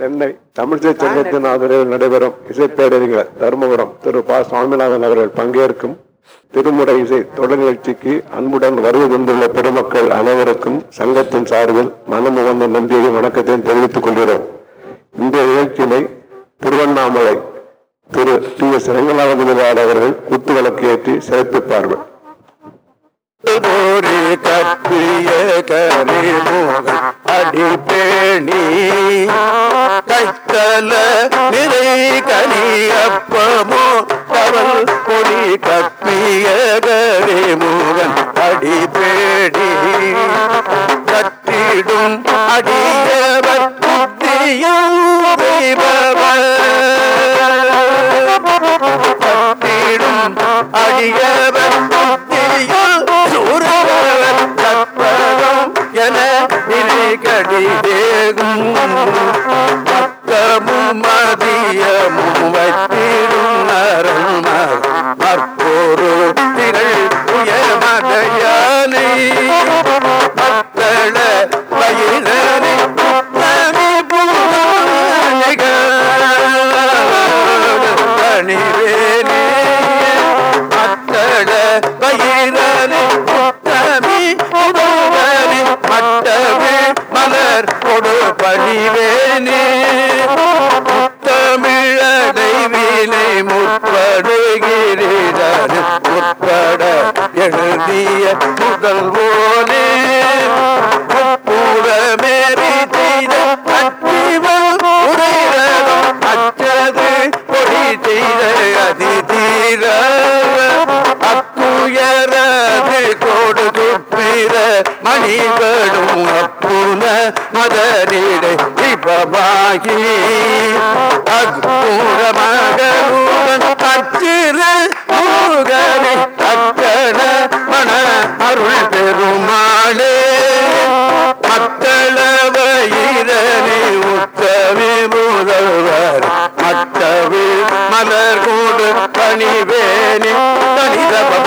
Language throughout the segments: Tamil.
சென்னை தமிழிசை சங்கத்தின் ஆதரவில் நடைபெறும் இசைப்பேரறிஞர் தருமபுரம் திரு பா. சுவாமிநாதன் அவர்கள் பங்கேற்கும் திருமுறை இசை தொடர் நிகழ்ச்சிக்கு அன்புடன் வருகை தந்துள்ள பெருமக்கள் அனைவருக்கும் சங்கத்தின் சார்பில் மனமுகந்த நன்றியை வணக்கத்தையும் தெரிவித்துக் கொள்கிறோம். இந்த நிகழ்ச்சியினை திருவண்ணாமலை திரு. டி. எஸ். ரங்கநாதன் அவர்கள் குத்து வழக்கு ஏற்றி சிறப்பிப்பார்கள். கப்பிய அடிப்பேணி கைத்தல நிறை கனியப்பமோ கவல் பொடி கப்பிய கரிமுகன் அடிப்பேணி கட்டிடும் அடியவர் புத்தியும் கட்டிடும் அடியவர் நிலை கடிதேகும். பக்கமும் மதியமும் வைத்திடும் அருள்மர் மற்போரு அறிவேனே தமிழடை வீணை முற்படுகிறீரன் உட்பட எழுதிய முதல்வோனே. மணிபடும் அப்புன மதரிடை இபமாகி அக்கூற மகனுடன் அச்சிறு முருகனை அக்கண மன அருள் பெருமாளே. மத்தளவயிரனை உத்தவி முதல்வர் மத்தவி மலர் கூடு பணிவேனி தனித பவ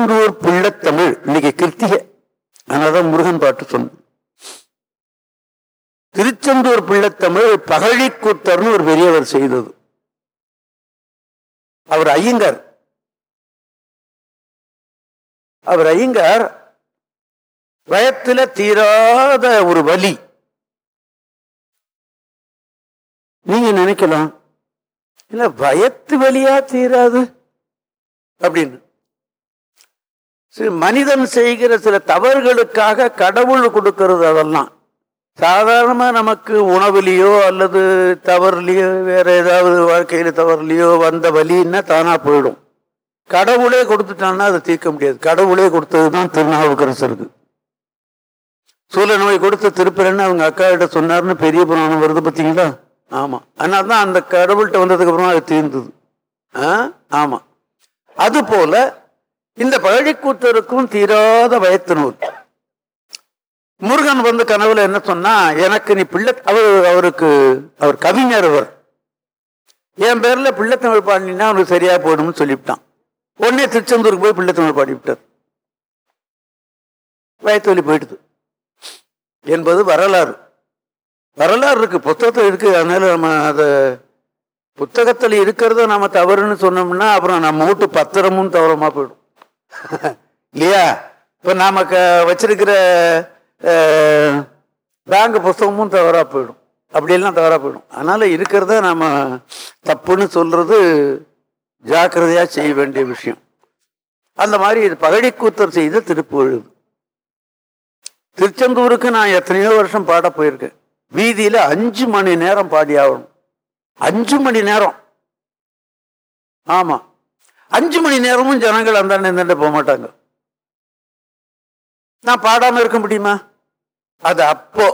திருச்செந்தூர் பிள்ளைத்தமிழ் இன்னைக்கு கிருத்திகை. அதனாலதான் முருகன் பாட்டு சொன்ன திருச்செந்தூர் பிள்ளைத்தமிழ் பகழிக்கூத்தர்னு ஒரு பெரியவர் செய்தது. அவர் ஐயங்கார். அவர் ஐயங்கார் வயத்துல தீராத ஒரு வலி. நீங்க நினைக்கலாம் இல்ல வயத்து வழியா தீராது? அப்படின்னு. மனிதன் செய்கிற சில தவறுகளுக்காக கடவுள் கொடுக்கறது அதெல்லாம். சாதாரணமா நமக்கு உணவுலையோ அல்லது தவறுலையோ வேற ஏதாவது வாழ்க்கையில தவறுலையோ வந்த வலின்னா தானா போயிடும். கடவுளே கொடுத்துட்டான்னா அதை தீர்க்க முடியாது. கடவுளே கொடுத்தது தான் திருநாவுக்கரசருக்கு. சூழ நோய் கொடுத்த திருப்பிறன்னு அவங்க அக்கா கிட்ட சொன்னார்னு பெரிய புராணம் வருது பார்த்தீங்களா ஆமா. அதனால தான் அந்த கடவுள்கிட்ட வந்ததுக்கு அப்புறம் அது தீர்ந்தது. ஆ? ஆமா. அது இந்த பழழிக்கூத்தருக்கும் தீராத வயத்து நூல். முருகன் வந்து கனவுல என்ன சொன்னா எனக்கு நீ பிள்ளை அவர் அவருக்கு அவர் கவிஞர் அவர். என் பேர்ல பிள்ளைத்தமிழ் பாடினா அவனுக்கு சரியா போயிடும்னு சொல்லிவிட்டான். உடனே திருச்செந்தூருக்கு போய் பிள்ளைத்தமிழ் பாடி விட்டார். வயத்து வலி போயிடுது. என்பது வரலாறு. வரலாறு இருக்கு. புத்தகத்தில் இருக்கு. அதனால நம்ம அதை புத்தகத்தில் இருக்கிறத நம்ம தவறுன்னு சொன்னோம்னா அப்புறம் நம்ம வீட்டு பத்திரமும் தவறமா போயிடும். இல்லையா? இப்போ நாம க வச்சிருக்கிற பேங்க் புஸ்தகமும் தவறா போயிடும். அப்படியெல்லாம் தவறா போயிடும். அதனால இருக்கிறத நாம தப்புன்னு சொல்றது ஜாக்கிரதையா செய்ய வேண்டிய விஷயம். அந்த மாதிரி இது பகடிக்கூத்தர் செய்த திருப்புழுது. திருச்செந்தூருக்கு நான் எத்தனையோ வருஷம் பாட போயிருக்கேன். வீதியில அஞ்சு மணி நேரம் பாடி ஆகணும் அஞ்சு மணி நேரம். ஆமா. அஞ்சு மணி நேரமும் ஜனங்கள் அந்த இந்தாண்ட போக மாட்டாங்க. நான் பாடாம இருக்க முடியுமா? அது அப்போ.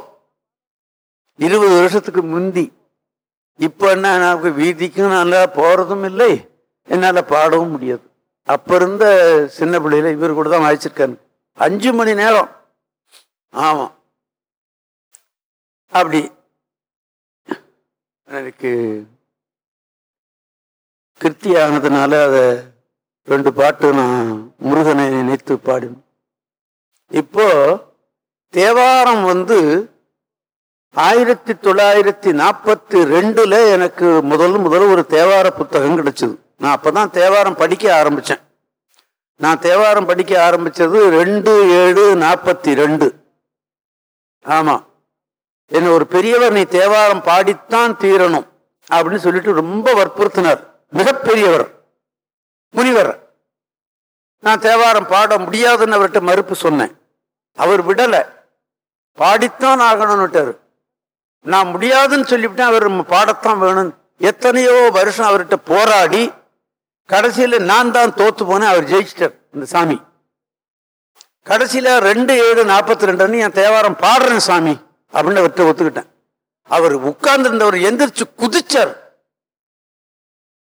இருபது வருஷத்துக்கு முந்தி. இப்போ என்ன எனக்கு வீதிக்கும் நல்லா போறதும் இல்லை. என்னால பாடவும் முடியாது. அப்ப இருந்த சின்ன பிள்ளையில இவர் கூட தான் வாய்ச்சிருக்காரு. அஞ்சு மணி நேரம். ஆமா. அப்படி. எனக்கு கிருத்தி ஆனதுனால அதை ரெண்டு பாட்டு நான் முருகனை நினைத்து பாடினேன். இப்போ தேவாரம் வந்து ஆயிரத்தி தொள்ளாயிரத்தி நாற்பத்தி ரெண்டுல எனக்கு முதல் முதல்ல ஒரு தேவார புத்தகம் கிடைச்சது. நான் அப்பதான் தேவாரம் படிக்க ஆரம்பிச்சேன். நான் தேவாரம் படிக்க ஆரம்பிச்சது ரெண்டு ஏழு நாற்பத்தி ரெண்டு. ஆமா. என்ன ஒரு பெரியவர் நீ தேவாரம் பாடித்தான் தீரணும் அப்படின்னு சொல்லிட்டு ரொம்ப வற்புறுத்தினார். மிகப்பெரியவர் முனிவர். நான் தேவாரம் பாட முடியாதுன்னு அவர்கிட்ட மறுப்பு சொன்னேன். அவர் விடலை. பாடித்தான் ஆகணும்னுட்டாரு. நான் முடியாதுன்னு சொல்லிவிட்டேன் அவர் பாடத்தான் வேணும். எத்தனையோ வருஷம் அவர்கிட்ட போராடி கடைசியில் நான் தான் தோத்து போனேன் அவர் ஜெயிச்சிட்டார் இந்த சாமி. கடைசியில் ரெண்டு ஏழு நாற்பத்தி ரெண்டுன்னு என் தேவாரம் பாடுறேன் சாமி அப்படின்னு அவர்கிட்ட ஒத்துக்கிட்டேன். அவர் உட்கார்ந்து இருந்தவர் எந்திரிச்சு குதிச்சார்.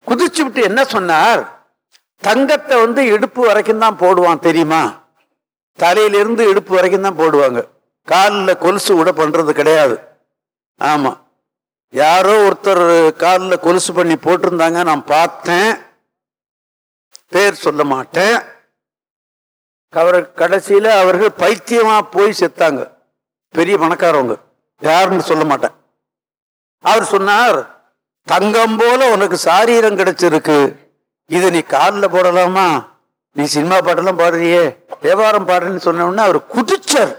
குதிச்சு விட்டு என்ன சொன்னார்? தங்கத்தை வந்து இடுப்பு வரைக்கும் தான் போடுவான் தெரியுமா? தலையிலிருந்து இடுப்பு வரைக்கும் தான் போடுவாங்க. காலில் கொலுசு கூட பண்றது கிடையாது. ஆமா. யாரோ ஒருத்தர் காலில் கொலுசு பண்ணி போட்டிருந்தாங்க நான் பார்த்தேன். பேர் சொல்ல மாட்டேன். அவர் கடைசியில் அவர்கள் பைத்தியமாக போய் செத்தாங்க. பெரிய பணக்காரவங்க. யாருன்னு சொல்ல மாட்டேன். அவர் சொன்னார் தங்கம் போல உனக்கு சாரீரம் கிடைச்சிருக்கு. இதை நீ காலில் போடலாமா? நீ சினிமா பாட்டெல்லாம் பாடுறியே. தேவாரம் பாடுறேன்னு சொன்ன அவர் குதிச்சார்.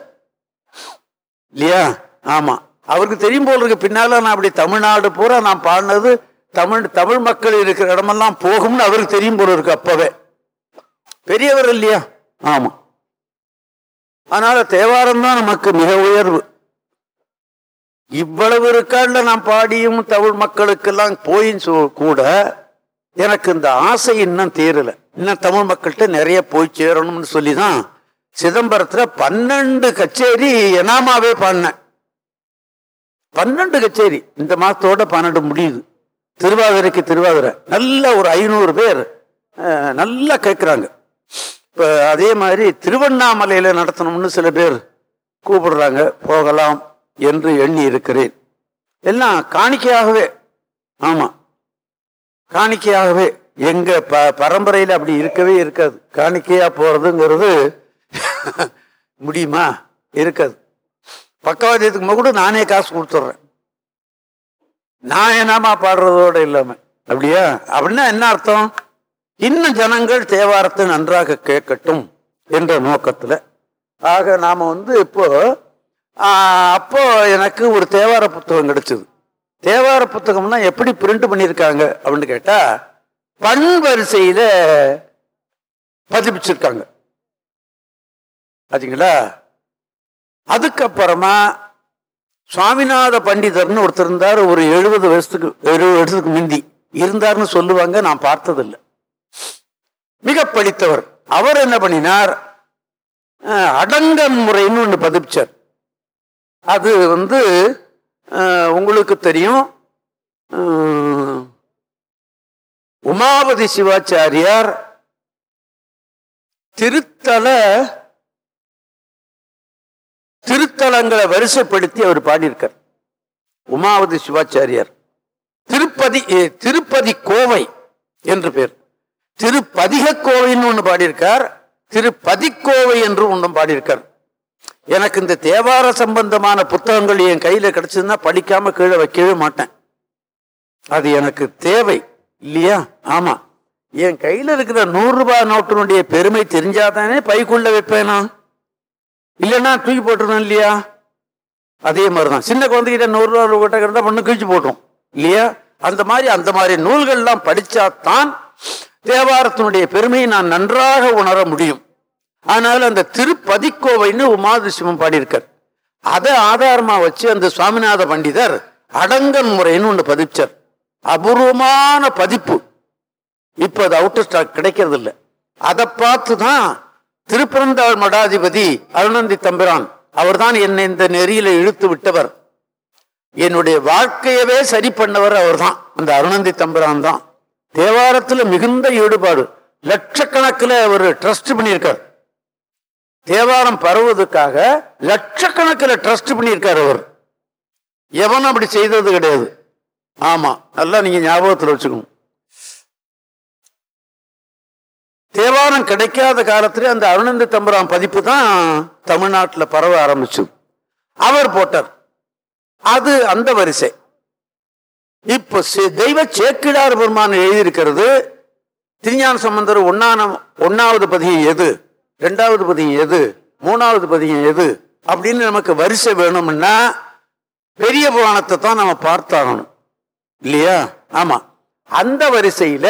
இல்லையா? ஆமா. அவருக்கு தெரியும் போல இருக்கு. பின்னால நான் அப்படி தமிழ்நாடு பூரா நான் பாடினது தமிழ் தமிழ் மக்கள் இருக்கிற இடமெல்லாம் போகும்னு அவருக்கு தெரியும் போல இருக்கு அப்பவே. பெரியவர் இல்லையா? ஆமா. அதனால தேவாரம் தான் நமக்கு மிக உயர்வு. இவ்வளவு இருக்காண்ட நான் பாடியும் தமிழ் மக்களுக்கெல்லாம் போயின்னு சொ- கூட எனக்கு இந்த ஆசை இன்னும் தீரல. இன்னும் தமிழ் மக்கள்கிட்ட நிறைய போய் சேரணும்னு சொல்லி தான் சிதம்பரத்துல பன்னெண்டு கச்சேரி எனாமாவே பாடினேன். பன்னெண்டு கச்சேரி. இந்த மாதத்தோட பன்னெண்டு முடியுது. திருவாதிரைக்கு திருவாதிரை. நல்ல ஒரு ஐநூறு பேர் நல்லா கேட்குறாங்க இப்போ அதே மாதிரி திருவண்ணாமலையில் நடத்தணும்னு சில பேர் கூப்பிடுறாங்க. போகலாம். என்று எண்ணி இருக்கிறேன். எல்லாம் காணிக்கையாகவே ஆமாம் காணிக்கையாகவே எங்க ப பரம்பரையில் அப்படி இருக்கவே இருக்காது. காணிக்கையா போறதுங்கிறது முடியுமா? இருக்காது. பக்கவாதியத்துக்கு கூட நானே காசு கொடுத்துட்றேன். நான் என்னமா பாடுறதோட இல்லாம. அப்படியா? அப்படின்னா என்ன அர்த்தம்? இன்னும் ஜனங்கள் தேவாரத்தை நன்றாக கேட்கட்டும் என்ற நோக்கத்துல. ஆக நாம வந்து இப்போ அப்போது அப்போ எனக்கு ஒரு தேவார புத்தகம் கிடைச்சது. தேவார புத்தகம்னா எப்படி பிரிண்ட் பண்ணியிருக்காங்க அப்படின்னு கேட்டா பண் வரிசையில பதிப்பிச்சிருக்காங்க. ஆச்சுங்களா அதுக்கப்புறமா சுவாமிநாத பண்டிதர்னு ஒருத்தர் இருந்தார் ஒரு எழுபது வருஷத்துக்கு எழுபது வருஷத்துக்கு முந்தி. இருந்தார்னு சொல்லுவாங்க நான் பார்த்ததில்லை. மிக படித்தவர். அவர் என்ன பண்ணினார்? அடங்கன் முறைன்னு ஒன்று பதிப்பிச்சார். அது வந்து உங்களுக்கு தெரியும். உமாபதி சிவாச்சாரியார் திருத்தல திருத்தலங்களை வரிசைப்படுத்தி அவர் பாடியிருக்கார். உமாவதி சிவாச்சாரியார். திருப்பதி திருப்பதி கோவை என்று பேர். திருப்பதிக கோவைன்னு ஒன்று பாடியிருக்கார். திருப்பதிக்கோவை என்று ஒன்றும் பாடியிருக்கார். எனக்கு இந்த தேவார சம்பந்தமான புத்தகங்கள் என் கையில் கிடைச்சதுன்னா படிக்காம கீழே வைக்கவே மாட்டேன். அது எனக்கு தேவை இல்லையா? ஆமா. என் கையில் இருக்கிற நூறு ரூபாய் நோட்டினுடைய பெருமை தெரிஞ்சாதானே பைக்குள்ள வைப்பேனா இல்லைன்னா தூக்கி போட்டுருவேன் இல்லையா? அதே மாதிரிதான். சின்ன குழந்தைகிட்ட நூறு ரூபா கிட்ட கிடந்தா பொண்ணு கிழிச்சு போட்டோம் இல்லையா? அந்த மாதிரி அந்த மாதிரி நூல்கள்லாம் படிச்சாதான் தேவாரத்தினுடைய பெருமையை நான் நன்றாக உணர முடியும். அதனால அந்த திருப்பதிக்கோவைன்னு உமாதிசிவம் பாடியிருக்கார். அதை ஆதாரமா வச்சு அந்த சுவாமிநாத பண்டிதர் அடங்கன் முறைன்னு ஒன்று பதிச்சார். அபூர்வமான பதிப்பு. இப்ப அது அவுட்டர் ஸ்டாக் கிடைக்கிறது இல்லை அதை பார்த்து தான் திருப்பரந்தாள் மடாதிபதி அருணந்தி தம்பிரான் அவர்தான் என்னை இந்த நெறியில இழுத்து விட்டவர். என்னுடைய வாழ்க்கையவே சரி பண்ணவர் அவர்தான். அந்த அருணந்தி தம்பிரான் தான் தேவாரத்துல மிகுந்த ஈடுபாடு. லட்சக்கணக்கில் அவர் ட்ரஸ்ட் பண்ணியிருக்கார். தேவாரம் பரவுவதற்காக லட்சக்கணக்கில் ட்ரஸ்ட் பண்ணியிருக்கார் அவர். எவன் அப்படி செய்தது கிடையாது. ஆமா நல்லா நீங்க ஞாபகத்தில் வச்சுக்கணும். தேவாரம் கிடைக்காத காலத்திலே அந்த அருணந்த தம்புரான் பதிப்பு தான் தமிழ்நாட்டில் பரவ ஆரம்பிச்சு. அவர் போட்டார். அது அந்த வரிசை. இப்போ சி- தெய்வ சேக்கிடார் பெருமான் எழுதியிருக்கிறது திருஞான சம்பந்தர் ஒன்னான ஒன்னாவது பதிகம் எது? ரெண்டாவது பதியம் எது? மூணாவது பதியம் எது? அப்படின்னு நமக்கு வரிசை வேணும்னா பெரிய புராணத்தை தான் நம்ம பார்த்தாகணும். இல்லையா? ஆமா. அந்த வரிசையில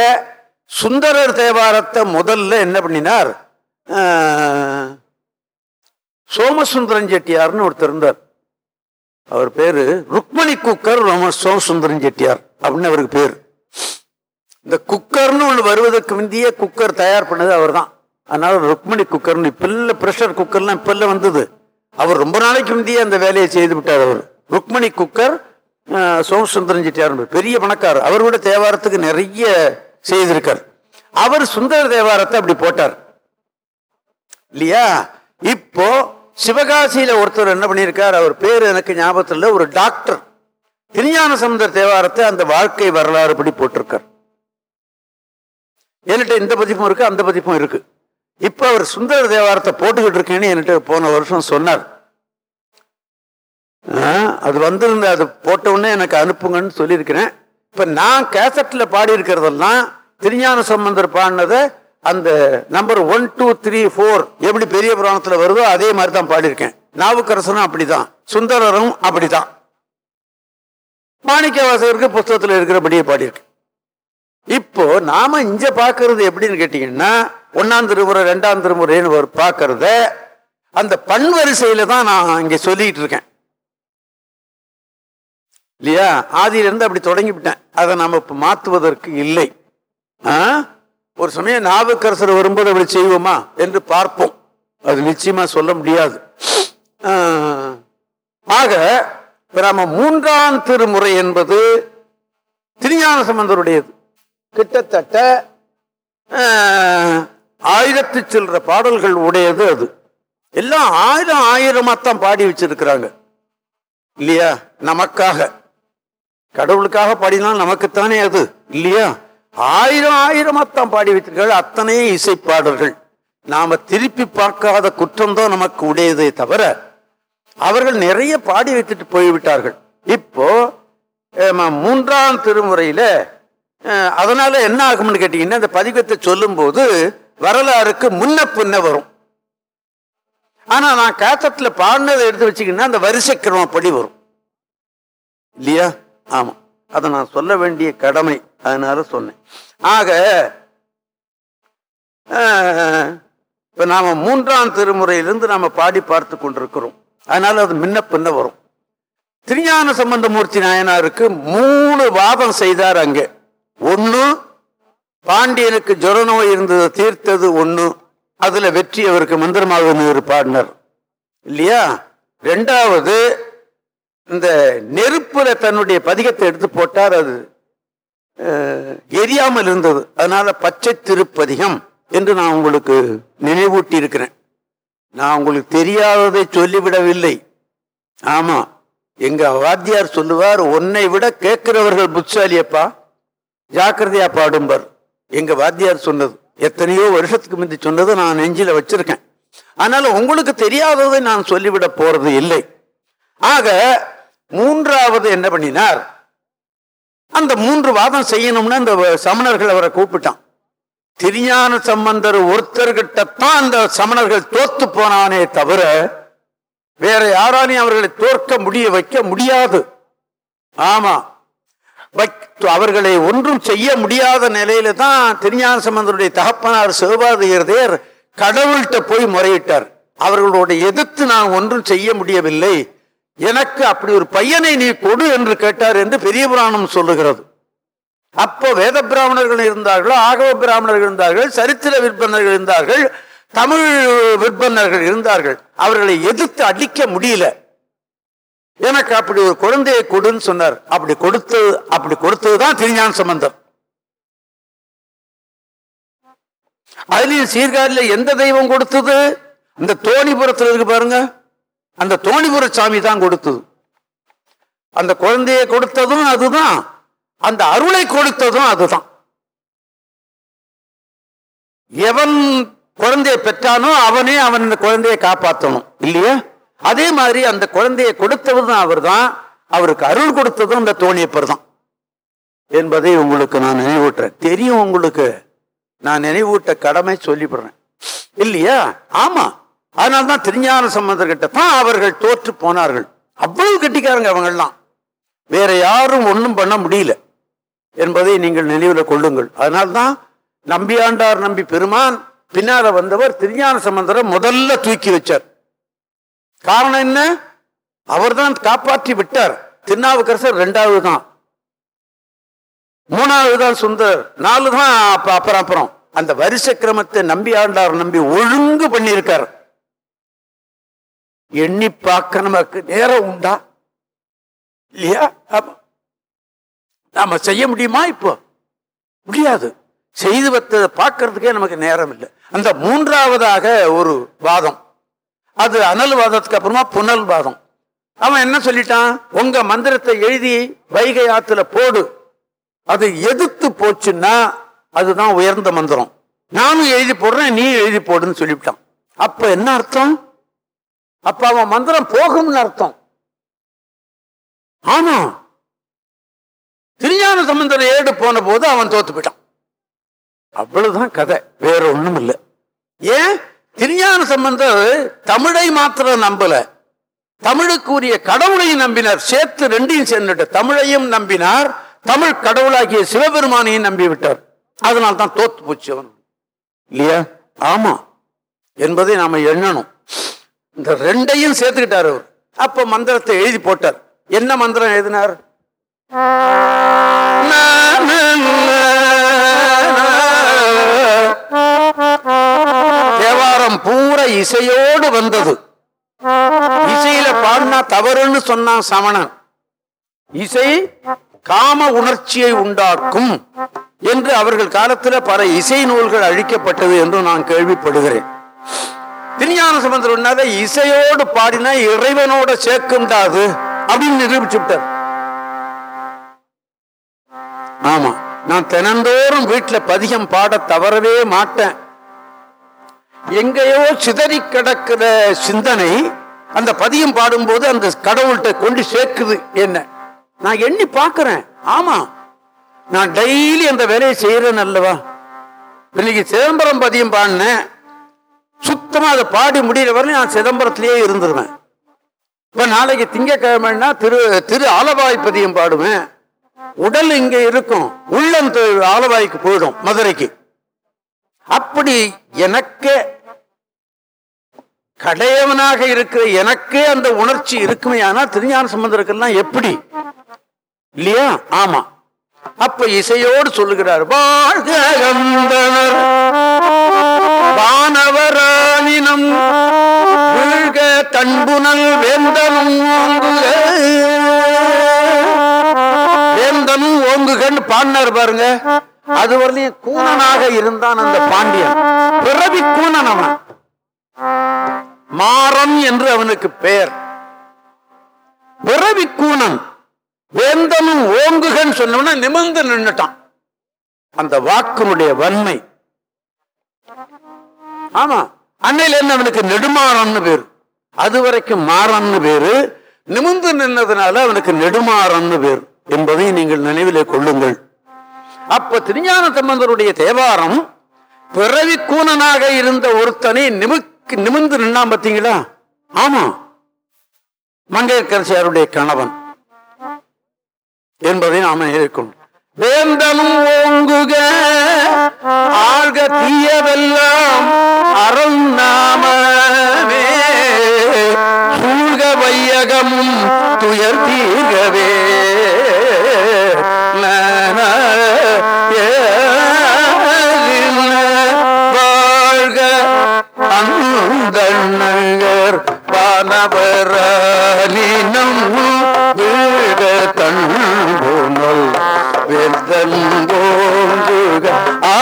சுந்தரர் தேவாரத்தை முதல்ல என்ன பண்ணினார்? சோமசுந்தரன் செட்டியார்னு ஒருத்தர் இருந்தார். அவர் பேரு ருக்மணி குக்கர் ரோம சோமசுந்தரன் செட்டியார் அப்படின்னு அவருக்கு பேர். இந்த குக்கர்னு ஒன்று வருவதற்கு முந்தைய குக்கர் தயார் பண்ணது அவர் தான் அதனால ருக்மணி குக்கர்னு இப்பெல்லாம் இல்ல ப்ரெஷர் குக்கர்லாம் இப்பெல்லாம் வந்தது. அவர் ரொம்ப நாளைக்கு முந்தையே அந்த வேலையை செய்து விட்டார் அவர். ருக்மணி குக்கர் சோமசுந்தரன் செட்டியார் பெரிய பணக்காரர். அவர் விட தேவாரத்துக்கு நிறைய செய்திருக்கார். அவர் சுந்தர தேவாரத்தை அப்படி போட்டார். இல்லையா? இப்போ சிவகாசியில ஒருத்தர் என்ன பண்ணியிருக்கார்? அவர் பேர் எனக்கு ஞாபகத்தில் ஒரு டாக்டர். திருஞான சமுந்தர் தேவாரத்தை அந்த வாழ்க்கை வரலாறு படி போட்டிருக்கார். என்கிட்ட இந்த பதிப்பும் இருக்கு அந்த பதிப்பும் இருக்கு. இப்ப அவர் சுந்தர தேவாரத்தை போட்டுக்கிட்டு இருக்கேன்னு என்கிட்ட போன வருஷம் சொன்னார். அது வந்திருந்த அது போட்டவுடனே எனக்கு அனுப்புங்கன்னு சொல்லியிருக்கிறேன். இப்ப நான் கேசட்ல பாடி இருக்கிறதெல்லாம் திருஞான சம்பந்தர் பாடினதை அந்த number one two three four எப்படி பெரிய புராணத்துல வருதோ அதே மாதிரி தான் பாடியிருக்கேன். நாவுக்கரசனும் அப்படிதான். சுந்தரரும் அப்படிதான். மாணிக்க வாசகருக்கு புஸ்தகத்தில் இருக்கிறபடியே பாடியிருக்கு. இப்போ நாம இங்க பாக்குறது எப்படின்னு கேட்டீங்கன்னா ஒன்னாம் திருமுறை ரெண்டாம் திருமுறைன்னு ஒரு பாக்குறத அந்த பண் வரிசையில தான் நான் இங்க சொல்லிட்டு இருக்கேன். இல்லையா? ஆதியிலிருந்து அப்படி தொடங்கி விட்டேன் அதை நாம் இப்ப மாத்துவதற்கு இல்லை. ஆ? ஒரு சமயம் நாவுக்கரசர் வரும்போது அப்படி செய்வோமா என்று பார்ப்போம். அது நிச்சயமா சொல்ல முடியாது. ஆக நாம மூன்றாம் திருமுறை என்பது திருஞான சம்பந்தருடையது. கிட்டத்தட்ட ஆயிரத்து சில்லற பாடல்கள் உடையது அது. எல்லாம் ஆயிரம் ஆயிரமா தான் பாடி வச்சிருக்கிறாங்க. இல்லையா? நமக்காக. கடவுளுக்காக பாடினால் நமக்குத்தானே அது இல்லையா? ஆயிரம் ஆயிரமா தான் பாடி வைத்திருக்கிறார்கள் அத்தனையே இசைப்பாடல்கள் நாம திருப்பி பார்க்காத குற்றம் தான் நமக்கு உடையதே தவிர அவர்கள் நிறைய பாடி வைத்துட்டு போய்விட்டார்கள். இப்போ மூன்றாம் திருமுறையில அதனால என்ன ஆகும்னு கேட்டீங்கன்னா இந்த பதிகத்தை சொல்லும்போது வரலாறுக்கு முன்ன பின்ன வரும். ஆனா நான் கேசட்ல பாடினதை எடுத்து வச்சுக்கின்னா அந்த வரிசை கிரமப்படி வரும். இல்லையா? ஆமா. அதை நான் சொல்ல வேண்டிய கடமை. அதனால சொன்னேன். ஆக இப்போ இப்ப நாம மூன்றாம் திருமுறையிலிருந்து நாம பாடி பார்த்து கொண்டிருக்கிறோம். அதனால அது முன்ன பின்ன வரும். திருஞான சம்பந்தமூர்த்தி நாயனாருக்கு மூணு வாதம் செய்தார் அங்கே. ஒன்று பாண்டியனுக்கு ஜுர நோய் இருந்தது தீர்த்தது ஒண்ணு. அதுல வெற்றி அவருக்கு மந்திரமாக பாடினார் இல்லையா? ரெண்டாவது இந்த நெருப்புல தன்னுடைய பதிகத்தை எடுத்து போட்டார் அது. எரியாமல் இருந்தது. அதனால பச்சை திருப்பதிகம் என்று நான் உங்களுக்கு நினைவூட்டி இருக்கிறேன் நான் உங்களுக்கு தெரியாததை சொல்லிவிடவில்லை. ஆமா எங்க வாத்தியார் சொல்லுவார் உன்னை விட கேட்கிறவர்கள் புட்சாலியப்பா ஜாக்கிரதையா பாடும்பார். எங்க வாத்தியார் சொன்னது எத்தனையோ வருஷத்துக்கு முந்தி சொன்னதை நான் நெஞ்சில வச்சிருக்கேன். ஆனாலும் உங்களுக்கு தெரியாததை நான் சொல்லிவிட போறது இல்லை. ஆக மூன்றாவது என்ன பண்ணினார்? அந்த மூன்று வாதம் செய்யணும்னு அந்த சமணர்கள் அவரை கூப்பிட்டான். திருஞான சம்பந்தர் ஒருத்தர்கிட்டத்தான் அந்த சமணர்கள் தோத்து போனானே தவிர வேற யாராலையும் அவர்களை தோற்க முடிய வைக்க முடியாது. ஆமா அவர்களை ஒன்றும் செய்ய முடியாத நிலையில தான் திருஞான சம்பந்தருடைய தகப்பனார் சிவபாதையர் கடவுள்கிட்ட போய் முறையிட்டார். அவர்களோட எதிர்த்து நான் ஒன்றும் செய்ய முடியவில்லை. எனக்கு அப்படி ஒரு பையனை நீ கொடு என்று கேட்டார் என்று பெரிய புராணம் சொல்லுகிறது. அப்போ வேத பிராமணர்கள் இருந்தார்கள் ஆகவ பிராமணர்கள் இருந்தார்கள் சரித்திர விற்பனர்கள் இருந்தார்கள் தமிழ் விற்பனர்கள் இருந்தார்கள். அவர்களை எதிர்த்து அடிக்க முடியல. எனக்கு அப்படி ஒரு குழந்தையை கொடுன்னு சொன்னார். அப்படி கொடுத்து அப்படி கொடுத்ததுதான் திருஞான சம்பந்தம். அதுலயும் சீர்காழியில எந்த தெய்வம் கொடுத்தது? இந்த தோணிபுரத்தில் இருக்கு பாருங்க. அந்த தோணிபுர சாமி தான் கொடுத்தது. அந்த குழந்தையை கொடுத்ததும் அதுதான். அந்த அருளை கொடுத்ததும் அதுதான். எவன் குழந்தையை பெற்றானோ அவனே அவன் இந்த குழந்தையை காப்பாற்றணும். இல்லையா? அதே மாதிரி அந்த குழந்தையை கொடுத்தவரும் அவர் தான் அவருக்கு அருள் கொடுத்ததும் அந்த தோணியப்பர் தான் என்பதை உங்களுக்கு நான் நினைவூட்டுறேன். தெரியும் உங்களுக்கு. நான் நினைவூட்ட கடமை சொல்லிவிடுறேன். இல்லையா? ஆமா. அதனால்தான் திருஞான சம்பந்தர்கிட்ட தான் அவர்கள் தோற்று போனார்கள். அவ்வளவு கட்டிக்காரங்க அவங்கெல்லாம் வேற யாரும் ஒன்றும் பண்ண முடியல. என்பதை நீங்கள் நினைவில் கொள்ளுங்கள். அதனால்தான் நம்பியாண்டார் நம்பி பெருமான் பின்னால வந்தவர் திருஞான சம்பந்தரை முதல்ல தூக்கி வச்சார். காரணம் என்ன? அவர்தான் காப்பாற்றி விட்டார். திருநாவுக்கரசர் ரெண்டாவது தான் மூணாவது தான் சுந்தர் நாலு தான் அப்புறம் அப்புறம். அந்த வரிசை கிரமத்தை நம்பி ஆண்டார் நம்பி ஒழுங்கு பண்ணியிருக்கார். எண்ணி பார்க்க நமக்கு நேரம் உண்டா? இல்லையா? நாம செய்ய முடியுமா இப்போ? முடியாது. செய்து வத்ததை பார்க்கறதுக்கே நமக்கு நேரம் இல்லை. அந்த மூன்றாவதாக ஒரு வாதம். அது அனல் வாதத்துக்கு அப்புறமா புனல் வாதம் அவன் என்ன சொல்லிட்டான்? உங்க மந்திரத்தை எழுதி வைகை ஆத்துல போடு. அது எதிர்த்து போச்சுன்னா அதுதான் உயர்ந்த மந்திரம். நானும் எழுதி போடுறேன் நீ எழுதி போடுன்னு சொல்லிவிட்டான். அப்ப என்ன அர்த்தம்? அப்ப அவன் மந்திரம் போகும்னு அர்த்தம். ஆமா. திருஞான சம்பந்தர் ஏடு போன போது அவன் தோத்து போயிட்டான். அவ்வளவுதான் கதை. வேற ஒண்ணும் இல்லை ஏன்? திருஞான சம்பந்தர் தமிழை மாத்திரம் நம்பல. தமிழுக்குரிய கடவுளையும் நம்பினார். சேர்த்து ரெண்டையும் சேர்ந்துட்டு தமிழையும் நம்பினார். தமிழ் கடவுளாகிய சிவபெருமானையும் நம்பி விட்டார் அதனால தான் தோத்து போச்சு அவன். இல்லையா? ஆமா. என்பதை நாம எண்ணணும். இந்த ரெண்டையும் சேர்த்துக்கிட்டார் அவர். அப்ப மந்திரத்தை எழுதி போட்டார். என்ன மந்திரம் எழுதினார்? இசையோடு வந்தது. இசையில பாடினா தவறுன்னு சொன்னான் சமணன். இசை காம உணர்ச்சியை உண்டாக்கும் என்று அவர்கள் காலத்துல பல இசை நூல்கள் அழிக்கப்பட்டது என்று நான் கேள்விப்படுகிறேன். திருஞான சம்பந்தர் இசையோடு பாடினா இறைவனோட சேர்க்குண்டாது அப்படின்னு நிரூபிச்சுட்டார். ஆமா நான் தினந்தோறும் வீட்டுல பதிகம் பாட தவறவே மாட்டேன். எங்கேயோ சிதறி கிடக்கிற சிந்தனை அந்த பதியம் பாடும்போது அந்த கடவுள்கிட்ட கொண்டு சேர்க்குது என்ன? நான் எண்ணி பார்க்குறேன். ஆமா. நான் டெய்லி அந்த வேலையை செய்யறேன் அல்லவா? இன்னைக்கு சிதம்பரம் பதியம் பாடினேன். சுத்தமா அதை பாடி முடிகிற வரையும் நான் சிதம்பரத்திலேயே இருந்துருவேன். இப்ப நாளைக்கு திங்கக்கிழமைன்னா திரு திரு ஆலவாய் பதியம் பாடுவேன். உடல் இங்க இருக்கும். உள்ளம் ஆலவாய்க்கு போயிடும் மதுரைக்கு. அப்படி எனக்கு கடையவனாக இருக்கிற எனக்கே அந்த உணர்ச்சி இருக்குமே. ஆனா திருஞான சம்பந்தருக்கெல்லாம் எப்படி? இல்லையா? ஆமா. அப்ப இசையோடு சொல்லுகிறார் வாழ்கந்தனர் வானவராணினம் வீழ்க தன்புணல் வேந்தனும் ஓங்குக. வேந்தனும் ஓங்குகன்னு பாடினார் பாருங்க. அது வரலையும் இருந்தான் அந்த பாண்டியன். பிறவி கூணன் அவன். மாறன் என்று அவனுக்கு பெயர். பிறவி கூணன் வேந்தனும் ஓங்குகன்னு சொன்னவன நிமிர்ந்து நின்னுட்டான். அந்த வாக்கினுடைய வன்மை. ஆமா அன்னையில என்ன அவனுக்கு நெடுமாறன்னு பேரு. அது வரைக்கும் மாறன்னு பேரு. நிமிர்ந்து நின்னதுனால அவனுக்கு நெடுமாறன்னு பேர். என்பதை நீங்கள் நினைவிலே கொள்ளுங்கள். அப்ப திருஞான சம்பந்தருடைய தேவாரம் பிறவி கூனனாக இருந்த ஒருத்தனை நிமிக்கு நிமிர்ந்து நின்னா பார்த்தீங்களா ஆமா. மங்கையர்கரசியாருடைய கணவன் என்பதை நாம இருக்கும் வேந்தனும் ஓங்குக ஆழ்க தீயவெல்லாம் அறம் நாமமே. சூழ்க வையகமும் துயர் தீர்கவே. அந்தண்ணர் வானவராலினம் வீட தன்புணல் வெந்தன் ஓங்குக ஆ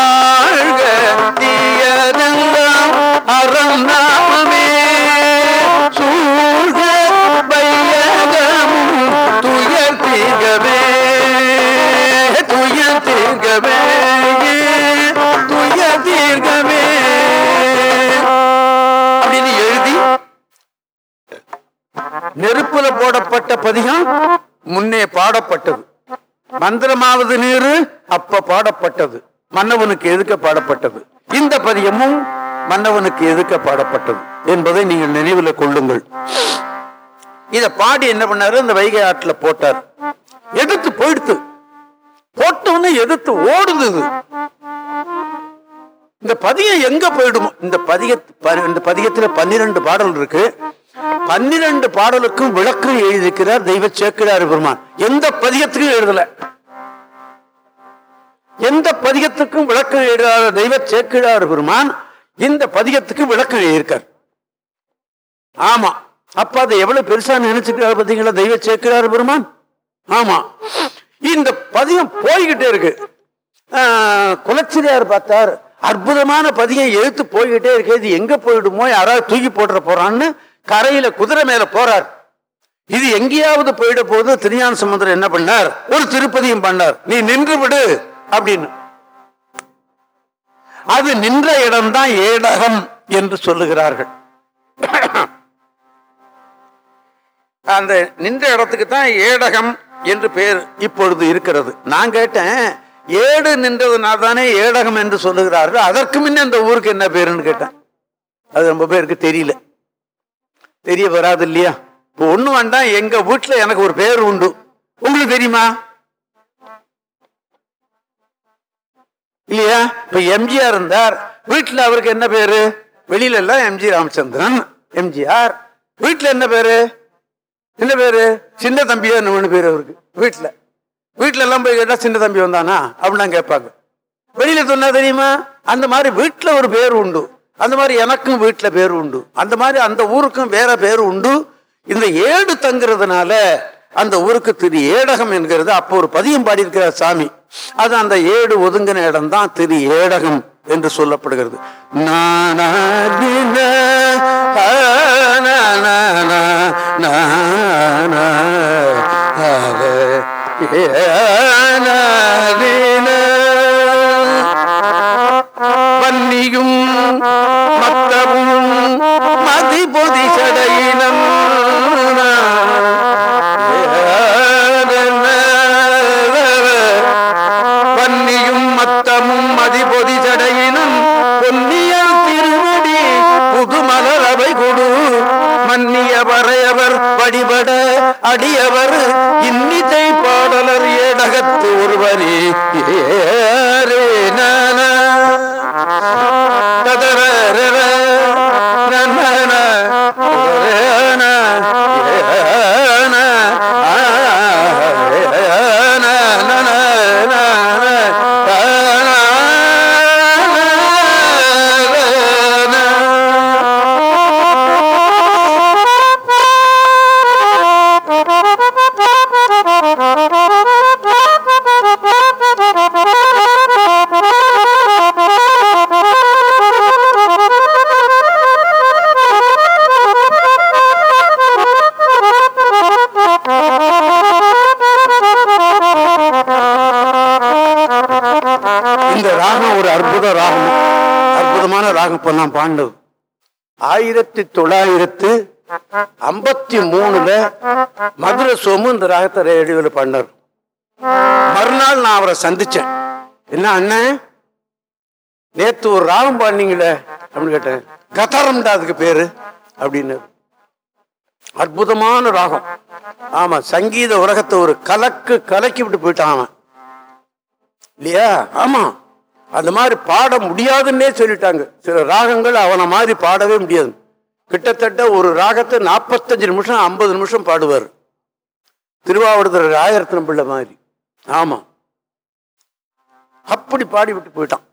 போடப்பட்ட முன்னே பாடப்பட்டது. மந்திரமாவது நீரு அப்ப பாடப்பட்டது. மன்னவனுக்கு எதுக்க பாடப்பட்டது? இந்த பதியமும் மன்னவனுக்கு எதுக்க பாடப்பட்டது என்பதை நீங்கள் நினைவில் கொள்ளுங்கள். இத பாடி என்ன பண்ணாரு? இந்த வைகை ஆற்றுல போட்டார். எதிர்த்து போயிடுத்து. போட்டவனு எதிர்த்து ஓடுது இந்த பதியம் எங்க போயிடுமோ? இந்த பதிய இந்த பதியத்துல பன்னிரண்டு பாடல் இருக்கு. பன்னிரண்டு பாடலுக்கும் விளக்கம் எழுதியிருக்கிறார் தெய்வ சேக்கிழார் பெருமான். எந்த பதிகத்துக்கும் எழுதல. எந்த பதிகத்துக்கும் விளக்கம் எழுதாத தெய்வ சேக்கிழார் பெருமான் இந்த பதிகத்துக்கு விளக்கம் எழுதியிருக்கார். ஆமா. அப்ப அதை எவ்வளவு பெருசா நினைச்சுக்கிறார் பாத்தீங்களா தெய்வ சேக்கிழார் பெருமான்? ஆமா. இந்த பதிகம் போய்கிட்டே இருக்கு. ஆஹ், குலச்சிரியார் பார்த்தார். அற்புதமான பதிகம் எழுத்து போய்கிட்டே இருக்கு. இது எங்க போயிடுமோ? யாராவது தூக்கி போட்டுற போறான்னு கரையில குதிரை மேல போறார். இது எங்கேயாவது போயிட போது திருஞான சமுதிரம் என்ன பண்ணார்? ஒரு திருப்பதியும் பண்ணார். நீ நின்று விடு அப்படின்னு. அது நின்ற இடம்தான் ஏடகம் என்று சொல்லுகிறார்கள். அந்த நின்ற இடத்துக்கு தான் ஏடகம் என்று பெயர் இப்பொழுது இருக்கிறது. நான் கேட்டேன் ஏடு நின்றதுனால தானே ஏடகம் என்று சொல்லுகிறார்கள்? அதற்கு முன்ன இந்த ஊருக்கு என்ன பேருன்னு கேட்டேன். அது ரொம்ப பேருக்கு தெரியல. தெரிய வராது இல்லையா? இப்போ ஒண்ணு வேண்டாம் எங்க வீட்டுல எனக்கு ஒரு பேர் உண்டு. உங்களுக்கு தெரியுமா? இல்லையா? இப்ப எம்ஜிஆர் இருந்தார். வீட்டுல அவருக்கு என்ன பேரு? வெளியில எல்லாம் எம்ஜி ராமச்சந்திரன் எம்ஜிஆர். வீட்டுல என்ன பேரு? என்ன பேரு? சின்ன தம்பியா ஒண்ணு பேரு அவருக்கு. வீட்டுல. வீட்டுல எல்லாம் போய் கேட்டா சின்ன தம்பி வந்தானா? அப்படிலாம் கேட்பாங்க. வெளியில சொன்னா தெரியுமா? அந்த மாதிரி வீட்டுல ஒரு பேர் உண்டு. அந்த மாதிரி எனக்கும் வீட்டில் பேர் உண்டு. அந்த மாதிரி அந்த ஊருக்கும் வேற பேர் உண்டு. இந்த ஏடு தங்குறதுனால அந்த ஊருக்கு திரு ஏடகம் என்கிறது அப்போ ஒரு பதியம் பாடியிருக்கிறார் சாமி. அது அந்த ஏடு ஒதுங்கின இடம் தான் திரு ஏடகம் என்று சொல்லப்படுகிறது. நானா প্রতিপদী ஆண்டு ஆயிரத்தி தொள்ளாயிரத்து ஐம்பத்தி மூணுல மதுரை சோமு இந்த ராகத்தை ரேடியோவில் பண்ணார். மறுநாள் நான் அவரை சந்திச்சேன். என்ன அண்ணன் நேத்து ஒரு ராகம் பண்ணீங்களே அப்படின்னு கேட்டேன். கதாரம்டா அதுக்கு பேரு அப்படின்னு அற்புதமான ராகம். ஆமா சங்கீத உலகத்தை ஒரு கலக்கு கலக்கி விட்டு போயிட்டான் அவன். இல்லையா? ஆமா. அந்த மாதிரி பாட முடியாதுன்னே சொல்லிட்டாங்க. சில ராகங்கள் அவனை மாதிரி பாடவே முடியாது. கிட்டத்தட்ட ஒரு ராகத்தை நாற்பத்தஞ்சு நிமிஷம் ஐம்பது நிமிஷம் பாடுவார். திருவாவடுதுறை ராயரத்னம் பிள்ளை மாதிரி. ஆமாம் அப்படி பாடி விட்டு போயிட்டான்.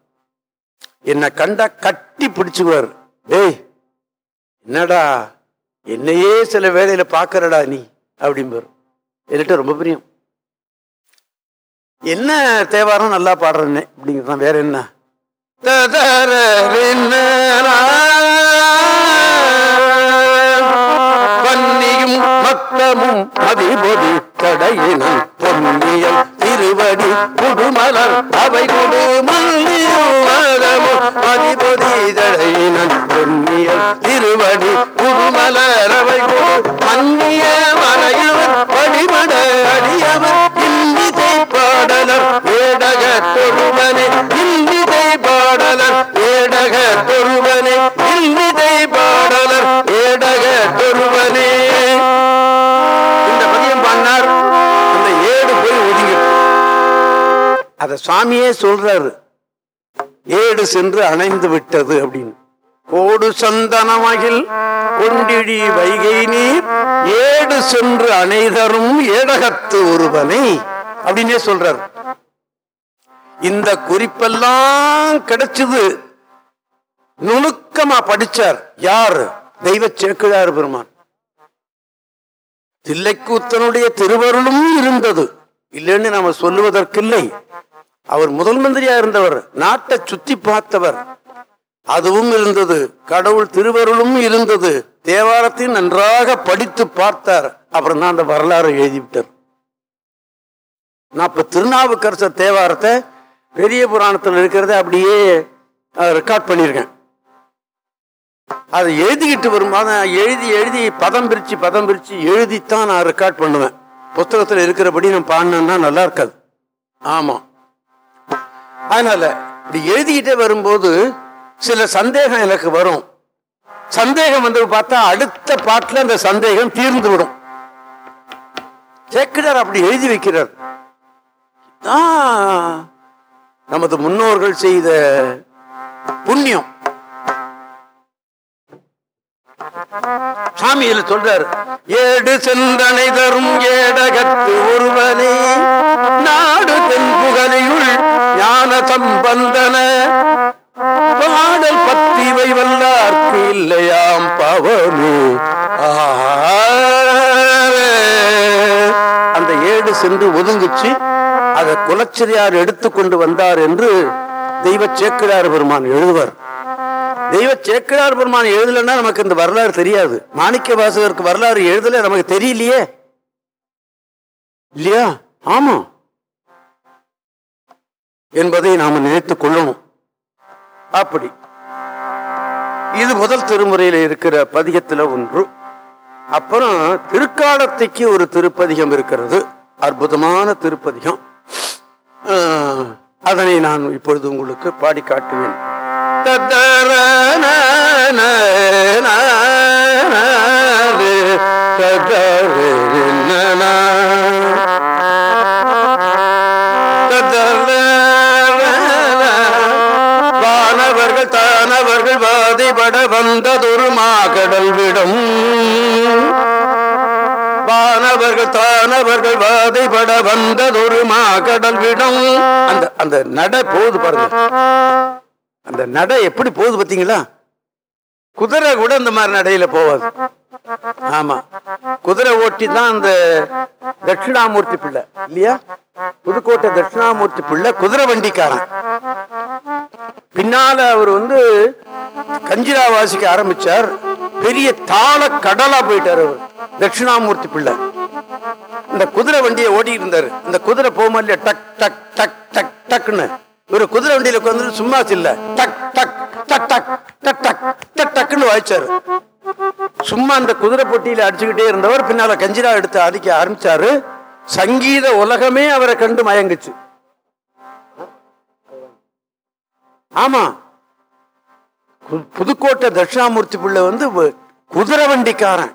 என்னை கண்டா கட்டி பிடிச்சுக்குவார். டேய் என்னடா? என்னையே சில வேலையில் பார்க்கறடா நீ? அப்படிம்பாரு. என்கிட்ட ரொம்ப பிரியம். என்ன தேவாரம் நல்லா பாடுறேன்னு? அப்படிங்கிறதான் வேற என்ன? பன்னியும் மத்தமும் அதிபதி தடையினும் பொன்னியல் திருவடி புதுமலர் அவை கொடு மல்லியும் மரமும் அதிபொதி பொன்னியல் திருவடி புதுமலர் அவை கொடு மன்னிய மலையவர் வழிபட அடியவர் இன்னிசை பாடலர் தொழுவனே பாடலர் தொழுவனே பாடலர் தொழுவனே. இந்த பதியம் பண்ணார் அந்த ஏடு போய் ஒதுங்கி அத சுவாமியே சொல்றாரு ஏடு சென்று அணைந்து விட்டது அப்படின்னு. கோடு சந்தனமகில் கொண்டிடி வைகை நீர் ஏடு சென்று அணைதரும் ஏடகத்து ஒருவனை. அப்படின்னே சொல்றார். இந்த குறிப்பெல்லாம் கிடைச்சது நுணுக்கமா படிச்சார். யார்? தெய்வ சேக்கிழார் பெருமான். தில்லைக்கூத்தனுடைய திருவருளும் இருந்தது. இல்லைன்னு நாம சொல்லுவதற்கில்லை. அவர் முதல் மந்திரியா இருந்தவர் நாட்டை சுத்தி பார்த்தவர். அதுவும் இருந்தது. கடவுள் திருவருளும் இருந்தது. தேவாரத்தை நன்றாக படித்து பார்த்தார். அப்புறம் தான் அந்த வரலாறு எழுதிவிட்டார். நான் இப்ப திருநாவுக்கரசர் தேவாரத்தை பெரிய புராணத்தில் இருக்கிறத அப்படியே ரெக்கார்ட் பண்ணியிருக்கேன். அதை எழுதிக்கிட்டு வரும்போது நான் எழுதி எழுதி பதம் பிரித்து பதம் பிரித்து எழுதித்தான் நான் ரெக்கார்ட் பண்ணுவேன். புத்தகத்தில் இருக்கிறபடி நான் பாடினேன்னா நல்லா இருக்காது. ஆமாம் அதனால இப்படி எழுதிக்கிட்டே வரும்போது சில சந்தேகம் எனக்கு வரும். சந்தேகம் வந்து பார்த்தா அடுத்த பாட்டில் அந்த சந்தேகம் தீர்ந்து விடும். சேக்கிடார் அப்படி எழுதி வைக்கிறார். தான் நமது முன்னோர்கள் செய்த புண்ணியம். சாமி இதுல சொல்றாரு ஏடு செந்தனை தரும் ஏடகத்து ஒருவனே நாடு தென்புகலையுள் ஞான சம்பந்தன. பாடல் பத்தி வல்லார்க்கு இல்லையாம் பவனு. அந்த ஏடு சென்று ஒதுங்குச்சு. அதை குலச்செரியார் எடுத்து கொண்டு வந்தார் என்று தெய்வ சேக்கிழார் பெருமான் எழுதுவார். தெய்வ சேக்கிழார் பெருமான் எழுதலைன்னா நமக்கு இந்த வரலாறு தெரியாது. மாணிக்க வாசகருக்கு வரலாறு எழுதல நமக்கு தெரியலையே. இல்லையா? ஆமா என்பதை நாம நினைத்துக் கொள்ளணும். அப்படி. இது முதல் திருமுறையில இருக்கிற பதிகத்துல ஒன்று. அப்புறம் திருக்காலத்தைக்கு ஒரு திருப்பதிகம் இருக்கிறது. அற்புதமான திருப்பதிகம். ஆஹ், அதனை நான் இப்பொழுது உங்களுக்கு பாடி காட்டுவேன். வானவர்கள் தானவர்கள் வாதிபட வந்ததொரு மாகடல் விடும். வானவர்கள் தானவர்கள் வாதைபட வந்ததொரு மாகடல் விடம். அந்த அந்த நடை போகுது பாருங்க. அந்த நடை எப்படி போகுது பார்த்தீங்களா? குதிரை கூட இந்த மாதிரி நடையில போவாது. ஆமா. குதிரை ஓட்டி தான் அந்த தட்சிணாமூர்த்தி பிள்ளை இல்லையா? புதுக்கோட்டை தட்சிணாமூர்த்தி பிள்ளை குதிரை வண்டிக்காரன். பின்னால அவர் வந்து கஞ்சிரா வாசிக்க ஆரம்பிச்சார். பெரிய தாள கடலா போயிட்டார் அவர். தட்சிணாமூர்த்தி பிள்ளை. இந்த குதிரை வண்டியை ஓடிட்டு இருந்தாரு. இந்த குதிரை போகுமா இல்லையா டக் டக் டக் டக் டக்னு ஒரு குதிரை வண்டியில உட்காந்து சும்மா இல்ல டக் டக் டக் டக் டக் டக் டக் டக்னு வாய்ச்சாரு. சும்மா அந்த குதிரை பொட்டியில அடிச்சுக்கிட்டே இருந்தவர் பின்னால கஞ்சிரா எடுத்து அடிக்க ஆரம்பிச்சாரு. சங்கீத உலகமே அவரை கண்டு மயங்குச்சு. ஆமா. புதுக்கோட்டை தட்சிணாமூர்த்தி பிள்ளை வந்து குதிரை வண்டிக்காரன்.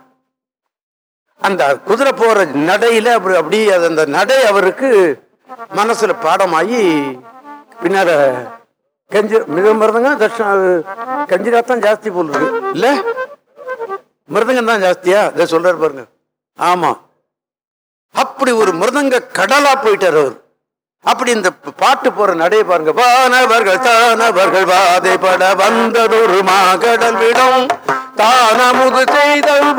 அந்த குதிரை போற நடையில அப்படி அப்படியே அது அந்த நடை அவருக்கு மனசுல பாடமாகி பின்னால கஞ்சி மிக மிருதங்க தட்சிண கஞ்சிரா தான் ஜாஸ்தி போல் இருக்கு. இல்ல? மிருதங்கம் தான் ஜாஸ்தியா? இதை சொல்றாரு பாருங்க. ஆமா. அப்படி ஒரு மிருதங்க கடலா போயிட்டார் அவர். அப்படி இந்த பாட்டு போற நடைய பாருங்க. வானவர்கள் தானவர்கள் வாதைப்பட வந்ததொரு மாகடல் விடும். தானமுது செய்தல்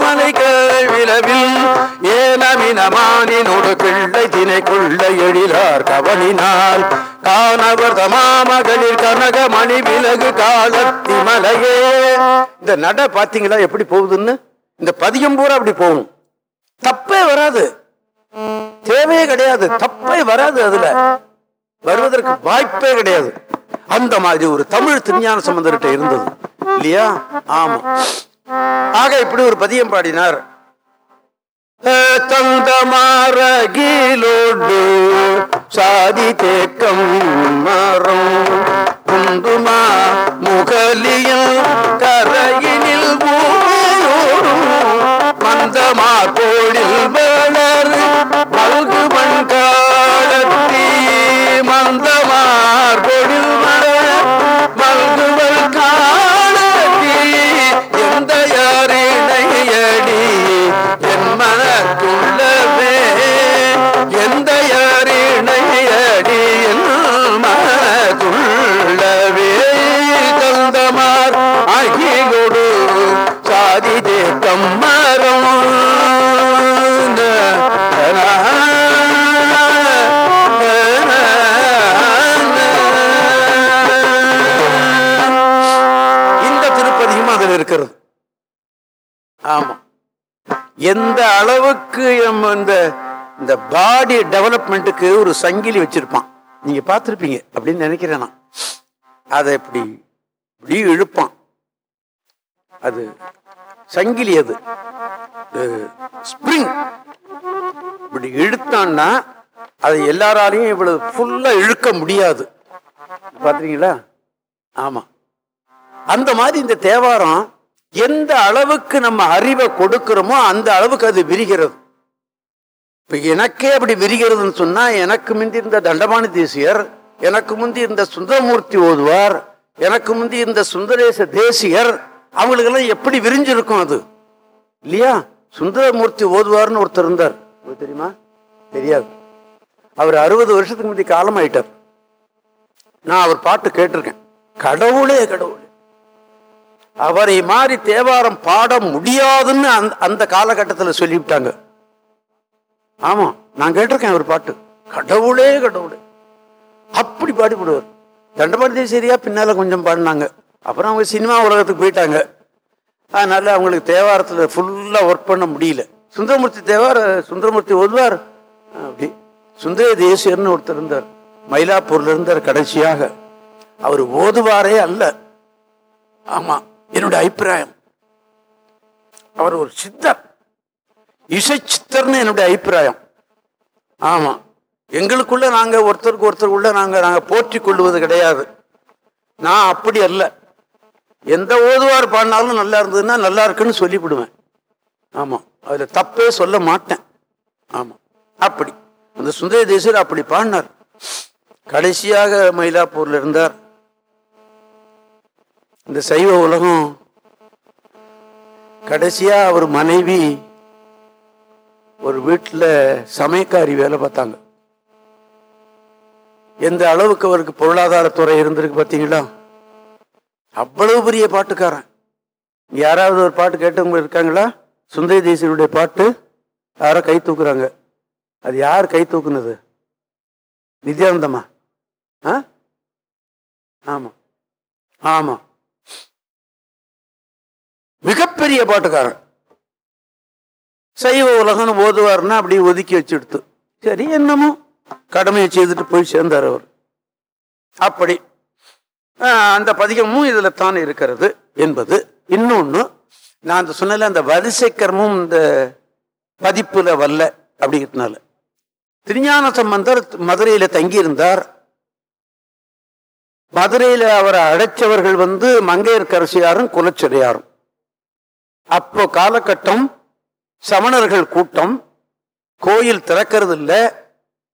மலை கேள்விலவில் ஏனமினமானினோடு பிள்ளை தினை கொள்ள எழிலார் கவனினால். காணவர் தமாமகளிர் கனக மணி விலகு காலத்தி மலையே இந்த நட பாத்தீங்களா எப்படி போகுதுன்னு? இந்த பதியம் பூரா அப்படி போகும் தப்பே வராது. தேவையே கிடையாது. தப்பே வராது அதுல. வருவதற்கு வாய்ப்பே கிடையாது. அந்த மாதிரி ஒரு தமிழ் திருஞான சம்பந்தர்கிட்ட இருந்தது. இல்லையா? ஆமா. ஆக இப்படி ஒரு பதியம் பாடினார். தந்த மாறகிலோடு சாதி தேக்கம் மரம் குந்துமா முகலியில் கரையினில் மந்தமா ஆமா. எந்த அளவுக்கு நம்ம இந்த இந்த பாடி டெவலப்மெண்ட்டுக்கு ஒரு சங்கிலி வச்சிருப்பான். நீங்க பார்த்துருப்பீங்க. அப்படின்னு நினைக்கிறேன் நான். அதை இப்படி இப்படி இழுப்பான். அது சங்கிலி அது. ஸ்ப்ரிங் இப்படி இழுத்தான்னா அதை எல்லாராலையும் இவ்வளவு ஃபுல்லா இழுக்க முடியாது. பாத்தீங்களா ஆமா. அந்த மாதிரி இந்த தேவாரம் எந்த அளவுக்கு நம்ம அறிவை கொடுக்கிறோமோ அந்த அளவுக்கு அது விரிகிறது. இப்ப எனக்கே அப்படி விரிகிறதுன்னு சொன்னா எனக்கு முந்தி இருந்த தண்டபாணி தேசியர் எனக்கு முந்தி இருந்த சுந்தரமூர்த்தி ஓதுவார் எனக்கு முந்தி இருந்த சுந்தரேச தேசியர் அவங்களுக்கெல்லாம் எப்படி விரிஞ்சிருக்கும் அது? இல்லையா? சுந்தரமூர்த்தி ஓதுவார்னு ஒருத்தர் இருந்தார். உங்களுக்கு தெரியுமா? தெரியாது. அவர் அறுபது வருஷத்துக்கு முந்தி காலமாயிட்டார். நான் அவர் பாட்டு கேட்டிருக்கேன். கடவுளே கடவுளே. அவரை மாறி தேவாரம் பாட முடியாதுன்னு அந்த அந்த காலகட்டத்தில் சொல்லிவிட்டாங்க. ஆமா நான் கேட்டிருக்கேன் ஒரு பாட்டு. கடவுளே கடவுளே. அப்படி பாடிவிடுவார். தண்டபாடி சரியா பின்னால கொஞ்சம் பாடினாங்க. அப்புறம் அவங்க சினிமா உலகத்துக்கு போயிட்டாங்க. அதனால அவங்களுக்கு தேவாரத்தில் ஃபுல்லாக ஒர்க் பண்ண முடியல. சுந்தரமூர்த்தி தேவார சுந்தரமூர்த்தி ஓதுவார். அப்படி. சுந்தர தேசியர்னு ஒருத்தர் இருந்தார். மயிலாப்பூர்ல இருந்தார் கடைசியாக. அவர் ஓதுவாரே அல்ல. ஆமா. என்னுடைய அபிப்பிராயம். அவர் ஒரு சித்தர். இசை சித்தர்னு என்னுடைய அபிப்பிராயம். ஆமா. எங்களுக்குள்ள நாங்க ஒருத்தருக்கு ஒருத்தருக்குள்ள நாங்க நாங்க போற்றி கொள்வது கிடையாது. நான் அப்படி அல்ல. எந்த ஓதுவார் பாடினாலும் நல்லா இருந்ததுன்னா நல்லா இருக்குன்னு சொல்லிவிடுவேன். ஆமா. அதுல தப்பே சொல்ல மாட்டேன். ஆமா. அப்படி. அந்த சுந்தர தேசர் அப்படி பாடினார். கடைசியாக மயிலாப்பூர்ல இருந்தார். இந்த சைவ உலகம் கடைசியா அவர் மனைவி ஒரு வீட்டில் சமயக்காரி வேலை பார்த்தாங்க. எந்த அளவுக்கு அவருக்கு பொருளாதாரத்துறை இருந்திருக்கு பார்த்தீங்களா? அவ்வளவு பெரிய பாட்டுக்காரன். யாராவது ஒரு பாட்டு கேட்டவங்க இருக்காங்களா? சுந்தர தேசியனுடைய பாட்டு யாரோ கை தூக்குறாங்க. அது யார் கை தூக்குனது? நித்யானந்தம்மா? ஆ? ஆமாம் ஆமாம் மிகப்பெரிய பாட்டுக்காரன். சைவ உலகம்னு ஓதுவார்னா அப்படி ஒதுக்கி வச்சுடுத்து. சரி என்னமோ கடமையை செய்துட்டு போய் சேர்ந்தார் அவர். அப்படி அந்த பதிகமும் இதில் தான் இருக்கிறது என்பது. இன்னொன்று நான் அந்த சொன்னல அந்த வரிசைக்கரமும் இந்த பதிப்பில் வரல அப்படிங்கிறதுனால. திருஞான சம்பந்தர் மதுரையில் தங்கியிருந்தார். மதுரையில் அவரை அழைச்சவர்கள் வந்து மங்கையர்கரசியாரும் குலச்சிறையாரும் அப்போ காலகட்டம் சமணர்கள் கூட்டம் கோயில் திறக்கிறது இல்லை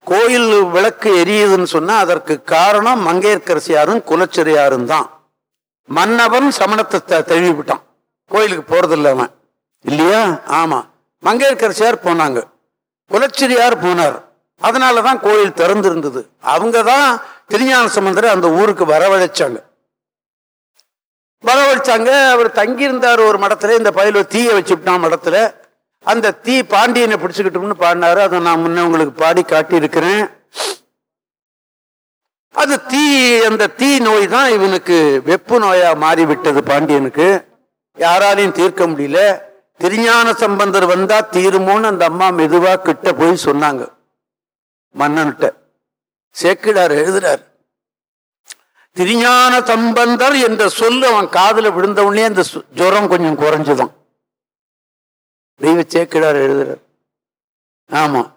கோயில் விளக்கு எரியுதுன்னு சொன்னா அதற்கு காரணம் மங்கையர்கரசியாரும் குலச்சிறையாரும் தான். மன்னவன் சமணத்தை த- கோயிலுக்கு போறதில்ல அவன். இல்லையா? ஆமா. மங்கையர்கரசியார் போனாங்க. குலச்சிரியார் போனார். அதனாலதான் கோயில் திறந்திருந்தது. அவங்க தான் திருஞான சம்பந்தரை அந்த ஊருக்கு வரவழைச்சாங்க. வரவழைச்சாங்க. அவர் தங்கியிருந்தார் ஒரு மடத்துல. இந்த பயில தீயை வச்சுட்டான் மடத்துல. அந்த தீ பாண்டியனை பிடிச்சுக்கிட்டோம்னு பாடினாரு. அதை நான் முன்ன உங்களுக்கு பாடி காட்டி இருக்கிறேன் அது தீ அந்த தீ நோய் தான் இவனுக்கு வெப்பு நோயா மாறிவிட்டது பாண்டியனுக்கு. யாராலையும் தீர்க்க முடியல. திருஞான சம்பந்தர் வந்தா தீருமோன்னு அந்த அம்மா மெதுவா கிட்ட போய் சொன்னாங்க. மன்னன்கிட்ட சேக்கிடார் எழுதுறாரு. திருஞான சம்பந்தர் என்ற சொல்லு அவன் காதில் விழுந்த உடனே அந்த ஜுரம் கொஞ்சம் குறைஞ்சுதான். தெய்வ சேக்கிடார் எழுதுறார். ஆமா.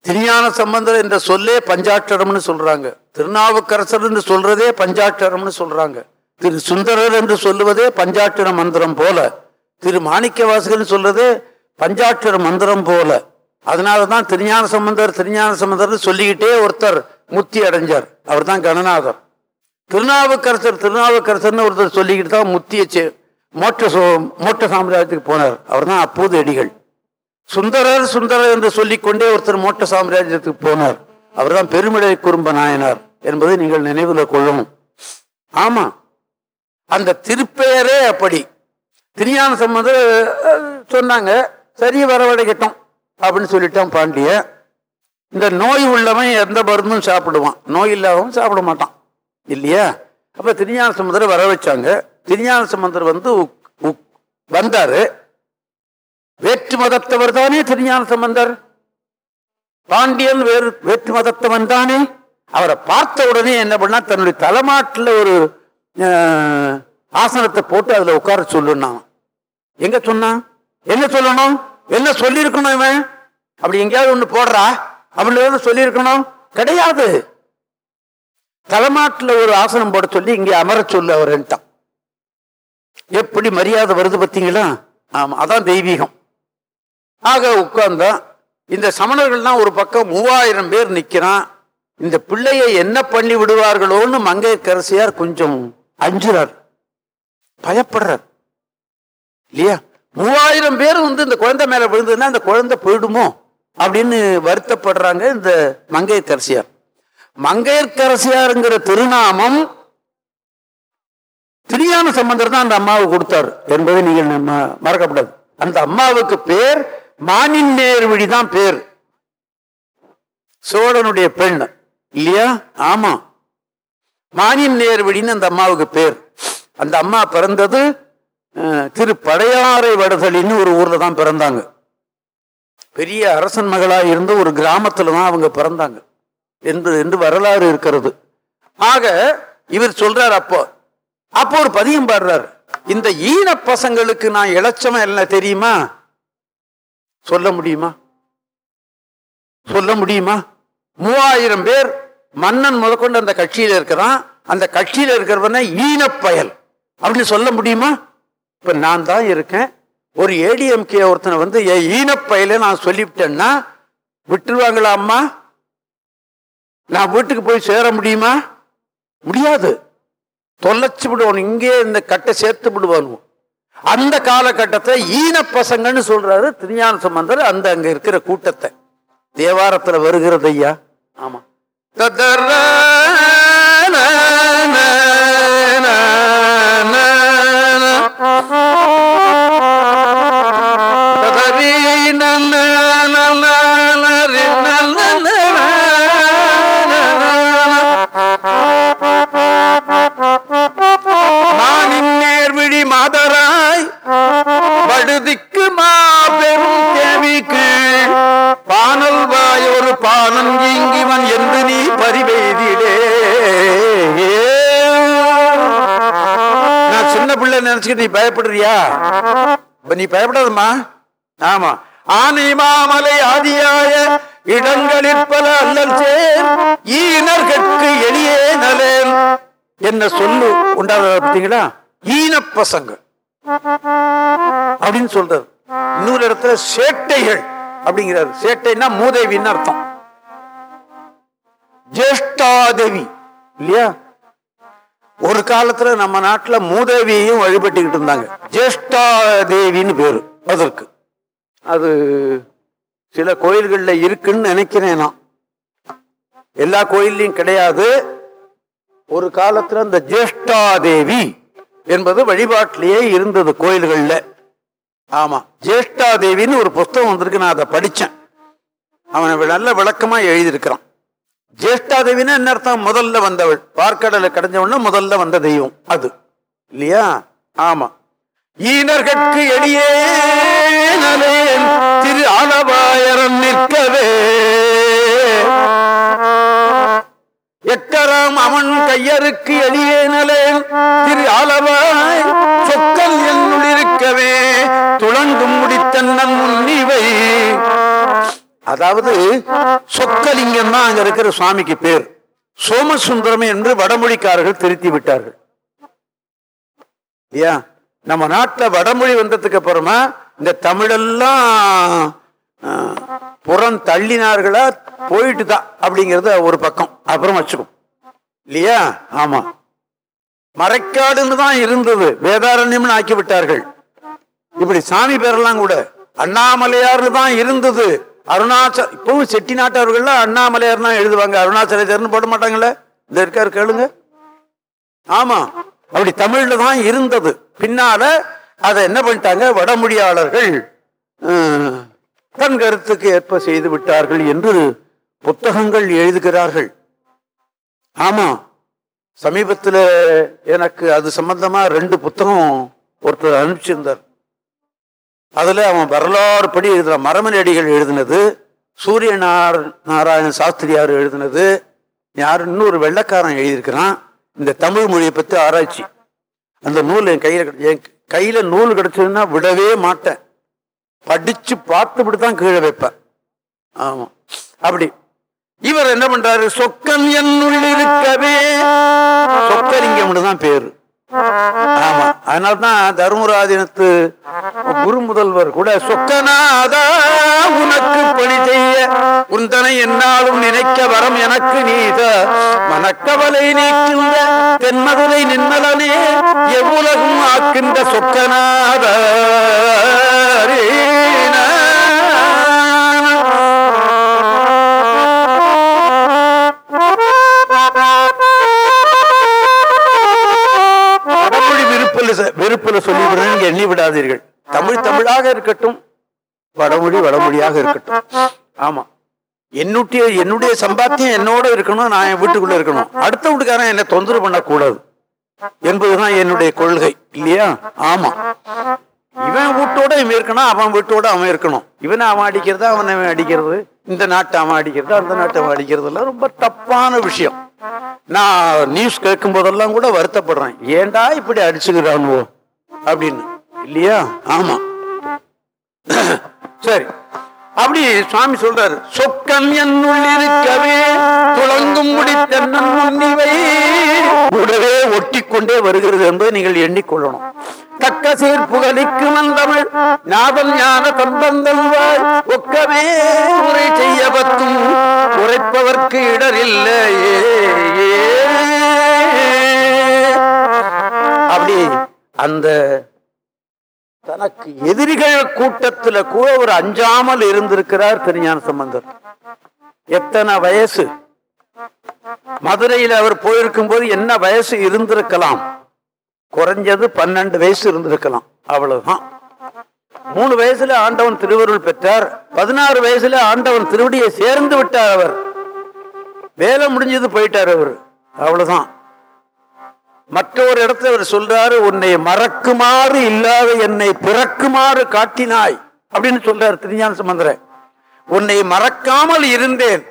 திருஞான சம்பந்தர் என்ற சொல்லே பஞ்சாட்சரம்னு சொல்றாங்க. திருநாவுக்கரசர் என்று சொல்றதே பஞ்சாட்சரம்னு சொல்றாங்க. திரு சுந்தரர் என்று சொல்லுவதே பஞ்சாட்சர மந்திரம் போல. திரு மாணிக்கவாசகர் சொல்றதே பஞ்சாட்சர மந்திரம் போல. அதனாலதான் திருஞான சம்பந்தர் திருஞான சம்பந்தர் சொல்லிக்கிட்டே ஒருத்தர் முத்தி அடைஞ்சார். அவர் தான் கணநாதர். திருநாவுக்கரசர் திருநாவுக்கரசர்னு ஒருத்தர் சொல்லிக்கிட்டு தான் முத்திய மோட்ட சோ- மோட்ச சாம்ராஜ்யத்துக்கு போனார். அவர் தான் அப்போது அடிகள். சுந்தரர் சுந்தரர் என்று சொல்லிக்கொண்டே ஒருத்தர் மோட்ட சாம்ராஜ்யத்துக்கு போனார். அவர்தான் பெருமிழை குறும்ப நாயனார் என்பதை நீங்கள் நினைவில் கொள்ளணும். ஆமா. அந்த திருப்பெயரே அப்படி. திருஞான சம்பந்தர் சொன்னாங்க சரி வரவழைக்கட்டும் அப்படின்னு சொல்லிட்டான் பாண்டிய இந்த நோய் உள்ளவன் எந்த மருந்தும் சாப்பிடுவான். நோய் இல்லாதவன் சாப்பிட மாட்டான். இல்லையா? அப்ப திருஞான சம்பந்தரை வர வச்சாங்க. திருஞான சம்பந்தர் வந்து உக்- வந்தாரு. வேற்று மதத்தவர் தானே திருஞான சம்பந்தர்? பாண்டியன் வேறு வேற்று மதத்தவன் தானே? அவரை பார்த்த உடனே என்ன பண்ணா தன்னுடைய தலைமாட்டில் ஒரு ஆசனத்தை போட்டு அதுல உட்கார சொல்லுனான். எங்க சொன்னான்? என்ன சொல்லணும்? என்ன சொல்லியிருக்கணும் இவன்? அப்படி எங்கேயாவது ஒண்ணு போடுறா? அப்படின்னு சொல்லியிருக்கணும். கிடையாது. தலைமாட்டில் ஒரு ஆசனம் போட சொல்லி இங்கே அமர சொல்லு அவர்ன்ட்டான் எப்படி மரியாதை வருது பார்த்தீங்களா? ஆமாம் அதான் தெய்வீகம். ஆக உட்கார்ந்தான் இந்த சமணர்கள்லாம் ஒரு பக்கம் மூவாயிரம் பேர் நிற்கிறான் இந்த பிள்ளையை என்ன பண்ணி விடுவார்களோன்னு மங்கையரசியார் கொஞ்சம் அஞ்சுறார். பயப்படுறார். இல்லையா? மூவாயிரம் பேர் வந்து இந்த குழந்தை மேல விழுந்ததுன்னா இந்த குழந்தை போயிடுமோ? அப்படின்னு வருத்தப்படுறாங்க இந்த மங்கையரசியார் மங்கையர்க்கரசியாருங்கிற திருநாமம் திரியான சம்பந்தர் தான் அந்த அம்மாவுக்கு கொடுத்தார் என்பதை நீங்கள் நம்ம மறக்கப்படாது. அந்த அம்மாவுக்கு பேர் மானின் நேர்வழி தான் பேர். சோழனுடைய பெண் இல்லையா? ஆமா. மானின் நேர்வழின்னு அந்த அம்மாவுக்கு பேர். அந்த அம்மா பிறந்தது திரு படையாறை வடதலின்னு ஒரு ஊர்ல தான் பிறந்தாங்க. பெரிய அரசன் மகளா இருந்த ஒரு கிராமத்துல தான் அவங்க பிறந்தாங்க. என்பது என்று வரலாறு இருக்கிறது. ஆக இவர் சொல்றார் அப்போ அப்போ ஒரு பதியம் பாடுறார். இந்த ஈன பசங்களுக்கு நான் இளச்சமம் என்ன தெரியுமா? சொல்ல முடியுமா? சொல்ல முடியுமா? மூவாயிரம் பேர் மன்னன் முதற்கொண்டு அந்த கட்சியில இருக்கிறான். அந்த கட்சியில இருக்கிறவன ஈனப்பயல் அப்படின்னு சொல்ல முடியுமா? இப்ப நான் தான் இருக்கேன். ஒரு ஏடிஎம்கே ஒருத்தனை வந்து என் ஈனப்பயல நான் சொல்லிவிட்டேன்னா விட்டுருவாங்களா அம்மா? நான் வீட்டுக்கு போய் சேர முடியுமா? முடியாது. தொலைச்சு விடுவான். இங்கே இந்த கட்டை சேர்த்து விடுவான். அந்த காலகட்டத்தை ஈன பசங்கன்னு சொல்றாரு திருஞான சம்பந்தர். அந்த அங்க இருக்கிற கூட்டத்தை. தேவாரத்துல வருகிறது ஐயா. ஆமா. ஒரு இங்கிவன் என்று நீ பரிவெய்திலே நான் சின்ன பிள்ளை நினைச்சுக்கிட்டு நீ பயப்படுறியா? இப்ப நீ பயப்படாதம்மா. ஆமா. ஆனை மாமலை ஆதியாய இடங்களில் பல அல்லல் சேர் ஈனர்கட்கு எளியே நலேன். என்ன சொல்லு உண்டாத பார்த்தீங்களா? ஈன பசங்க. அப்படின்னு சொல்றது இன்னொரு இடத்துல சேட்டைகள் அப்படிங்கிறாரு. சேட்டைன்னா மூதேவின்னு அர்த்தம். ஜேஷ்டாதேவி இல்லையா? ஒரு காலத்துல நம்ம நாட்டுல மூதேவியையும் வழிபட்டுக்கிட்டு இருந்தாங்க. ஜேஷ்டாதேவின்னு பேரு அதற்கு. அது சில கோயில்கள்ல இருக்குன்னு நினைக்கிறேன் நான். எல்லா கோயில்லையும் கிடையாது. ஒரு காலத்துல அந்த ஜேஷ்டாதேவி என்பது வழிபாட்டிலேயே இருந்தது கோயில்கள்ல. ஆமா ஜேஷ்டாதேவின்னு ஒரு புஸ்தகம் வந்திருக்கு நான் அதை படிச்சேன். அவன் நல்ல விளக்கமா எழுதியிருக்கிறான். ஜேஷ்டாதேவின்னா என்ன அர்த்தம்? முதல்ல வந்தவள். பார்க்கடலை கடைஞ்சவன முதல்ல வந்த தெய்வம். அது. இல்லையா? ஆமா. ஈனர்கட்கு எளியே திரு ஆலவாயரம் நிற்கவே. எட்டராம் அவன் கையருக்கு எளியே நலேன் திரு ஆலவாய் சொக்கல் என்னுளிருக்கவே துளங்கும் முடித்தன்னன் முன்னிவை அதாவது சொக்கலிங்கம் தான் அங்க இருக்கிற சுவாமிக்கு பேர். சோமசுந்தரம் என்று வடமொழிக்காரர்கள் திருத்தி விட்டார்கள். இல்லையா? நம்ம நாட்டுல வடமொழி வந்ததுக்கு அப்புறமா இந்த தமிழெல்லாம் ஆஹ், புறம் தள்ளினார்களா? போயிட்டு தான் அப்படிங்கறது ஒரு பக்கம். அப்புறம் வச்சுக்கும் இல்லையா? ஆமா. மறைக்காடுன்னு தான் இருந்தது. வேதாரண்யம்னு ஆக்கி விட்டார்கள். இப்படி சாமி பேரெல்லாம் கூட அண்ணாமலையார்னு தான் இருந்தது. அருணாச்சல் இப்பவும் செட்டி நாட்டவர்கள்ல அண்ணாமலையார் தான் எழுதுவாங்க. அருணாச்சலேசர்னு போட மாட்டாங்கல்ல இந்த இருக்காரு கேளுங்க. ஆமா. அப்படி தமிழ்ல தான் இருந்தது. பின்னால அதை என்ன பண்ணிட்டாங்க? வடமொழியாளர்கள் தன் கருத்துக்கு ஏற்ப செய்து விட்டார்கள் என்று புத்தகங்கள் எழுதுகிறார்கள். ஆமா. சமீபத்தில் எனக்கு அது சம்பந்தமா ரெண்டு புத்தகம் ஒருத்தர் அனுப்பிச்சிருந்தார். அதில் அவன் வரலாறு படி எழுதுற மரமனடிகள் எழுதினது சூரிய நார- நாராயண சாஸ்திரியார் எழுதினது யார் இன்னொரு வெள்ளைக்காரன் எழுதியிருக்கிறான் இந்த தமிழ் மொழியை பற்றி ஆராய்ச்சி. அந்த நூல் என் கையில் என் கையில் நூல் கிடைச்சதுன்னா விடவே மாட்டேன். படித்து பார்த்துவிட்டு தான் கீழே வைப்பேன். ஆமாம் அப்படி. இவர் என்ன பண்றாரு? சொக்கன் என்னுள் இருக்கவே சொக்கலிங்கம்னு தான் பேரு. ஆமா. அதனால தான் தருமராஜனத்து குரு முதல்வர் கூட சொக்கநாதா உனக்கு பணி செய்ய உந்தனை என்னாலும் நினைக்க வரம் எனக்கு நீத. மனக்கவலை நீக்கின்ற தென்மதுரை நின்மலனே எவ்வுலகும் ஆக்கின்ற சொக்கநாதே எண்ணி விடாதீர்கள் தமிழ் தமிழாக இருக்கட்டும் வடமொழி வடமொழியாக இருக்கட்டும். ஆமா. என்னுடைய என்னுடைய சம்பாத்தியம் என்னோட இருக்கணும் நான் என் வீட்டுக்குள்ள இருக்கணும். அடுத்த வீட்டுக்காரன் என்னை தொந்தரவு பண்ணக்கூடாது. என்பதுதான் என்னுடைய கொள்கை இல்லையா? ஆமா. இவன் வீட்டோட இவன் இருக்கணும் அவன் வீட்டோட அவன் இருக்கணும். இவனை அவன் அடிக்கிறது அவனை அவன் அடிக்கிறது? இந்த நாட்டை அவன் அடிக்கிறது அந்த நாட்டை அவன் அடிக்கிறது எல்லாம் ரொம்ப தப்பான விஷயம். நான் நியூஸ் கேட்கும் போதெல்லாம் கூட வருத்தப்படுறேன். ஏன்டா இப்படி அடிச்சுக்கிறானுவோ? அப்படின்னு. இல்லையா? ஆமா. சரி. அப்படி சுவாமி சொல்றாரு சொக்கன் என்னுள் இருக்கவே துளங்கும் உடவே ஒட்டி கொண்டே கூடவே வருகிறது என்பதை நீங்கள் எண்ணிக்கொள்ளணும். தக்க சீர் புகழிக்கு வந்தவள் நாதல் ஞான தந்தங்கள் ஒக்கவே ஒக்கமே உரை செய்ய பத்தும். உரைப்பவர்க்கு இடரில்லையே அப்படி அந்த தனக்கு எதிரிகள் கூட்டத்துல கூட ஒரு அஞ்சாமல் இருந்திருக்கிறார் திருஞான சம்பந்தர். எத்தனை வயசு? மதுரையில் அவர் போயிருக்கும் போது என்ன வயசு இருந்திருக்கலாம்? குறைஞ்சது பன்னெண்டு வயசு இருந்திருக்கலாம். அவ்வளவுதான். மூணு வயசுல ஆண்டவன் திருவருள் பெற்றார். பதினாறு வயசுல ஆண்டவன் திருவடியை சேர்ந்து விட்டார் அவர். வேலை முடிஞ்சது போயிட்டார் அவர். அவ்வளவுதான். மற்றொரு இடத்துல அவர் சொல்றாரு உன்னை மறக்குமாறு இல்லாத என்னை பிறக்குமாறு காட்டினாய் அப்படின்னு சொல்றாரு திருஞான சம்பந்தர. உன்னை மறக்காமல் இருந்தேன்.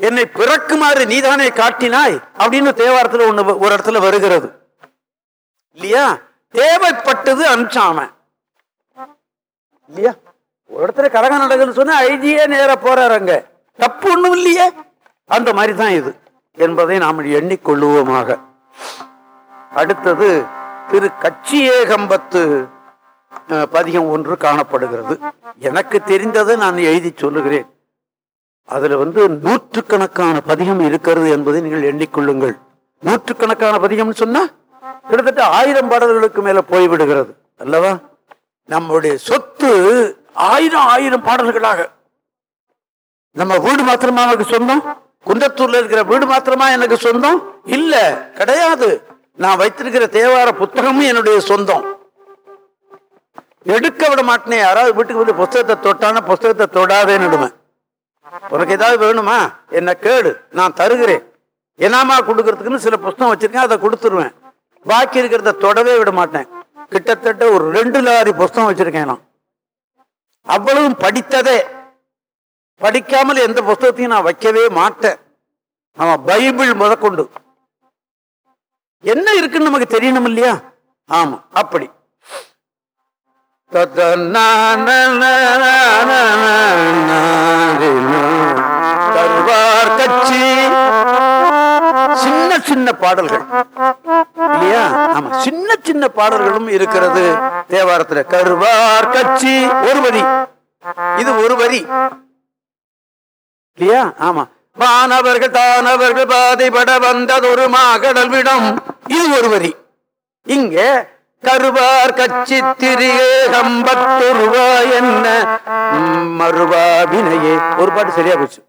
என்னை பிறக்குமாறு நீதானே காட்டினாய் அப்படின்னு தேவாரத்துல ஒண்ணு ஒரு இடத்துல வருகிறது. இல்லையா? தேவைப்பட்டது அனுப்பிச்சாம இல்லையா? ஒரு இடத்துல கரகம் நடக்குதுன்னு சொன்னா ஐஜியே நேர போறாரு அங்க. தப்பு ஒண்ணும் இல்லையே. அந்த மாதிரி தான் இது என்பதை நாம் எண்ணிக்கொள்ளுவோமாக. அடுத்தது திரு கச்சியேகம்பத்து பதிகம் ஒன்று காணப்படுகிறது. எனக்கு தெரிந்ததை நான் எழுதி சொல்லுகிறேன். அதுல வந்து நூற்றுக்கணக்கான பதிகம் இருக்கிறது என்பதை நீங்கள் எண்ணிக்கொள்ளுங்கள். நூற்றுக்கணக்கான பதிகம்னு சொன்னா கிட்டத்தட்ட ஆயிரம் பாடல்களுக்கு மேல போய்விடுகிறது. அல்லவா? நம்முடைய சொத்து ஆயிரம் ஆயிரம் பாடல்களாக. நம்ம வீடு மாத்திரமா எனக்கு சொந்தம்? குந்தத்தூர்ல இருக்கிற வீடு மாத்திரமா எனக்கு சொந்தம்? இல்ல கிடையாது. நான் வைத்திருக்கிற தேவார புத்தகமும் என்னுடைய சொந்தம். எடுக்க விட மாட்டேன் யாராவது வீட்டுக்கு வந்து புஸ்தகத்தை தொட்டான புஸ்தகத்தை நடுவேன். உனக்கு ஏதாவது வேணுமா? என்ன கேடு நான் தருகிறேன். எனாமா கொடுக்கறதுக்குன்னு சில புஸ்தகம் வச்சிருக்கேன் அதை கொடுத்துருவேன். பாக்கி இருக்கிறத தொடவே விட மாட்டேன். கிட்டத்தட்ட ஒரு ரெண்டு லாரி புஸ்தகம் வச்சிருக்கேன் நான். அவ்வளவும் படித்ததே. படிக்காமல் எந்த புஸ்தகத்தையும் நான் வைக்கவே மாட்டேன். அவன் பைபிள் முதற்கொண்டு. என்ன இருக்குன்னு நமக்கு தெரியணும் இல்லையா? ஆமா அப்படி. தருவார் கட்சி. சின்ன சின்ன பாடல்கள். இல்லையா? ஆமா சின்ன சின்ன பாடல்களும் இருக்கிறது தேவாரத்துல. கருவார் கட்சி ஒரு வரி. இது ஒரு வரி. இல்லையா? ஆமா. வானவர்கள் தானவர்கள் பாதிபட வந்ததொரு மாகடல் விடம். இது ஒரு வரி. இங்க கருவார் கச்சி திரியே கம்பத்தொருவா என்ன? மறுவா வினையே. ஒரு பாட்டு சரியா போச்சு.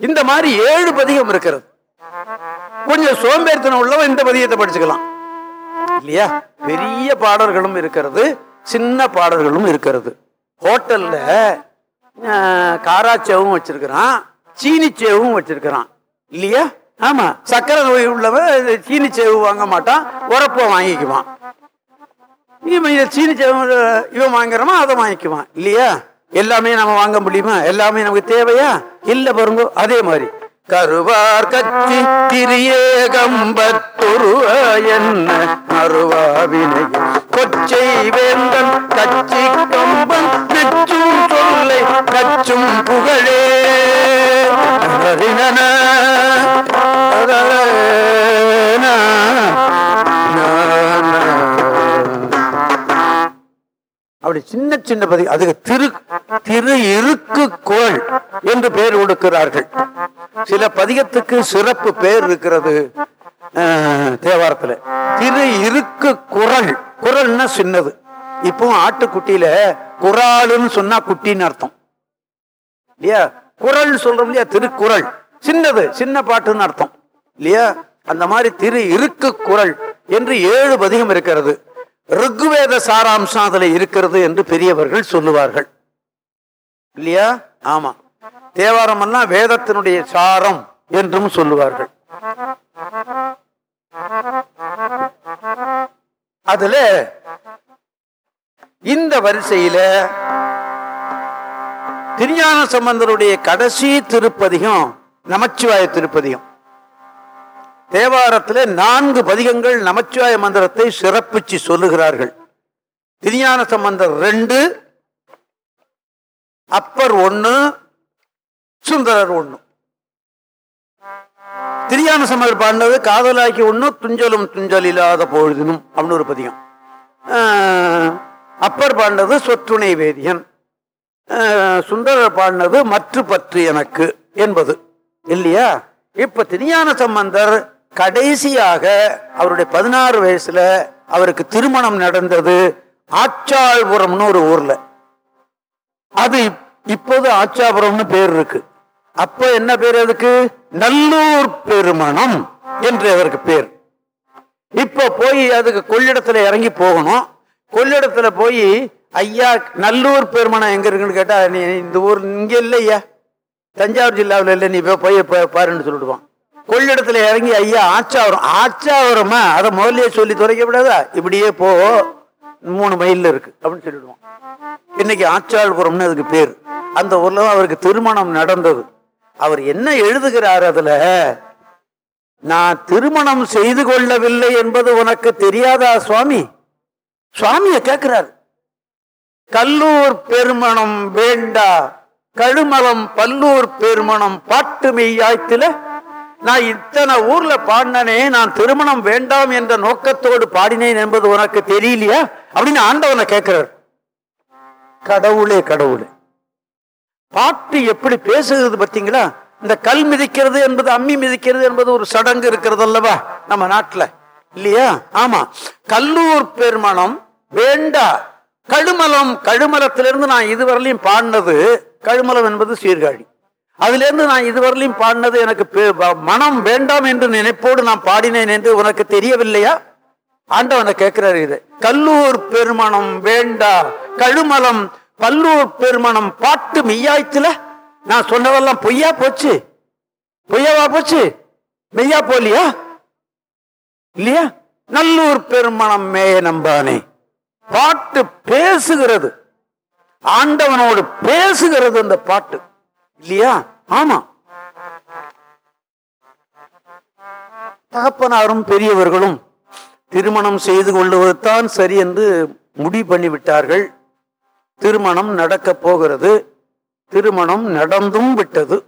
இந்த மாதிரி ஏழு பதிகம் இருக்கிறது. கொஞ்சம் சோம்பேறித்தனம் உள்ளவன் இந்த பதியத்தை படிச்சுக்கலாம். இல்லையா? பெரிய பாடல்களும் இருக்கிறது சின்ன பாடல்களும் இருக்கிறது. ஹோட்டல்ல காராச்சேவும் வச்சிருக்கிறான் சீனிச்சேவும் வச்சிருக்கிறான். இல்லையா? ஆமா. சக்கரை நோய் உள்ளவன் சீனிச்சேவு வாங்க மாட்டான் உரப்பை வாங்கிக்குவான். இவன் சீனிச்சேவு இவன் வாங்குறமா அதை வாங்கிக்குவான். இல்லையா? எல்லாமே நம்ம வாங்க முடியுமா? எல்லாமே நமக்கு தேவையா? இல்ல பாருங்க அதே மாதிரி. கருவார் கச்சி திரியே கம்பத்துருவ என்ன மறுவாவினை கொச்சை வேந்தன் கச்சி கம்பன் நெச்சும் சொல்லை கச்சும் புகழே. நரினன, அப்படி சின்ன சின்ன பதி அதுக்கு திரு திரு இருக்கு கோள் என்று பெயர் கொடுக்கிறார்கள் சில பதிகத்துக்கு சிறப்பு பெயர் இருக்கிறது தேவாரத்துல. திரு இருக்கு குரல். குரல்னா சின்னது. இப்போ ஆட்டுக்குட்டியில குராலுன்னு சொன்னா குட்டின்னு அர்த்தம். இல்லையா? குரல் சொல்றோம் இல்லையா? திருக்குறள். சின்னது சின்ன பாட்டுன்னு அர்த்தம். இல்லையா? அந்த மாதிரி திரு இருக்கு குரல் என்று ஏழு பதிகம் இருக்கிறது. ருக்குவேத சாராம்சம் அதுல இருக்கிறது என்று பெரியவர்கள் சொல்லுவார்கள். இல்லையா? ஆமா. தேவாரம் எல்லாம் வேதத்தினுடைய சாரம் என்றும் சொல்லுவார்கள். அதுல இந்த வரிசையில திருஞான சம்பந்தருடைய கடைசி திருப்பதிகம் நமச்சிவாய திருப்பதிகம் தேவாரத்தில் நான்கு பதிகங்கள் நமச்சிவாய மந்திரத்தை சிறப்பிச்சு சொல்லுகிறார்கள். திருஞான சம்பந்தர் ரெண்டு அப்பர் ஒன்று சுந்தரர் ஒண்ணு. திரியான சமர் பாடினது காதலாக்கி ஒண்ணு துஞ்சலும் துஞ்சல் இல்லாத பொழுதினும் அப்படின்னு ஒரு பதியம் அப்பர் பாடினது சொற்றுணை வேதியன் சுந்தரர் பாடினது மற்ற பற்று எனக்கு என்பது. இல்லையா? இப்ப திரியான சம்பந்தர் கடைசியாக அவருடைய பதினாறு வயசுல அவருக்கு திருமணம் நடந்தது ஆச்சாள்புரம்னு ஒரு ஊர்ல. அது இப்- இப்போது ஆச்சாபுரம்னு பேர் இருக்கு. அப்ப என்ன பேர் அதுக்கு? நல்லூர் பெருமணம் என்று அதற்கு பேர். இப்ப போய் அதுக்கு கொள்ளிடத்துல இறங்கி போகணும். கொள்ளிடத்துல போய் ஐயா நல்லூர் பெருமணம் எங்க இருக்குன்னு கேட்டா நீ இந்த ஊர் இங்க இல்லையா? தஞ்சாவூர் ஜில்லாவில் இல்லை நீ போய் போய் பாருன்னு சொல்லிடுவான். கொள்ளிடத்துல இறங்கி ஐயா ஆச்சாவரம் ஆச்சாவரமா? அதை முதல்லயே சொல்லி துறைக்க விடாதா? இப்படியே போ. மூணு மைல்ல இருக்கு. அப்படின்னு சொல்லிடுவான். இன்னைக்கு ஆச்சாள்புரம்னு அதுக்கு பேர். அந்த ஊர்ல அவருக்கு திருமணம் நடந்தது. அவர் என்ன எழுதுகிறார் அதுல? நான் திருமணம் செய்து கொள்ளவில்லை என்பது உனக்கு தெரியாதா சுவாமி? சுவாமிய கேட்கிறார். கல்லூர் பெருமணம் வேண்டா கழுமலம் பல்லூர் பெருமணம் பாட்டு மெய்யாய்த்தில நான் இத்தனை ஊர்ல பாடினனே நான் திருமணம் வேண்டாம் என்ற நோக்கத்தோடு பாடினேன் என்பது உனக்கு தெரியலையா? அப்படின்னு ஆண்டவனை கேட்கிறார். கடவுளே கடவுளே. பாட்டு எப்படி பேசுகிறது பார்த்தீங்களா? இந்த கல் மிதிக்கிறது என்பது அம்மி மிதிக்கிறது என்பது ஒரு சடங்கு இருக்கிறது அல்லவா நம்ம நாட்டில்? இல்லையா? ஆமா. கல்லூர் பெருமணம் வேண்டா. கழுமலம் கழுமலத்திலிருந்து நான் இதுவரையிலையும் பாடினது கழுமலம் என்பது சீர்காழி. அதிலிருந்து நான் இதுவரையிலையும் பாடினது எனக்கு மனம் வேண்டாம் என்று நினைப்போடு நான் பாடினேன் என்று உனக்கு தெரியவில்லையா? ஆண்டவனை கேட்கிறாரு இது? கல்லூர் பெருமணம் வேண்டா. கழுமலம் பல்லூர் பெருமணம் பாட்டு மெய்யாய்த்துல நான் சொன்னதெல்லாம் பொய்யா போச்சு? பொய்யாவா போச்சு? மெய்யா போலியா இல்லையா? நல்லூர் பெருமணம் மேய நம்பானே. பாட்டு பேசுகிறது. ஆண்டவனோடு பேசுகிறது அந்த பாட்டு. இல்லையா? ஆமா. தகப்பனாரும் பெரியவர்களும் திருமணம் செய்து கொள்வதுதான் சரி என்று முடிவு பண்ணிவிட்டார்கள். திருமணம் நடக்கப் போகிறது. திருமணம் நடந்தும் விட்டது.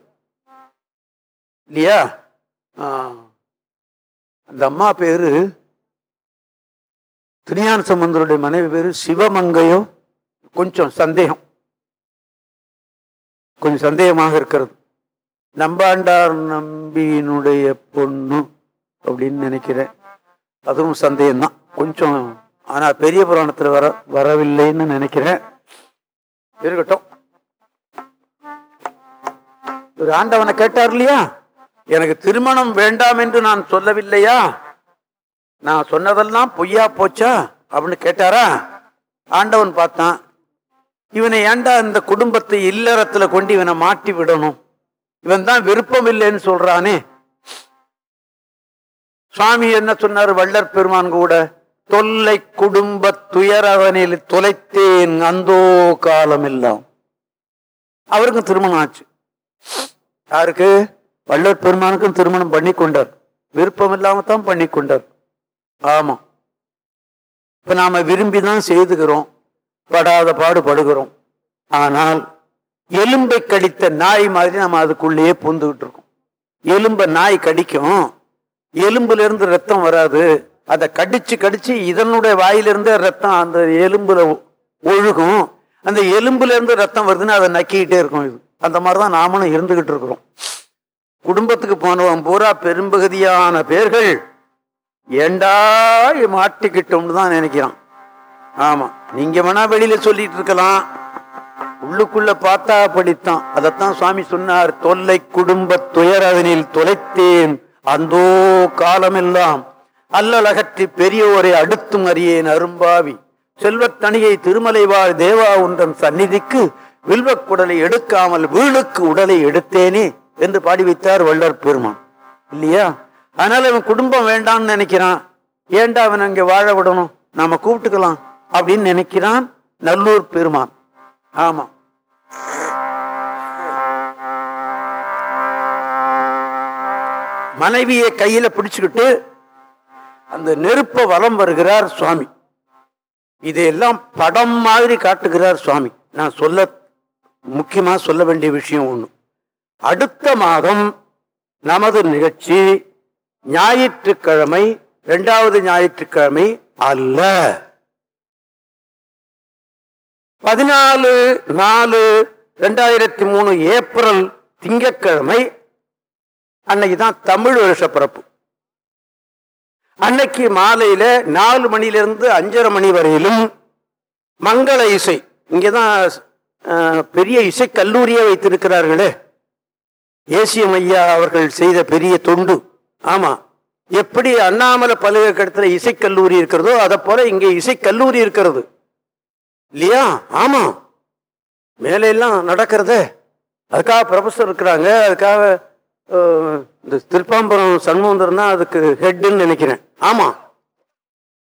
இல்லையா? ஆ. அந்த அம்மா பேரு துணியான சம்பந்தருடைய மனைவி பேரு சிவமங்கையோ கொஞ்சம் சந்தேகம். கொஞ்சம் சந்தேகமாக இருக்கிறது. நம்பாண்டார் நம்பியினுடைய பொண்ணு அப்படின்னு நினைக்கிறேன். அதுவும் சந்தேகம்தான். கொஞ்சம் ஆனா பெரிய புராணத்துல வர வரவில்லைன்னு நினைக்கிறேன். இருக்கட்டும். ஒரு ஆண்டவனை கேட்டார் இல்லையா? எனக்கு திருமணம் வேண்டாம் என்று நான் சொல்லவில்லையா? நான் சொன்னதெல்லாம் பொய்யா போச்சா? அப்படின்னு கேட்டாரா? ஆண்டவன் பார்த்தான் இவனை ஏண்டா இந்த குடும்பத்தை இல்லறத்துல கொண்டு இவனை மாட்டி விடணும்? இவன் தான் விருப்பம் இல்லைன்னு சொல்றானே. சுவாமி என்ன சொன்னார்? வள்ளற் பெருமான் கூட? தொல்லை குடும்ப துயரவனில் தொலைத்தேன் அந்தோ காலம் எல்லாம் அவருக்கும் திருமணம் ஆச்சு. யாருக்கு? வள்ளற் பெருமானுக்கும் திருமணம் பண்ணி கொண்டார் விருப்பம் இல்லாம தான் பண்ணி கொண்டார் ஆமா. இப்ப நாம விரும்பி தான் செய்துகிறோம். படாத பாடு படுகிறோம் ஆனால் எலும்பை கடித்த நாய் மாதிரி நம்ம அதுக்குள்ளேயே பூந்துகிட்டு இருக்கோம். எலும்பை நாய் கடிக்கும். எலும்புல இருந்து ரத்தம் வராது. அதை கடிச்சு கடிச்சு இதனுடைய வாயிலிருந்து ரத்தம் அந்த எலும்புல ஒழுகும். அந்த எலும்புல இருந்து ரத்தம் வருதுன்னு அதை நக்கிக்கிட்டே இருக்கும் இது. அந்த மாதிரிதான் நாமளும் இருந்துகிட்டு இருக்கிறோம். குடும்பத்துக்கு போனவன் பூரா பெரும்பகுதியான பேர்கள் ஏண்டா மாட்டிக்கிட்டோம்னு தான் நினைக்கிறான். ஆமா நீங்க வேணா வெளியில சொல்லிட்டு இருக்கலாம். உள்ளுக்குள்ள பார்த்தா படித்தான் அதைத்தான் சுவாமி சொன்னார் தொல்லை குடும்ப துயரதனில் தொலைத்தேன். அந்தோ காலமெல்லாம் அல்லலகற்றி பெரியோரை அடுத்தும் அறியேன் அரும்பாவி. செல்வத்தணியை திருமலைவாழ் திருமலை தேவா உன்றன் சந்நிதிக்கு வில்வக்குடலை எடுக்காமல் வீழுக்கு உடலை எடுத்தேனே என்று பாடி வைத்தார் வள்ளர் பெருமான். இல்லையா? அதனால இவன் குடும்பம் வேண்டாம்னு நினைக்கிறான். ஏண்டா அவன் அங்கே வாழ விடணும்? நாம கூப்பிட்டுக்கலாம் அப்படின்னு நினைக்கிறான் நல்லூர் பெருமான். ஆமா. மனைவியை கையில பிடிச்சுக்கிட்டு அந்த நெருப்ப வலம் வருகிறார் சுவாமி. இதையெல்லாம் படம் மாதிரி காட்டுகிறார் சுவாமி. நான் சொல்ல முக்கியமா சொல்ல வேண்டிய விஷயம் ஒண்ணு. அடுத்த மாதம் நமது நிகழ்ச்சி ஞாயிற்றுக்கிழமை இரண்டாவது ஞாயிற்றுக்கிழமை அல்ல. பதினாலு நாலு ரெண்டாயிரத்தி மூணு ஏப்ரல் திங்கக்கிழமை அன்னைக்கு தான் தமிழ் வருஷ பிறப்பு. அன்னைக்கு மாலையில நாலு மணிலிருந்து அஞ்சரை மணி வரையிலும் மங்கள இசை. இங்கதான் தான் பெரிய இசை கல்லூரியை வைத்திருக்கிறார்களே. ஏசியம் ஐயா அவர்கள் செய்த பெரிய தொண்டு. ஆமா. எப்படி அண்ணாமலை பல்கலைக்கழகத்தில் இசைக்கல்லூரி இருக்கிறதோ அதை போல இங்க இசைக்கல்லூரி இருக்கிறது. இல்லையா? ஆமா. மேலையெல்லாம் நடக்கிறதே. அதுக்காக ப்ரொஃபஸர் இருக்கிறாங்க. அதுக்காக இந்த திருப்பாம்பரம் சண்முகந்தரம் தான் அதுக்கு ஹெட்டுன்னு நினைக்கிறேன். ஆமா.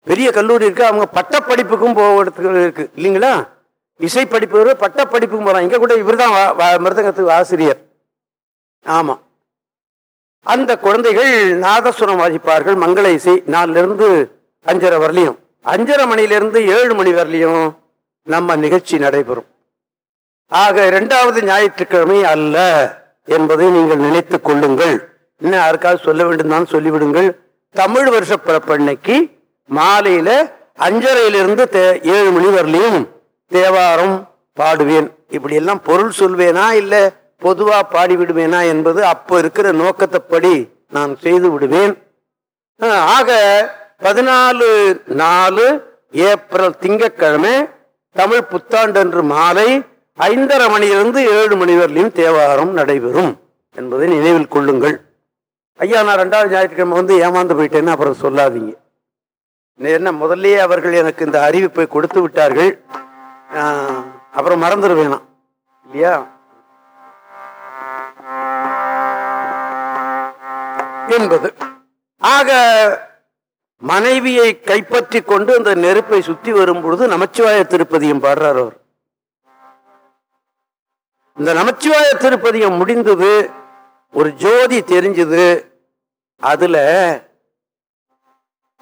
பெரிய கல்லூரி இருக்கு அவங்க பட்டப்படிப்புக்கும் போகிறதுக்கு இருக்கு. இல்லைங்களா? இசை படிப்பு பட்டப்படிப்புக்கும் போகிறாங்க இங்க கூட இவர் தான் மிருதங்கத்துக்கு ஆசிரியர். ஆமா. அந்த குழந்தைகள் நாதஸ்வரம் வாசிப்பார்கள் மங்கள இசை நாலுல இருந்து அஞ்சரை வரலையும். அஞ்சரை மணிலிருந்து ஏழு மணி வரலையும் நம்ம நிகழ்ச்சி நடைபெறும். ஆக இரண்டாவது ஞாயிற்றுக்கிழமை அல்ல. என்பதை நீங்கள் நினைத்துக் கொள்ளுங்கள். இன்னும் யாருக்காவது சொல்ல வேண்டும் சொல்லிவிடுங்கள். தமிழ் வருஷ பிறப்பன்னைக்கு மாலையில அஞ்சரையிலிருந்து தே- ஏழு மணி வரலையும் தேவாரம் பாடுவேன். இப்படி எல்லாம் பொருள் சொல்வேனா இல்ல பொதுவா பாடிவிடுவேனா என்பது அப்போ இருக்கிற நோக்கத்தைப்படி நான் செய்து விடுவேன். ஆக பதினாலு நாலு ஏப்ரல் திங்கட்கிழமை தமிழ் புத்தாண்டன்று மாலை ஐந்தரை மணியிலிருந்து ஏழு மணி வரலையும் தேவாரம் நடைபெறும் என்பதை நினைவில் கொள்ளுங்கள். ஐயா நான் ரெண்டாவது ஞாயிற்றுக்கிழமை வந்து ஏமாந்து போயிட்டேன்னு அப்புறம் சொல்லாதீங்க. என்ன முதல்லயே அவர்கள் எனக்கு இந்த அறிவிப்பை கொடுத்து விட்டார்கள். அப்புறம் மறந்துடுவேனா இல்லையா? என்பது. ஆக மனைவியை கைப்பற்றி கொண்டு அந்த நெருப்பை சுத்தி வரும்பொழுது நமச்சிவாய திருப்பதியும் பாடுறார் அவர். இந்த நமச்சிவாய திருப்பதியம் முடிந்தது ஒரு ஜோதி தெரிஞ்சது. அதுல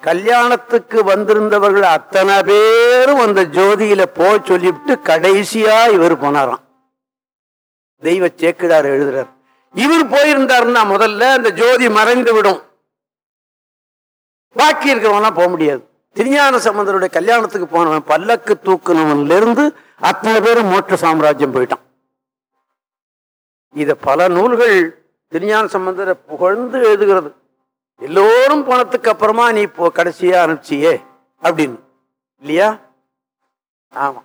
கல்யாணத்துக்கு வந்திருந்தவர்கள் அத்தனை பேரும் அந்த ஜோதியில போய் சொல்லிவிட்டு கடைசியா இவர் போனாராம். தெய்வ சேக்கிடார் எழுதுறார். இவர் போயிருந்தாருன்னா முதல்ல அந்த ஜோதி மறைந்து விடும். பாக்கி இருக்கிறவனா போக முடியாது. திருஞான சம்பந்தருடைய கல்யாணத்துக்கு போனவன் பல்லக்கு தூக்குனவன்ல இருந்து அத்தனை பேரும் மோட்ச சாம்ராஜ்யம் போயிட்டான். இதை பல நூல்கள் திருஞான சம்பந்தரை புகழ்ந்து எழுதுகிறது. எல்லோரும் போனதுக்கு அப்புறமா நீ இப்போ கடைசியா அனுப்பிச்சியே அப்படின்னு. இல்லையா? ஆமா.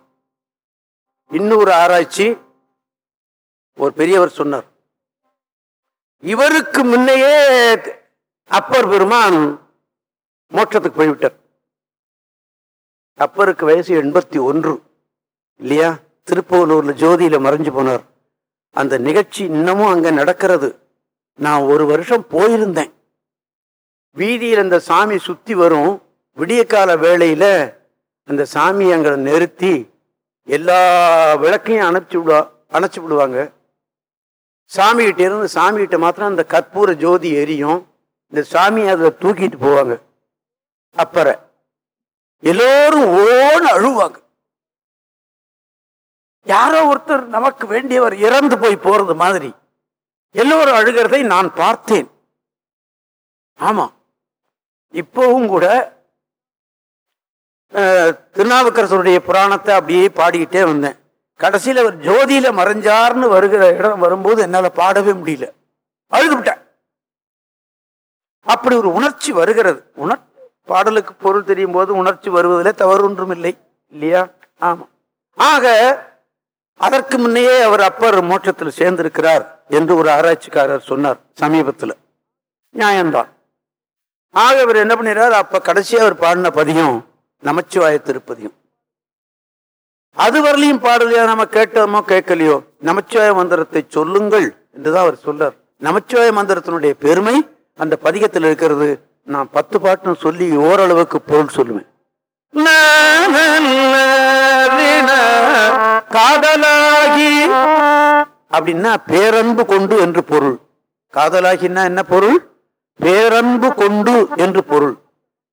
இன்னொரு ஆராய்ச்சி ஒரு பெரியவர் சொன்னார். இவருக்கு முன்னையே அப்பர் பெருமான் மோட்சத்துக்கு போய்விட்டார். அப்பருக்கு வயசு எண்பத்தி ஒன்று இல்லையா? திருப்பூலூர்ல ஜோதியில மறைஞ்சு போனார். அந்த நிகழ்ச்சி இன்னமும் அங்கே நடக்கிறது. நான் ஒரு வருஷம் போயிருந்தேன். வீதியில் அந்த சாமி சுற்றி வரும் விடிய கால வேளையில் அந்த சாமி அங்கே நிறுத்தி எல்லா விளக்கையும் அணைச்சி விடுவா அணைச்சி விடுவாங்க. சாமிகிட்ட இருந்து சாமிகிட்ட மாத்திரம் அந்த கற்பூர ஜோதி எரியும். இந்த சாமி அதில் தூக்கிட்டு போவாங்க. அப்பற எல்லோரும் ஓன்னு அழுவாங்க. யாரோ ஒருத்தர் நமக்கு வேண்டியவர் இறந்து போய் போறது மாதிரி. எல்லோரும் அழுகிறதை நான் பார்த்தேன். ஆமா. இப்பவும் கூட திருநாவுக்கரசருடைய புராணத்தை அப்படியே பாடிக்கிட்டே வந்தேன். கடைசியில் அவர் ஜோதியில மறைஞ்சார்னு வருகிற இடம் வரும்போது என்னால பாடவே முடியல. அழுதுவிட்டேன் அப்படி ஒரு உணர்ச்சி வருகிறது. உணர் பாடலுக்கு பொருள் தெரியும் போது உணர்ச்சி வருவதில் தவறு ஒன்றும் இல்லை. இல்லையா? ஆமா. ஆக அதற்கு முன்னையே அவர் அப்பர் மோட்சத்தில் சேர்ந்திருக்கிறார் என்று ஒரு ஆராய்ச்சிக்காரர் சொன்னார் சமீபத்தில். நியாயம்தான். ஆக இவர் என்ன பண்ணிடுறார் அப்ப கடைசியாக அவர் பாடின பதியம் நமச்சிவாய திருப்பதியும் அது வரலையும் பாடலையா நம்ம கேட்டோமோ கேட்கலையோ? நமச்சிவாய மந்திரத்தை சொல்லுங்கள் என்றுதான் அவர் சொல்றார் நமச்சிவாய மந்திரத்தினுடைய பெருமை அந்த பதிகத்தில் இருக்கிறது நான் பத்து பாட்டும் சொல்லி ஓரளவுக்கு பொருள் சொல்லுவேன். காதலாகி. அப்படின்னா பேரன்பு கொண்டு என்று பொருள். காதலாகின்னா என்ன பொருள்? பேரன்பு கொண்டு என்று பொருள்.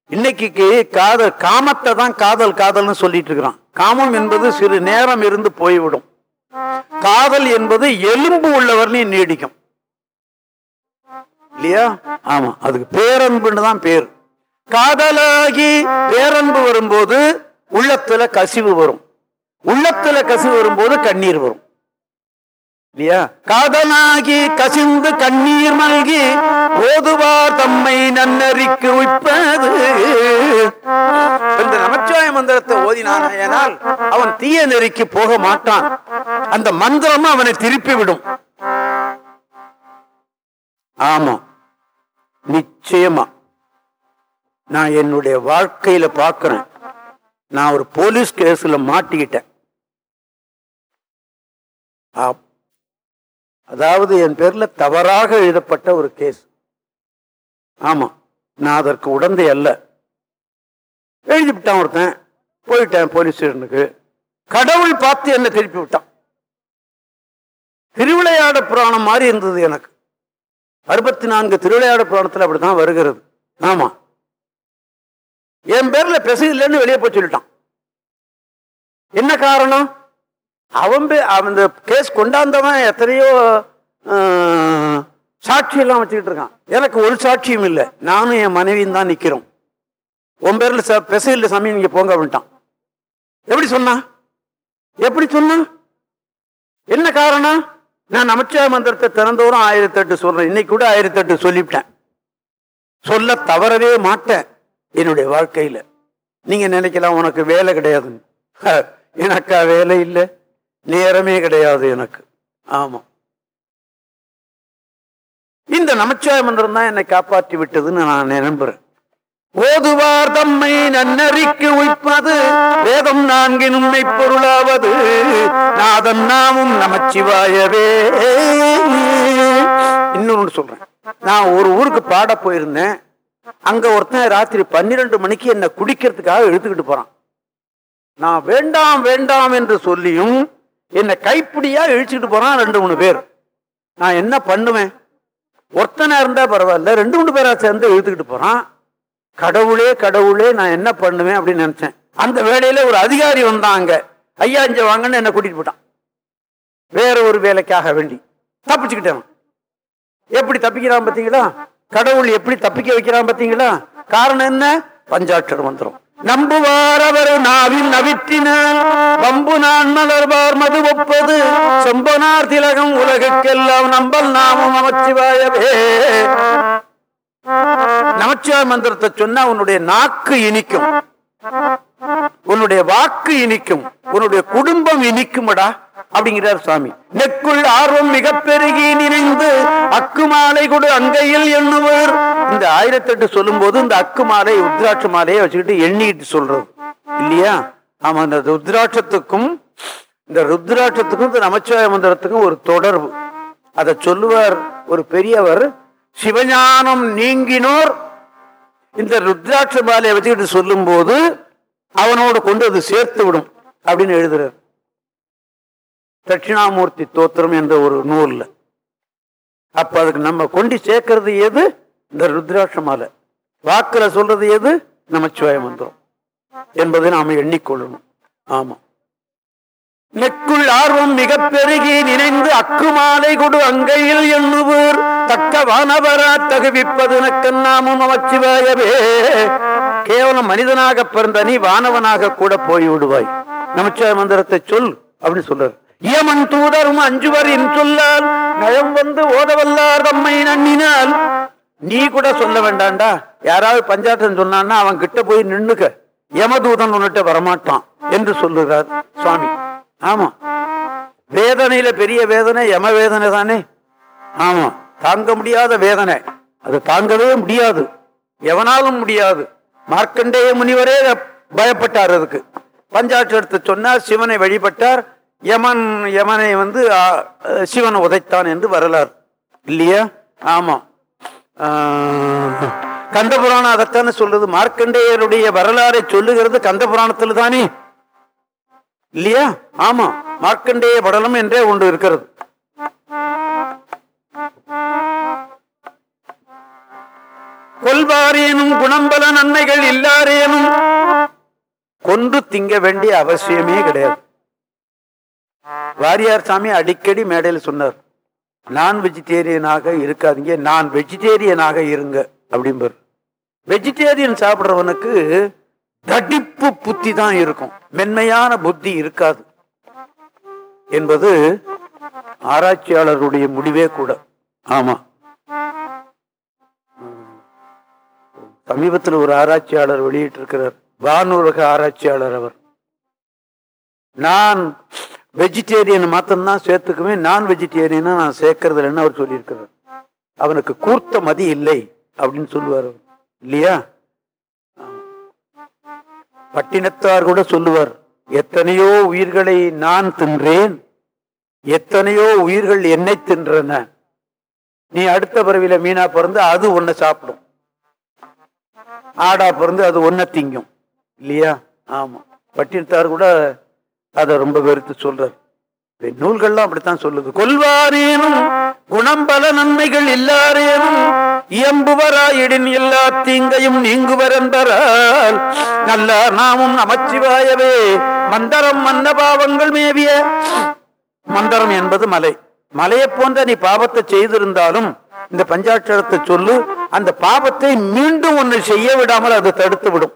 இன்னைக்கு காதல் காமத்தை தான் காதல் காதல்னு சொல்லிட்டு இருக்கிறான். காமம் என்பது சிறு நேரம் இருந்து போய்விடும். காதல் என்பது எலும்பு உள்ளவர்களையும் நீடிக்கும். இல்லையா? ஆமா அதுக்கு பேரன்புன்னு தான் பேர். காதலாகி பேரன்பு வரும்போது உள்ளத்துல கசிவு வரும். உள்ளத்துல கசிவு வரும்போது கண்ணீர் வரும். இல்லையா? காதலாகி கசிந்து கண்ணீர் மல்கி ஓதுவார் தம்மை நன்னறிக்கு உய்ப்பது இந்த நமச்சிவாய மந்திரத்தை ஓதினானால் அவன் தீய நெறிக்கு போக மாட்டான். அந்த மந்திரமும் அவனை திருப்பி விடும். ஆமா. நிச்சயமா. நான் என்னுடைய வாழ்க்கையில பார்க்கிறேன். நான் ஒரு போலீஸ் கேஸ்ல மாட்டிக்கிட்டேன். அதாவது என் பேர்ல தவறாக எழுதப்பட்ட ஒரு கேஸ். ஆமா நான் அதற்கு உடந்தை அல்ல. எழுதிவிட்டான் ஒருத்தன். போயிட்டேன் போலீஸ் ஸ்டேஷனுக்கு. கடவுள் பார்த்து என்ன திருப்பி விட்டான். திருவிளையாட புராணம் மாதிரி இருந்தது எனக்கு. அறுபத்தி நான்கு திருவிளையாட புராணத்தில் அப்படித்தான் வருகிறது. ஆமா. என் பேர்ல பெசு இல்லைன்னு வெளியே போய் சொல்லிட்டான். என்ன காரணம்? அவன் பே- அவன் கேஸ் கொண்டாந்தவன் எத்தனையோ சாட்சியெல்லாம் வச்சுக்கிட்டு இருக்கான். எனக்கு ஒரு சாட்சியும் இல்லை. நானும் என் மனைவியும் தான் நிற்கிறோம் உன் பேர்ல ச- இல்லை சாமி நீங்க போங்க அப்படின்ட்டான். எப்படி சொன்னான்? எப்படி சொன்னான்? என்ன காரணம்? நான் நமச்சிவாய மந்திரத்தை திறந்தோறும் ஆயிரத்தி எட்டு சொல்றேன். இன்னைக்கு கூட ஆயிரத்தி எட்டு சொல்லிவிட்டேன். சொல்ல தவறவே மாட்டேன். என்னுடைய வாழ்க்கையில. நீங்க நினைக்கலாம் உனக்கு வேலை கிடையாதுன்னு எனக்கா வேலை இல்லை. நேரமே கிடையாது எனக்கு. ஆமாம் இந்த நமச்சிவாய மந்திரம் தான் என்னை காப்பாற்றி விட்டதுன்னு நான் நம்புறேன் ஓதுவார் தம்மை நன்னறிக்கு உய்ப்பது வேதம் நான்கின் உண்மை பொருளாவது நாதன் நாமும் நமச்சிவாயவே. இன்னொன்னு சொல்றேன். நான் ஒரு ஊருக்கு பாட போயிருந்தேன். அங்க ஒருத்தன் ராத்திரி பன்னிரெண்டு மணிக்கு என்ன குடிக்கிறதுக்காக இழுத்துக்கிட்டு போறான். நான் வேண்டாம் வேண்டாம் என்று சொல்லியும் என்னை கைப்பிடியா இழுச்சுக்கிட்டு போறான் ரெண்டு மூணு பேர். நான் என்ன பண்ணுவேன்? ஒருத்தனா இருந்தா பரவாயில்ல ரெண்டு மூணு பேரா சேர்ந்து இழுத்துக்கிட்டு போறான். கடவுளே கடவுளே நான் என்ன பண்ணுவேன் அப்படின்னு நினைச்சேன். அந்த வேலையில ஒரு அதிகாரி வந்தான் அங்க. ஐயா இஞ்ச வாங்கன்னு என்ன கூட்டிட்டு போட்டான் வேற ஒரு வேலைக்காக வேண்டி தப்பிச்சுக்கிட்டேன். எப்படி தப்பிக்கிறான் பாத்தீங்களா? கடவுள் எப்படி தப்பிக்க வைக்கிறான் பாத்தீங்களா காரணம் என்ன? பஞ்சாட்சர மந்திரம் நம்புவார் அவர் நாவின் நவிற்றினார் வம்பு நான் மலர்வார் மது ஒப்பது. செம்பனார் திலகம் உலகுக்கெல்லாம் நம்பல் நாமும் நமச்சிவாயவே. நமச்சிவாய மந்திரத்தை சொன்னா உன்னுடைய நாக்கு இனிக்கும். உன்னுடைய வாக்கு இனிக்கும். உன்னுடைய குடும்பம் இனிக்குமடா. அப்படிங்கிறார் சுவாமி. நெக்குள் ஆர்வம் மிக பெருகி நினைந்து அக்கு மாலை கொடு அங்கையில் எண்ணுவர். இந்த ஆயிரத்தி எட்டு சொல்லும் போது இந்த அக்கு மாலை உத்ராட்ச மாலையை வச்சுக்கிட்டு எண்ணிட்டு சொல்றது. இல்லையா? ஆமா இந்த ருத்ராட்சத்துக்கும் இந்த ருத்ராட்சத்துக்கும் இந்த நமச்சிவாய மந்திரத்துக்கும் ஒரு தொடர்பு. அதை சொல்லுவார் ஒரு பெரியவர் சிவஞானம் நீங்கினோர். இந்த ருத்ராட்ச மாலையை வச்சுக்கிட்டு சொல்லும் போது அவனோடு கொண்டு அது சேர்த்து விடும் அப்படின்னு எழுதுறார். தட்சிணாமூர்த்தி தோத்திரம் என்ற ஒரு நூலில். அப்ப அதுக்கு நம்ம கொண்டு சேர்க்கறது எது? இந்த ருத்ராட்ச மாலை வாக்கில் சொல்றது எது? நமச்சிவாய மந்திரம் என்பதை நாம எண்ணிக்கொள்ளணும். ஆமா. நெக்குள் ஆர்வம் மிக பெருகி நினைந்து அக்கு மாலை கொடு அங்கையில் எண்ணுவோர். தக்க வானவரா தகுவிப்பது நக்கன்னாமும் நமச்சிவாயவே. கேவலம் மனிதனாக பிறந்த நீ வானவனாக கூட போய் விடுவாய் நமச்சிவாய மந்திரத்தை சொல் அப்படின்னு சொல்றாரு. இயமன் தூதரும் அஞ்சுவர் என் சொல்லால் நயம் வந்து ஓதவல்லார் தம்மை நன்னினால். நீ கூட சொல்ல வேண்டாம்டா யாராவது பஞ்சாட்டம் சொன்னான்னா அவன் கிட்ட போய் நின்னுக்க. யமதூதன் உன்னிட்ட வரமாட்டான் என்று சொல்லுகிறார் சுவாமி. ஆமா. வேதனையில பெரிய வேதனை யம வேதனை தானே? ஆமா. தாங்க முடியாத வேதனை. அது தாங்கவே முடியாது. எவனாலும் முடியாது. மார்க்கண்டேய முனிவரே பயப்பட்டார் அதுக்கு. பஞ்சாட்சரத்தை சொன்னார் சிவனை வழிபட்டார். யமன் யமனை வந்து சிவன் உதைத்தான் என்று வரலாறு. இல்லையா? ஆமா. ஆஹ், கந்த அதைத்தானே சொல்றது. மார்க்கண்டேயருடைய வரலாறை சொல்லுகிறது கந்தபுராணத்தில் தானே இல்லையா? ஆமா. மார்க்கண்டேய படலம் என்றே ஒன்று இருக்கிறது. கொல்வாரேனும் குணம்பல நன்மைகள் இல்லாரேனும். கொன்று திங்க வேண்டிய அவசியமே கிடையாது. வாரியார் சாமி அடிக்கடி மேடையில் சொன்னார் நான் வெஜிடேரியனாக இருக்காதீங்க நான் வெஜிடேரியனாக இருங்க அப்படிம்பார். வெஜிடேரியன் சாப்பிடுறவனுக்கு தடிப்பு புத்தி தான் இருக்கும் மென்மையான புத்தி இருக்காது என்பது ஆராய்ச்சியாளருடைய முடிவே கூட. ஆமா. சமீபத்தில் ஒரு ஆராய்ச்சியாளர் வெளியிட்டிருக்கிறார் வானூரக ஆராய்ச்சியாளர் அவர். நான் வெஜிடேரியன் மாத்திரம்தான் சேர்த்துக்குமே நான் வெஜிடேரியனா நான் சேர்க்கறது இல்லைன்னு அவர் சொல்லியிருக்கிறார். அவனுக்கு கூர்த்த மதி இல்லை அப்படின்னு சொல்லுவார் இல்லையா? பட்டினத்தார் கூட சொல்லுவார் எத்தனையோ உயிர்களை நான் தின்றேன் எத்தனையோ உயிர்கள் என்னை தின்றன. நீ அடுத்த பறவையில மீனா பிறந்து அது உன்னை சாப்பிடும். ஆடா பிறந்து அது ஒன்ன திங்கும். இல்லையா? ஆமா. பட்டினத்தார் கூட அதை ரொம்ப வெறுத்து சொல்றார். இந்த நூல்கள்லாம் அப்படித்தான் சொல்லுது. கொல்வாரேனும் குணம் பல நன்மைகள் இல்லாரேனும் இயம்புவராயிடின் எல்லா தீங்கையும் நீங்குவர் என்பரால் நல்ல நாமும் நமச்சிவாயவே மந்தரம் மன்ன பாவங்கள் மேவிய. மந்தரம் என்பது மலை. மலையை போன்ற நீ பாவத்தை செய்திருந்தாலும் இந்த பஞ்சாட்சரத்தை சொல்லு அந்த பாவத்தை மீண்டும் ஒன்று செய்ய விடாமல் அது தடுத்து விடும்.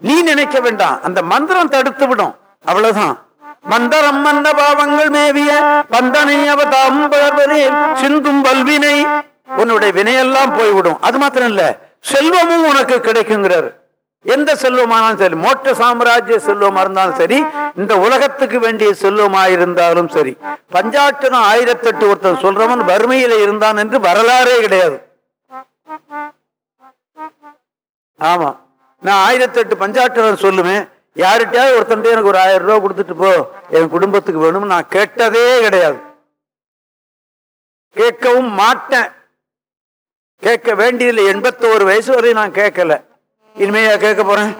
நீ நினைக்க வேண்டாம். அந்த மந்திரம் தடுத்து விடும். அவ்வளவுதான். மந்தரம் மன்ன பாவங்கள் மேவிய பந்தனை அவதாம்பரே சிந்தும் வல்வினை. உன்னுடைய வினையெல்லாம் போய்விடும். அது மாத்திரம் இல்ல செல்வமும் உனக்கு கிடைக்குங்கிறார். எந்த செல்வமானாலும் சரி மோட்ட சாம்ராஜ்ய செல்வமா இருந்தாலும் சரி இந்த உலகத்துக்கு வேண்டிய செல்வமா இருந்தாலும் சரி பஞ்சாட்சரம் ஆயிரத்தெட்டு ஒருத்தன் சொல்றவன் வறுமையில இருந்தான் என்று வரலாறே கிடையாது. ஆமா. நான் ஆயிரத்தெட்டு பஞ்சாட்சரம் சொல்லுவேன் யார்கிட்டயாவது ஒருத்தன்ட்டு எனக்கு ஒரு ஆயிரம் ரூபா கொடுத்துட்டு போ என் குடும்பத்துக்கு வேணும்னு நான் கேட்டதே கிடையாது. கேட்கவும் மாட்டேன். கேட்க வேண்டியதில்லை. எண்பத்தோரு வயசு வரையும் நான் கேட்கல. இனிமையா கேட்க போறேன்?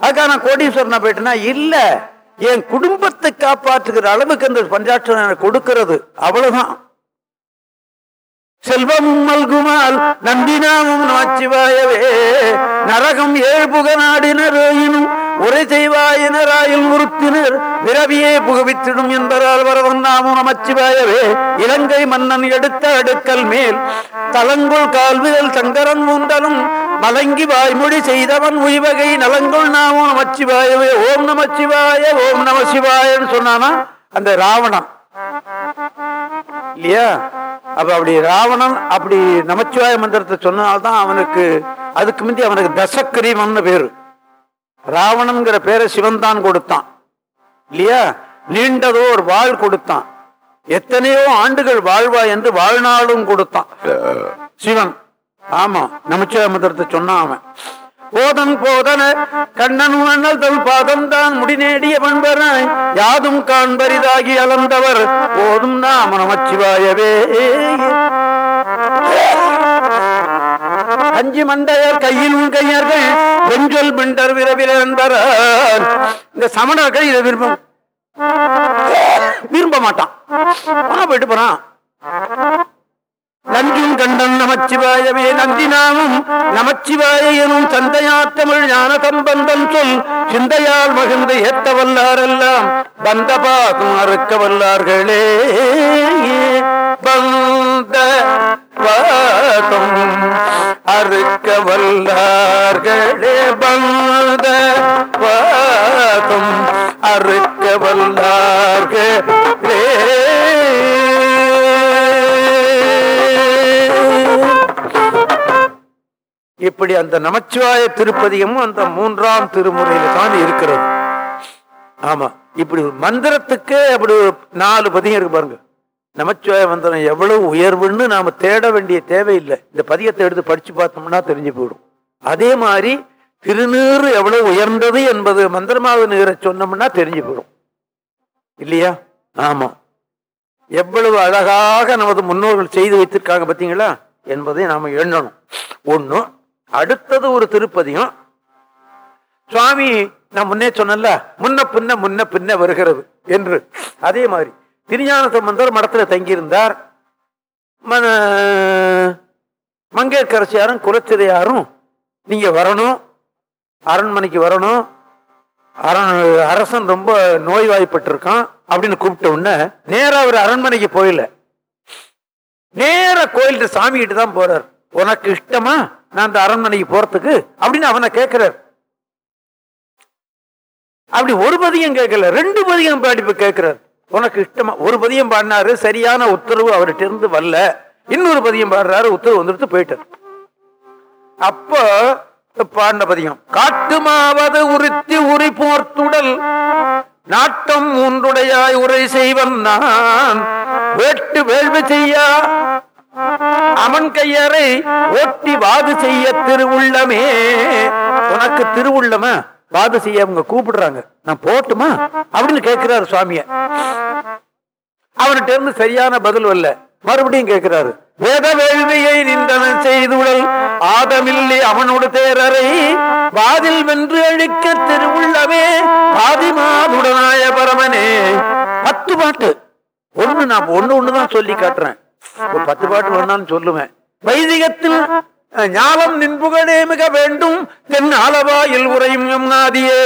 அதுக்காக நான் கோடீஸ்வரனா போயிட்டேன்னா இல்ல. என் குடும்பத்தை காப்பாற்றுகிற அளவுக்கு அந்த பஞ்சாட்சரம் எனக்கு கொடுக்கிறது. அவ்வளவுதான். செல்வமும் மல்குமால் நம்பினாமும் நாச்சிவாயவே. நரகம் ஏழ்புக நாடினரோயினும் உரை செய்வாயினராயில் உறுப்பினர் விரவியே புகுவித்திடும் என்பதால் வரவன் நாமும் நமச்சிவாயவே. இலங்கை மன்னன் எடுத்த அடுக்கல் மேல் தலங்குள் கால்வியல் சங்கரன் மூந்தலும் மலங்கி வாய்மொழி செய்தவன் உய்வகை நலங்குள் நாமும் நமச்சிவாயவே. ஓம் நமச்சிவாய ஓம் நமசிவாயன்னு சொன்னானா? அந்த ராவணன். இல்லையா? அப்ப அப்படி ராவணன் அப்படி நமச்சிவாய மந்திரத்தை சொன்னால்தான் அவனுக்கு அதுக்கு முந்தி அவனுக்கு தசக்கிரீவன் பேரு. ராவணன்கிற பேரை சிவன் தான் கொடுத்தான். இல்லையா? நீண்டதோ ஒரு வாழ் கொடுத்தான். எத்தனையோ ஆண்டுகள் வாழ்வா என்று வாழ்நாளும் கொடுத்தான். சிவன். ஆமா நமச்சிவாய மந்திரத்தை சொன்னான் அவன். போதன் போதன கண்ணன் அண்ணல் தல் பாதம் தான் முடிநேடிய பண்பராய் யாதும் காண்பரிதாகி அலந்தவர் போதும் நாம நமச்சிவாயவே அஞ்சு மண்டையர் கையில் உன் கையர்கள் பெஞ்சொல் பிண்டர் விரவிர என்பரார் இந்த சமணர்கள் இதை விரும்பும் விரும்ப மாட்டான். போயிட்டு போறான். நன்றும் கண்டன் நமச்சிவாயவே நந்தினாமும் நமச்சிவாய எனும் சந்தையாத்தமிழ் ஞான சம்பந்தம் சொல் சிந்தையால் மகிழ்ந்து ஏத்த வல்லாரெல்லாம் பந்த பாகம் அறுக்க வல்லார்களே. பந்த பாகம் அறுக்க வல்லார்களே பந்த பாகம் அறுக்க வல்லார்களே. இப்படி அந்த நமச்சிவாய திருப்பதியமும் அந்த மூன்றாம் திருமுறையில தான் இருக்கிறது. ஆமா இப்படி ஒரு மந்திரத்துக்கு அப்படி ஒரு நாலு பதியம் இருக்கு பாருங்க. நமச்சிவாய மந்திரம் எவ்வளவு உயர்வுன்னு நாம தேட வேண்டிய தேவையில்லை. இந்த பதியத்தை எடுத்து படிச்சு பார்த்தோம்னா தெரிஞ்சு போயிடும். அதே மாதிரி திருநீறு எவ்வளவு உயர்ந்தது என்பது மந்திரமாக நீரை சொன்னோம்னா தெரிஞ்சு போயிடும். இல்லையா? ஆமா. எவ்வளவு அழகாக நமது முன்னோர்கள் செய்து வைத்திருக்காங்க பார்த்தீங்களா என்பதை நாம எண்ணணும். ஒன்றும் அடுத்தது ஒரு திருப்பதியும். சுவாமி நான் முன்னே சொன்னல முன்ன பின்ன முன்ன பின்ன வருகிறது என்று. அதே மாதிரி திருஞான சம்பந்தர் மடத்துல தங்கியிருந்தார். ம- குலச்சிதையாரும் நீங்க வரணும் அரண்மனைக்கு வரணும். அரண் அரசன் ரொம்ப நோய்வாய்ப்பட்டிருக்கான் அப்படின்னு கூப்பிட்ட உடனே நேரம் அவர் அரண்மனைக்கு போயில. நேர கோயில்கிட்ட சாமி கிட்ட தான் போறார். உனக்கு இஷ்டமா? நான் அந்த அரண்மனைக்கு போறதுக்கு அப்படின்னு அவனை கேட்கிறார். அப்படி ஒரு பதியம் கேட்கல ரெண்டு பதியம் பாடி கேட்கிறார். உனக்கு இஷ்டமா ஒரு பதியம் பாடினாரு சரியான உத்தரவு அவர்கிட்ட இருந்து வரல. இன்னொரு பதியம் பாடுறாரு உத்தரவு வந்துட்டு போயிட்டார். அப்போ பாடின பதியம் காட்டுமாவது உறுத்தி உரி போர்த்துடல் நாட்டம் ஒன்றுடையாய் உரை செய்வன் நான். வேட்டு வேள்வி செய்யா அவன் கையரை ஓட்டி வாது செய்ய திருவுள்ளமே. உனக்கு திருவுள்ளமா? வாது செய்ய அவங்க கூப்பிடுறாங்க. நான் போட்டுமா? அப்படின்னு கேட்கிறாரு சுவாமிய. அவன்கிட்ட இருந்து சரியான பதில் வரல. மறுபடியும் கேட்கிறாரு வேத வேள்வியை நின்றவன் செய்துடல் ஆதமில்லி அவனோடு தேரரை வாதில் வென்று அழிக்க திருவுள்ளமே. பாதிமாதுடனாய பரமனே. பத்து பாட்டு. ஒண்ணு நான் ஒண்ணு ஒண்ணுதான் சொல்லி காட்டுறேன். ஒரு பத்து பாட்டு வேணாலும் சொல்லுவேன். வைதிகத்தில் ஞாபகம் ஞானம் நின்புகழே மிக வேண்டும். தென் ஆலவாயில் உரையும் நாதியே.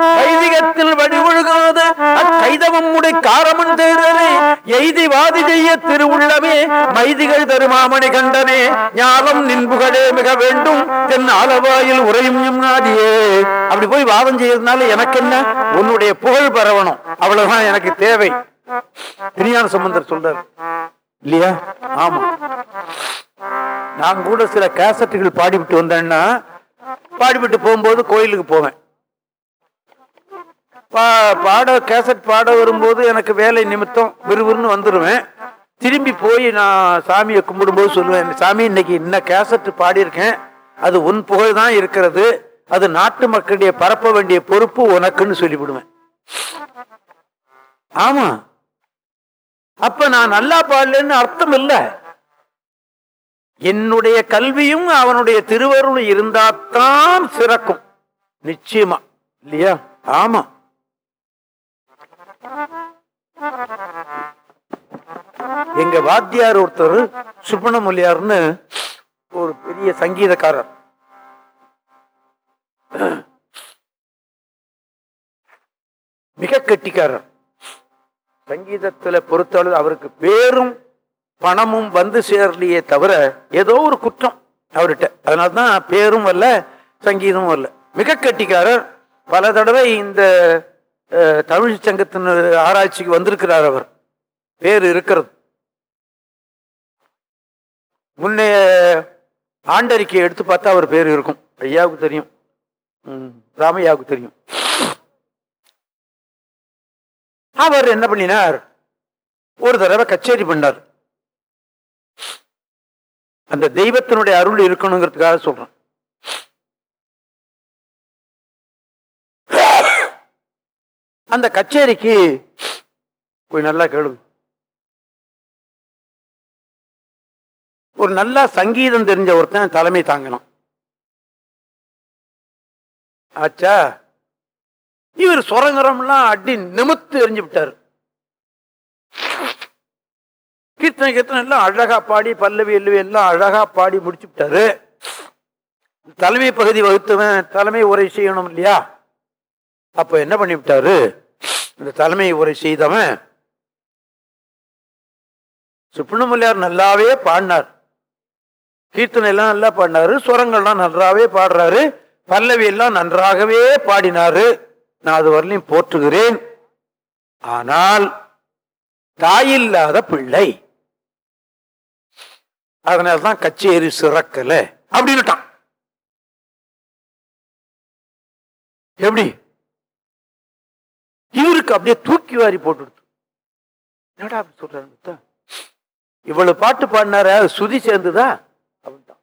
வைதிகத்தில் வடிவொழுகாத அக்கைதவம் உடை காரமன் தேரரே எய்தி வாதி செய்ய திருவுள்ளமே மைதிகள் தருமாமணி கண்டனே. ஞானம் நின்புகளே மிக வேண்டும். தென் ஆலவாயில் உரையும் எம்நாதியே அப்படி போய் வாதம் செய்யறதுனால எனக்கு என்ன உன்னுடைய புகழ் பரவணும். அவ்வளவுதான் எனக்கு தேவை. திருஞான சம்பந்தர் சொல்றார். இல்லையா? ஆமா. நான் கூட சில கேசட்டுகள் பாடிவிட்டு வந்தேன்னா பாடிவிட்டு போகும்போது கோயிலுக்கு போவேன். பா- பாட கேசட் பாட வரும்போது எனக்கு வேலை நிமித்தம் விறுவிறுன்னு வந்துடுவேன் திரும்பி போய் நான் சாமியை கும்பிடும்போது சொல்லுவேன் சாமி இன்னைக்கு இன்ன கேசட் பாடியிருக்கேன். அது உன் புகழ் தான் இருக்கிறது. அது நாட்டு மக்களுடைய பரப்ப வேண்டிய பொறுப்பு உனக்குன்னு சொல்லிவிடுவேன். ஆமா. அப்ப நான் நல்லா பாடலன்னு அர்த்தம் இல்லை. என்னுடைய கல்வியும் அவனுடைய திருவருளும் இருந்தாத்தான் சிறக்கும். நிச்சயமா. இல்லையா? ஆமா. எங்க வாத்தியார் ஒருத்தர் சுப்பணமொழியார்னு ஒரு பெரிய சங்கீதக்காரர். மிக கெட்டிக்காரர். சங்கீதத்துல பொறுத்தளவு அவருக்கு பேரும் பணமும் வந்து சேரலையே தவிர ஏதோ ஒரு குற்றம் அவர்கிட்ட. அதனால்தான் பேரும் வரல சங்கீதமும் வரல. மிக கெட்டிக்காரர். பல தடவை இந்த தமிழ் சங்கத்தின் ஆராய்ச்சிக்கு வந்திருக்கிறார் அவர். பேர் இருக்கிறது. முன்னைய ஆண்டறிக்கையை எடுத்து பார்த்தா அவர் பேர் இருக்கும். ஐயாவுக்கு தெரியும். ம், ராமையாவுக்கு தெரியும். அவர் என்ன பண்ணினார்? ஒரு தடவை கச்சேரி பண்ணார். அந்த தெய்வத்தினுடைய அருள் இருக்கணுங்கிறதுக்காக சொல்றேன். அந்த கச்சேரிக்கு போய் நல்லா கேளுங்க. ஒரு நல்லா சங்கீதம் தெரிஞ்ச ஒருத்தன் தலைமை தாங்கணும் ஆச்சா? இவர் சுரங்கரம்லாம் அடி நிமித்து எரிஞ்சு விட்டார். கீர்த்தனை கீர்த்தனை எல்லாம் அழகா பாடி பல்லவி எல்லவி எல்லாம் அழகா பாடி முடிச்சு விட்டாரு. தலைமை பகுதி வகுத்தவன் தலைமை உரை செய்யணும் இல்லையா? அப்ப என்ன பண்ணி விட்டாரு இந்த தலைமை உரை செய்தவன் சுப்பிரமணியார் நல்லாவே பாடினார். கீர்த்தனை எல்லாம் நல்லா பாடினாரு சுரங்கள்லாம் நன்றாவே பாடுறாரு பல்லவி எல்லாம் நன்றாகவே பாடினாரு. நான் அது வரலையும் போற்றுகிறேன். ஆனால் தாயில்லாத பிள்ளை. அதனால்தான் கச்சேரி சிறக்கல. அப்படின்னுட்டான். எப்படி? இவருக்கு அப்படியே தூக்கி வாரி போட்டுடுது என்னடா அப்படி சொல்றாரு இவ்வளவு பாட்டு பாடினார சுதி சேர்ந்துதா? அப்படின்ட்டான்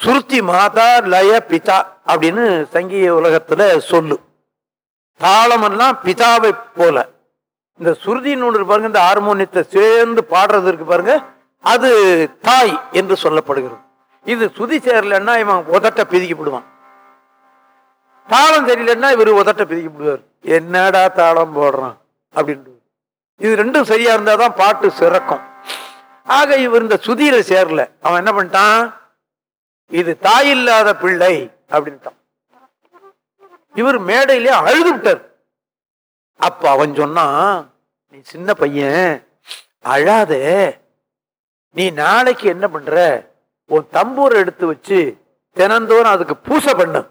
சுருத்தி மாதா லய பிதா அப்படின்னு சங்கீத உலகத்துல சொல்லு. தாளமெல்லாம் பிதாவை போல. இந்த சுருதின்னு ஒன்று பாருங்க இந்த ஹார்மோனியத்தை சேர்ந்து பாடுறதற்கு பாருங்க அது தாய் என்று சொல்லப்படுகிறது. இது சுதி சேரலன்னா இவன் உதட்ட பிதிக்கப்படுவான் தாளம் தெரியலன்னா இவர் உதட்ட பிரிக்கப்படுவார் என்னடா தாளம் போடுறான்? அப்படின்னு இது ரெண்டும் சரியா இருந்தாதான் பாட்டு சிறக்கும். ஆக இவர் இந்த சுதியில சேரல. அவன் என்ன பண்ணிட்டான்? இது தாயில்லாத பிள்ளை அப்படின்ட்டான். இவர் மேடையிலே அழுது விட்டார். அப்ப அவன் சொன்னான் நீ சின்ன பையன் அழாதே. நீ நாளைக்கு என்ன பண்ற? உன் தம்பூரை எடுத்து வச்சு தினந்தோறும் அதுக்கு பூசை பண்ணு.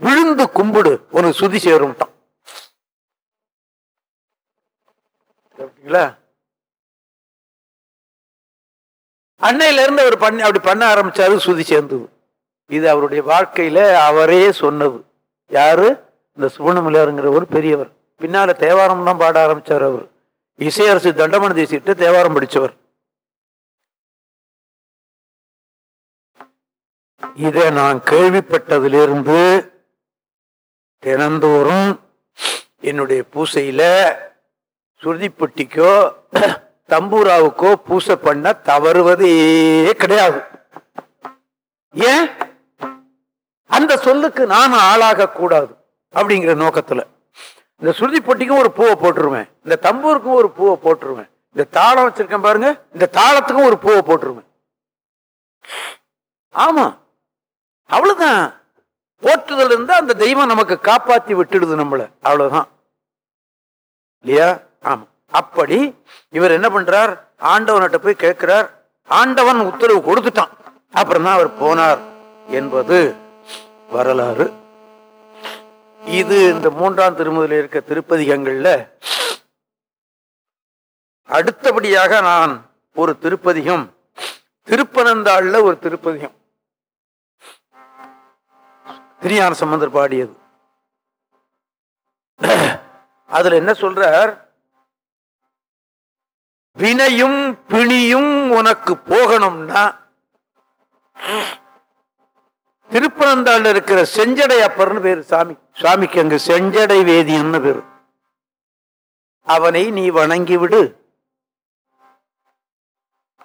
விழுந்து கும்பிடு உனக்கு சுதி சேரும்ட்டான். அன்னையில இருந்து அவர் பண்ணி அப்படி பண்ண ஆரம்பிச்சாரு சுதி சேர்ந்தது. இது அவருடைய வாழ்க்கையில அவரே சொன்னது. யாரு? இந்த சுவண்ணமில்லாருங்கிற ஒரு பெரியவர். பின்னால தேவாரம் தான் பாட ஆரம்பிச்சார் அவர். இசையரசு தண்டமன தேசிட்டு தேவாரம் படித்தவர் இதை நான் கேள்விப்பட்டதிலிருந்து தினந்தோறும் என்னுடைய பூசையில சுருதிப்பட்டிக்கோ தம்பூராவுக்கோ பூசை பண்ண தவறுவதே கிடையாது. ஏன்? அந்த சொல்லுக்கு நான் ஆளாக கூடாது அப்படிங்கிற நோக்கத்துல. இந்த சுருதிப்பட்டிக்கும் ஒரு பூவை போட்டுருவேன். இந்த தம்பூருக்கும் ஒரு பூவை போட்டுருவேன். இந்த தாளம் வச்சிருக்கேன் பாருங்க இந்த தாளத்துக்கும் ஒரு பூவை போட்டுருவேன். ஆமா. அவ்வளவுதான். போற்றுதல் இருந்தா அந்த தெய்வம் நமக்கு காப்பாத்தி விட்டுடுது நம்மள. அவ்வளவுதான். இல்லையா? ஆமா. அப்படி இவர் என்ன பண்றார்? ஆண்டவன்கிட்ட போய் கேட்கிறார். ஆண்டவன் உத்தரவு கொடுத்துட்டான். அப்புறம் தான் அவர் போனார் என்பது வரலாறு. இது இந்த மூன்றாம் திருமுறையில் இருக்க திருப்பதிகங்கள்ல அடுத்தபடியாக நான் ஒரு திருப்பதிகம் திருப்பனந்தாள்ல ஒரு திருப்பதிகம். திருஞான சம்பந்தர் பாடியது. அதுல என்ன சொல்றார்? வினையும் பிணியும் உனக்கு போகணும்னா திருப்பனந்தாள் இருக்கிற செஞ்சடை அப்பர்னு பேரு சாமி சாமிக்கு அங்க செஞ்சடை வேதியன்னு பேரு. அவனை நீ வணங்கி விடு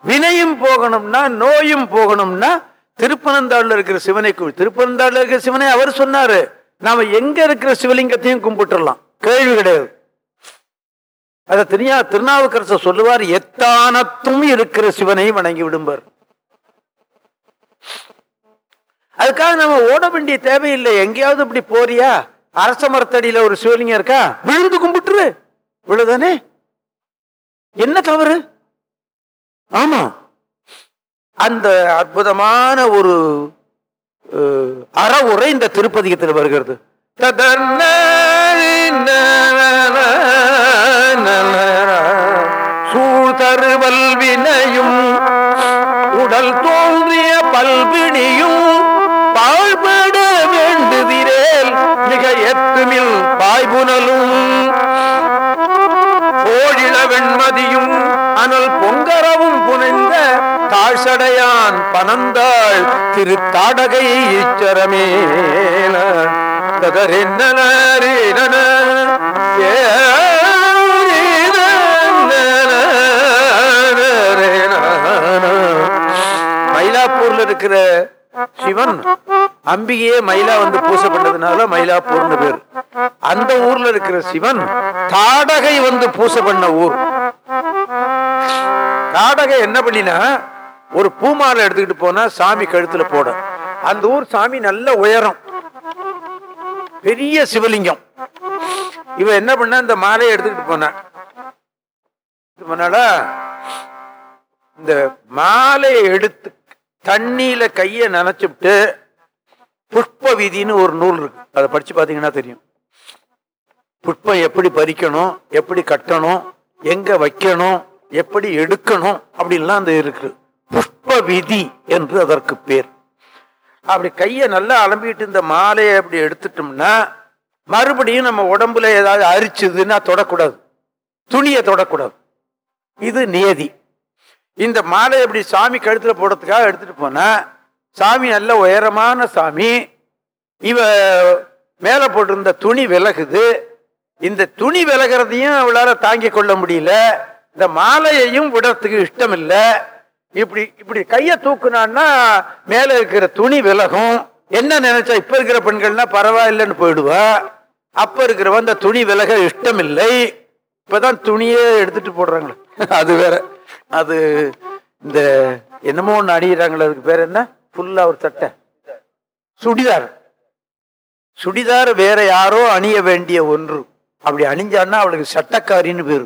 வினையும் போகணும்னா நோயும் போகணும்னா திருப்பனந்தாள்ல இருக்கிற சிவனை திருப்பனந்தாளில் இருக்கிற சிவனை அவர் சொன்னாரு. நாம எங்க இருக்கிற சிவலிங்கத்தையும் கும்பிட்டுறலாம். கேள்வி கிடையாது. அத திருஞா திருநாவுக்கரசர் சொல்லுவார் எத்தானத்தும் இருக்கிற சிவனை வணங்கி விடும்பார். அதுக்காக நம்ம ஓட வேண்டிய தேவையில்லை. எங்கேயாவது இப்படி போறியா? அரச மரத்தடியில ஒரு சிவலிங்கம் இருக்கா? விழுந்து கும்பிட்டுரு. விழுதானே என்ன தவறு? ஆமா. அந்த அற்புதமான ஒரு அறவுரை இந்த திருப்பதிகத்தில் வருகிறது. சூழ்தருவல் வினையும் உடல் தோன்றிய பல்பிணியும் பாழ்பட வேண்டுதிரேல் மிக எத்துமில் தாழ்சடையான் பனந்தாள் திருத்தாடகை ஈச்சரமேல மயிலாப்பூர்ல இருக்கிற சிவன் அம்பிகையே மயிலா வந்து பூசை பண்ணதுனால மயிலாப்பூர்னு பேர். அந்த ஊர்ல இருக்கிற சிவன் தாடகை வந்து பூசை பண்ண ஊர். தாடகை என்ன பண்ணினா ஒரு பூமாலை எடுத்துக்கிட்டு போனா சாமி கழுத்துல போட. அந்த ஊர் சாமி நல்ல உயரம். பெரிய சிவலிங்கம். இவ என்ன பண்ண இந்த மாலையை எடுத்துக்கிட்டு போன? இது இந்த மாலையை எடுத்து தண்ணியில கைய நினைச்சுட்டு புஷ்ப விதின்னு ஒரு நூல் இருக்கு. அதை படிச்சு பாத்தீங்கன்னா தெரியும். புஷ்பம் எப்படி பறிக்கணும் எப்படி கட்டணும் எங்க வைக்கணும் எப்படி எடுக்கணும் அப்படின்லாம் அந்த இருக்கு. புஷ்ப விதி என்று அதற்கு பேர். அப்படி கையை நல்லா அலம்பிட்டு இந்த மாலையை அப்படி எடுத்துட்டோம்னா மறுபடியும் நம்ம உடம்புல ஏதாவது அரிச்சுதுன்னா தொடக்கூடாது. துணியை தொடக்கூடாது. இது நியதி. இந்த மாலை அப்படி சாமி கழுத்தில் போடுறதுக்காக எடுத்துட்டு போனா சாமி நல்ல உயரமான சாமி இவ மேலே போட்டிருந்த துணி விலகுது. இந்த துணி விலகிறதையும் அவளால் தாங்கிக் கொள்ள முடியல. இந்த மாலையையும் விடறதுக்கு இஷ்டம் இல்லை இப்படி இப்படி கைய தூக்குனான்னா மேல இருக்கிற துணி விலகும். என்ன நினைச்சா இப்ப இருக்கிற பெண்கள்னா பரவாயில்லன்னு போயிடுவா. அப்ப இருக்கிறவ அந்த துணி விலக இஷ்டம் இல்லை இப்பதான் துணியே எடுத்துட்டு போடுறாங்களே அது வேற. அது இந்த என்னமோ ஒண்ணு அணியிறாங்களே அதுக்கு பேர் என்ன? ஃபுல்லா ஒரு சட்டை. சுடிதார். சுடிதார் வேற யாரோ அணிய வேண்டிய ஒன்று. அப்படி அணிஞ்சான்னா அவளுக்கு சட்டக்காரின்னு பேரு.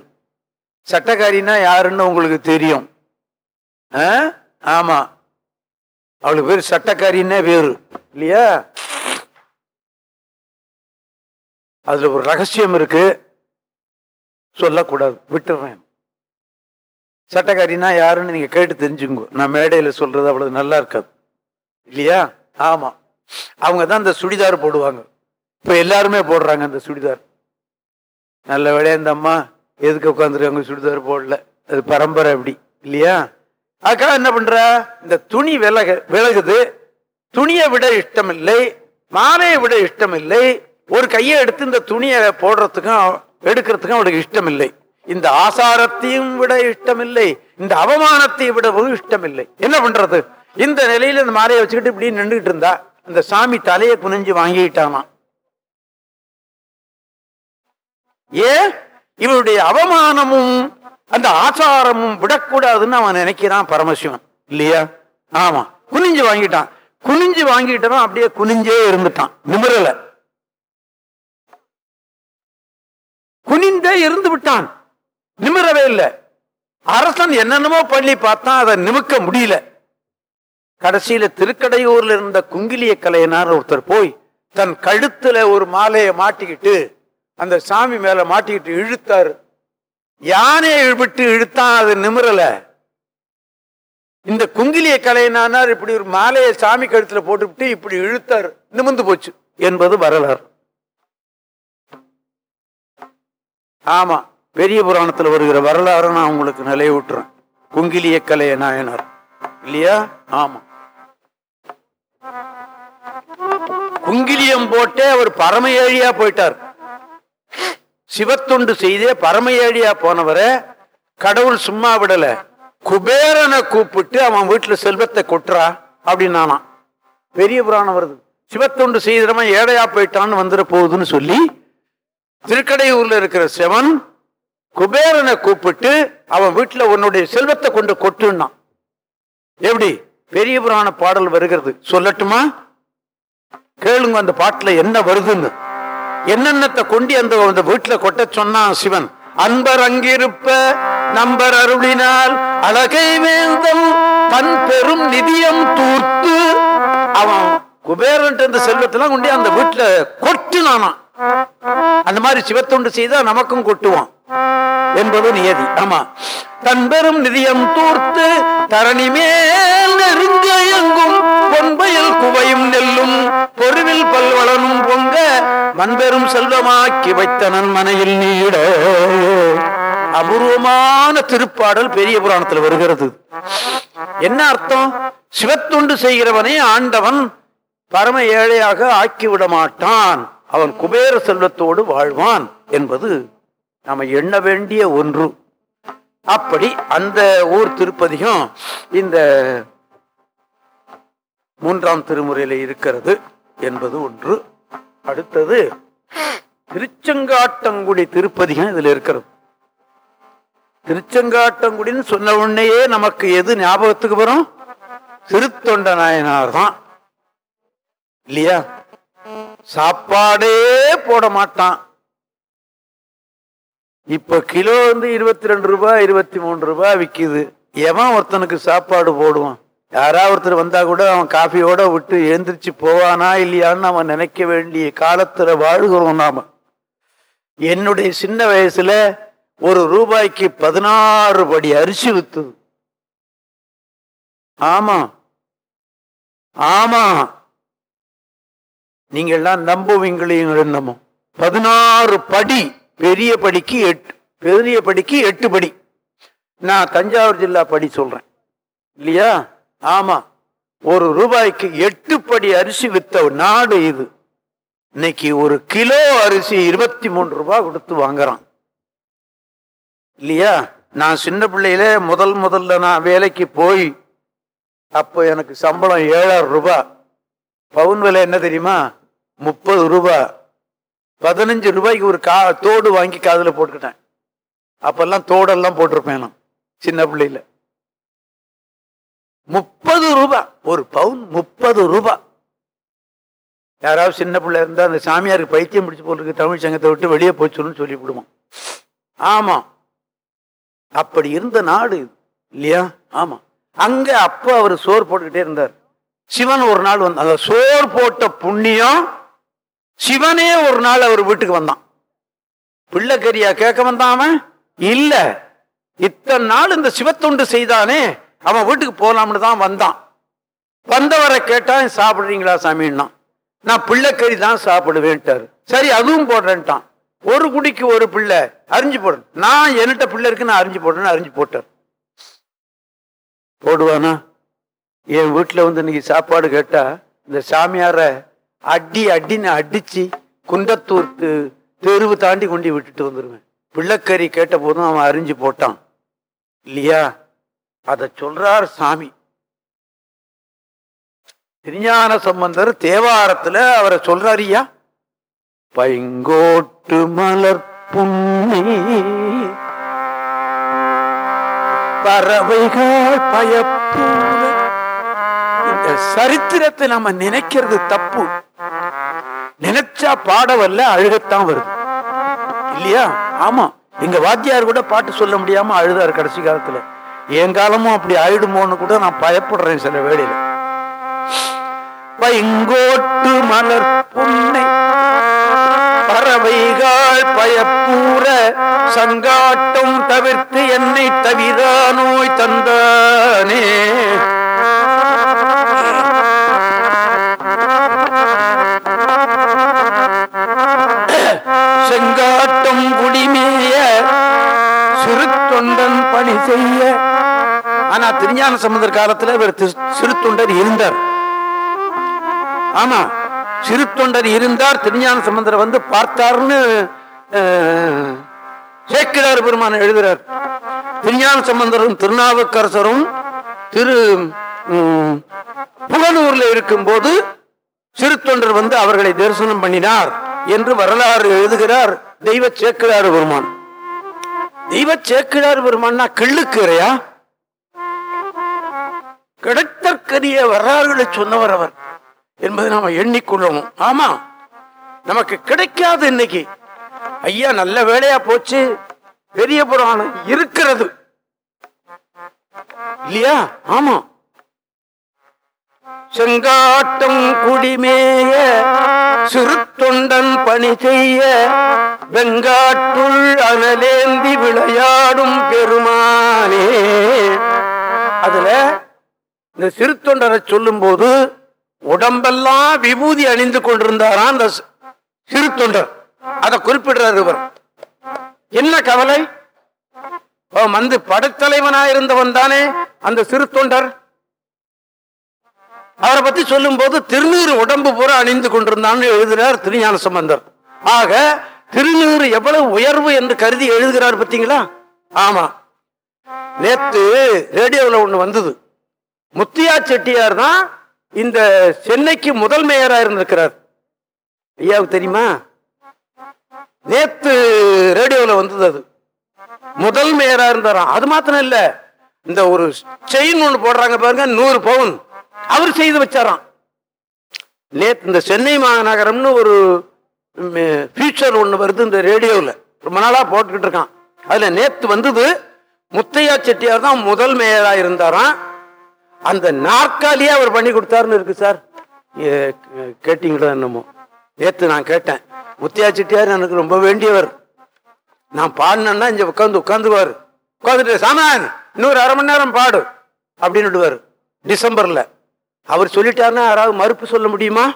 சட்டக்காரின்னா யாருன்னு உங்களுக்கு தெரியும். ஆமா. அவளுக்கு பேர் சட்டக்காரின்னே பேரு இல்லையா? அதுல ஒரு ரகசியம் இருக்கு. சொல்லக்கூடாது. விட்டுறேன். சட்டக்காரின்னா யாருன்னு நீங்க கேட்டு தெரிஞ்சுங்க நான் மேடையில சொல்றது அவ்வளவு நல்லா இருக்காது. இல்லையா? ஆமா. அவங்க தான் இந்த சுடிதார் போடுவாங்க. இப்ப எல்லாருமே போடுறாங்க அந்த சுடிதார். நல்ல வேலையா இந்த அம்மா எதுக்கு உட்காந்துருக்காங்க சுடிதார் போடல? அது பரம்பரை அப்படி இல்லையா? அதுக்காக என்ன பண்ற? இந்த துணி விலக விலகுது. துணியை விட இஷ்டம் இல்லை மாலையை விட இஷ்டம் இல்லை ஒரு கையை எடுத்து இந்த துணியை போடுறதுக்கும் எடுக்கிறதுக்கும் அவளுக்கு இஷ்டம் இல்லை இந்த ஆசாரத்தையும் விட இஷ்டம் இல்லை இந்த அவமானத்தை விடவும் இஷ்டம் இல்லை என்ன பண்றது? இந்த நிலையில இந்த மாலையை வச்சுக்கிட்டு இப்படி நின்றுகிட்டு இருந்தா இந்த சாமி தலையை குனிஞ்சு வாங்கிட்டானா ஏன்? இவருடைய அவமானமும் அந்த ஆச்சாரமும் விடக்கூடாதுன்னு அவன் நினைக்கிறான் பரமசிவன். இல்லையா? ஆமா. குனிஞ்சு வாங்கிட்டான். குனிஞ்சு வாங்கிட்டவன் அப்படியே குனிஞ்சே இருந்துட்டான். நிமிரல. குனிந்தே இருந்து விட்டான். நிமிரவே இல்லை. அரசன் என்னென்னமோ பண்ணி பார்த்தான் அதை நிமிக்க முடியல. கடைசியில திருக்கடையூர்ல இருந்த குங்கிலிய கலையனார் ஒருத்தர் போய் தன் கழுத்துல ஒரு மாலையை மாட்டிக்கிட்டு அந்த சாமி மேல மாட்டிக்கிட்டு இழுத்தாரு. யானையை விட்டு இழுத்தான் அது நிமிரல. இந்த குங்கிலிய கலையனார் இப்படி ஒரு மாலையை சாமி கழுத்துல போட்டுவிட்டு இப்படி இழுத்தாரு. நிமிர்ந்து போச்சு என்பது வரலாறு. ஆமா பெரிய புராணத்துல வருகிற வரலாறு நான் உங்களுக்கு நிலை விட்டுறேன் குங்கிலிய கலைய நாயனார். இல்லையா? ஆமா. குங்கிலியம் போட்டே அவர் பரம ஏழியா போயிட்டார். சிவத்தொண்டு செய்தே பரம போனவரை கடவுள் சும்மா விடல. குபேரனை கூப்பிட்டு அவன் வீட்டுல செல்வத்தை கொட்டுறா அப்படின்னானா. பெரிய புராணம் வருது. சிவத்தொண்டு செய்தவன் ஏழையா போயிட்டான்னு வந்துட போகுதுன்னு சொல்லி திருக்கடையூர்ல இருக்கிற சிவன் குபேரனை கூப்பிட்டு அவன் வீட்டுல உன்னுடைய செல்வத்தை கொண்டு கொட்டுனான். எப்படி? பெரிய புராண பாடல் வருகிறது. சொல்லட்டுமா? கேளுங்க அந்த பாட்டுல என்ன வருதுன்னு. என்னென்னத்தை கொண்டு அந்த அந்த வீட்டுல கொட்ட சொன்னான் சிவன்? அன்பர் அங்கிருப்ப நம்பர் அருளினால் அழகை வேந்தம் தன் பெரும் நிதியம் தூர்த்து. அவன் குபேரன் இந்த செல்வத்தெல்லாம் கொண்டு அந்த வீட்டுல கொட்டுனானாம். அந்த மாதிரி சிவத்தொண்டு செய்தா நமக்கும் கொட்டுவான் என்பது நியதி. ஆமா. தன் பெரும் நிதியம் தூர்த்து தரணி மேல் நெருங்க எங்கும் பொன்பயல் குவையும் நெல்லும் பொருவில் பல்வளனும் பொங்க மண்பெரும் செல்வமாக்கி வைத்தனன் மனையில் நீட அபூர்வமான திருப்பாடல் பெரிய புராணத்தில் வருகிறது. என்ன அர்த்தம்? சிவத்துண்டு செய்கிறவனை ஆண்டவன் பரம ஏழையாக ஆக்கிவிட மாட்டான். அவன் குபேர செல்வத்தோடு வாழ்வான் என்பது நாம எண்ண வேண்டிய ஒன்று. அப்படி அந்த ஊர் திருப்பதியும் இந்த மூன்றாம் திருமுறையில இருக்கிறது என்பது ஒன்று. அடுத்தது திருச்செங்காட்டங்குடி திருப்பதிகம் இதுல இருக்கிறது. திருச்செங்காட்டங்குடின்னு சொன்ன உடனேயே நமக்கு எது ஞாபகத்துக்கு வரும்? திருத்தொண்ட நாயனார் தான். இல்லையா? சாப்பாடே போட மாட்டான். இப்ப கிலோ வந்து இருபத்தி ரெண்டு ரூபாய் இருபத்தி மூணு ரூபாய் விக்குது. எவன் ஒருத்தனுக்கு சாப்பாடு போடுவான்? யாராவது ஒருத்தர் வந்தா கூட அவன் காஃபியோட விட்டு எழுந்திரிச்சு போவானா இல்லையான்னு அவன் நினைக்க வேண்டிய காலத்துல வாழ்கிறோம் நாம. என்னுடைய சின்ன வயசுல ஒரு ரூபாய்க்கு பதினாறு படி அரிசி வித்துது. ஆமா. ஆமா. நீங்கள்லாம் நம்புவீங்களே நம்புவீங்களையும் என்னமோ பதினாறு படி பெரிய படிக்கு எட்டு பெரிய படிக்கு எட்டு படி. நான் தஞ்சாவூர் ஜில்லா படி சொல்றேன். இல்லையா? ஆமா ஒரு ரூபாய்க்கு எட்டு படி அரிசி வித்த நாடு இது. இன்னைக்கு ஒரு கிலோ அரிசி இருபத்தி மூணு ரூபாய் கொடுத்து வாங்குறான். இல்லையா? நான் சின்ன பிள்ளையில முதல் முதல்ல நான் வேலைக்கு போய் அப்போ எனக்கு சம்பளம் ஏழாயிரம் ரூபாய். பவுன் விலை என்ன தெரியுமா? முப்பது ரூபாய். பதினஞ்சு ரூபாய்க்கு ஒரு கா தோடு வாங்கி காதில் போட்டுக்கிட்டேன். அப்பெல்லாம் தோடெல்லாம் போட்டிருப்பேன் நான் சின்ன பிள்ளையில. முப்பது ரூபா. ஒரு பவுன் முப்பது ரூபா. யாராவது சின்ன பிள்ளை இருந்தா அந்த சாமியாருக்கு பைத்தியம் பிடிச்சு போட்டுருக்கு தமிழ் சங்கத்தை விட்டு வெளியே போச்சுன்னு சொல்லி விடுவோம் ஆமா. அப்படி இருந்த நாடு இல்லையா? ஆமா. அங்க அப்ப அவர் சோறு போட்டுக்கிட்டே இருந்தார். சிவன் ஒரு நாள் வந்து அந்த சோறு போட்ட புண்ணியம் சிவனே ஒரு நாள் அவர் வீட்டுக்கு வந்தான். பிள்ளைக்கரியா கேட்க வந்தாம இல்லை இல்ல. இத்தனை நாள் இந்த சிவத்தொண்டு செய்தானே? அவன் வீட்டுக்கு போகலாம்னு தான் வந்தான். வந்தவரை கேட்டால் சாப்பிடுறீங்களா சாமின்னா? நான் பிள்ளைக்கறி தான் சாப்பிடுவேன்ட்டாரு. சரி அதுவும் போடுறேன்ட்டான். ஒரு குடிக்கு ஒரு பிள்ளை அரிஞ்சு போடுறேன் நான் என்கிட்ட பிள்ளை இருக்கு நான் அரிஞ்சு போடுறேன்னு அரிஞ்சு போட்டார். போடுவானா? என் வீட்டில் வந்து இன்னைக்கு சாப்பாடு கேட்டா இந்த சாமியார அடி அடின்னு அடிச்சு குண்டத்தூர் தெருவு தாண்டி கொண்டு விட்டுட்டு வந்துடுவேன் பிள்ளைக்கறி கேட்ட போதும் அவன் அரிஞ்சு போட்டான். இல்லையா? அத சொல்றார் சாமி. திருஞான சம்பந்தர் தேவாரத்துல அவரை சொல்றாரியா பைங்கோட்டு மலர் புண்ணி பறவைகள் பயப்பூர இந்த சரித்திரத்தை நம்ம நினைக்கிறது தப்பு. நினைச்சா பாட வரல அழுகத்தான் வருது. இல்லையா? ஆமா. எங்க வாத்தியார் கூட பாட்டு சொல்ல முடியாம அழுதாரு கடைசி காலத்துல. என் காலமும் அப்படி ஆயிடுமோன்னு கூட நான் பயப்படுறேன் சில வேளையில. பைங்கோட்டு மலர் புன்னை பறவைகள் பயப்பூர சங்காட்டம் தவிர்த்து என்னை தவிர நோய் தந்தானே. செங்காட்டம் குடிமே சிறு தொண்டன் பணி செய்ய. ஆனா திருஞான சம்பந்தர் காலத்துல இவர் சிறு தொண்டர் இருந்தார். ஆமா சிறு தொண்டர் இருந்தார் திருஞான சம்பந்தர் வந்து பார்த்தார்னு அஹ், பெருமான பெருமான் எழுதுறார். திருஞான சம்பந்தரும் திருநாவுக்கரசரும் திரு புகனூர்ல இருக்கும்போது சிறு தொண்டர் வந்து அவர்களை தரிசனம் பண்ணினார் என்று வரலாறு எழுதுகிறார் தெய்வ சேக்கிழார் பெருமான். தெய்வ சேக்கிழார் பெருமானா கிள்ளுக்கரையா? கிடைத்தற்கரிய வரலாறுகளை சொன்னவர் அவர் என்பதை நாம எண்ணிக்கொள்ளணும். ஆமா நமக்கு கிடைக்காது இன்னைக்கு. ஐயா நல்ல வேலையா போச்சு. பெரிய புராணம் இருக்கிறது. இல்லையா? ஆமா. செங்காட்டம் குடிமேய சிறுத்தொண்டன் பணி செய்ய வெங்காட்டுள் அனலேந்தி விளையாடும் பெருமானே. அதுல இந்த சிறு தொண்டரை சொல்லும் போது உடம்பெல்லாம் விபூதி அணிந்து கொண்டிருந்தாராம் அந்த சிறுத்தொண்டர். சிறு தொண்டர் அதை குறிப்பிடுறார் இவர். என்ன கவலை? அவன் வந்து படைத்தலைவனாயிருந்தவன் தானே அந்த சிறு தொண்டர் அவரை பத்தி சொல்லும் போது திருநீர் உடம்பு பூரா அணிந்து கொண்டிருந்தான்னு எழுதுகிறார் திருஞான சம்பந்தர். ஆக திருநீர் எவ்வளவு உயர்வு என்று கருதி எழுதுகிறார் பார்த்தீங்களா? ஆமா. நேத்து ரேடியோவில் ஒண்ணு வந்தது. முத்தியா செட்டியார் தான் இந்த சென்னைக்கு முதல் மேயரா இருந்திருக்கிறார். ஐயாவுக்கு தெரியுமா? நேத்து ரேடியோவில் வந்தது அது. முதல் மேயரா இருந்தாராம். அது மாத்திரம் இல்ல. இந்த ஒரு செயின் ஒண்ணு போடுறாங்க பாருங்க நூறு பவுன். அவர் செய்து வச்சாராம். நேற்று இந்த சென்னை மாநகரம்னு ஒரு ஃபியூச்சர் ஒன்று வருது இந்த ரேடியோவில் ரொம்ப நாளாக போட்டுக்கிட்டு இருக்கான். அதில் நேற்று வந்தது முத்தையா செட்டியார் தான் முதல் மேயராக இருந்தாராம். அந்த நாற்காலியே அவர் பண்ணி கொடுத்தாருன்னு இருக்கு சார். ஏ, கே- கேட்டீங்களா என்னமோ? நேற்று நான் கேட்டேன். முத்தையா செட்டியார் எனக்கு ரொம்ப வேண்டியவர். நான் பாடினேன்னா இங்கே உட்காந்து உட்காந்துவாரு உட்காந்துட்டு சாமான் இன்னொரு அரை மணி நேரம் பாடு. அப்படின்னு டிசம்பரில். அவர் சொல்லிட்டாருன்னா யாராவது மறுப்பு சொல்ல முடியுமா?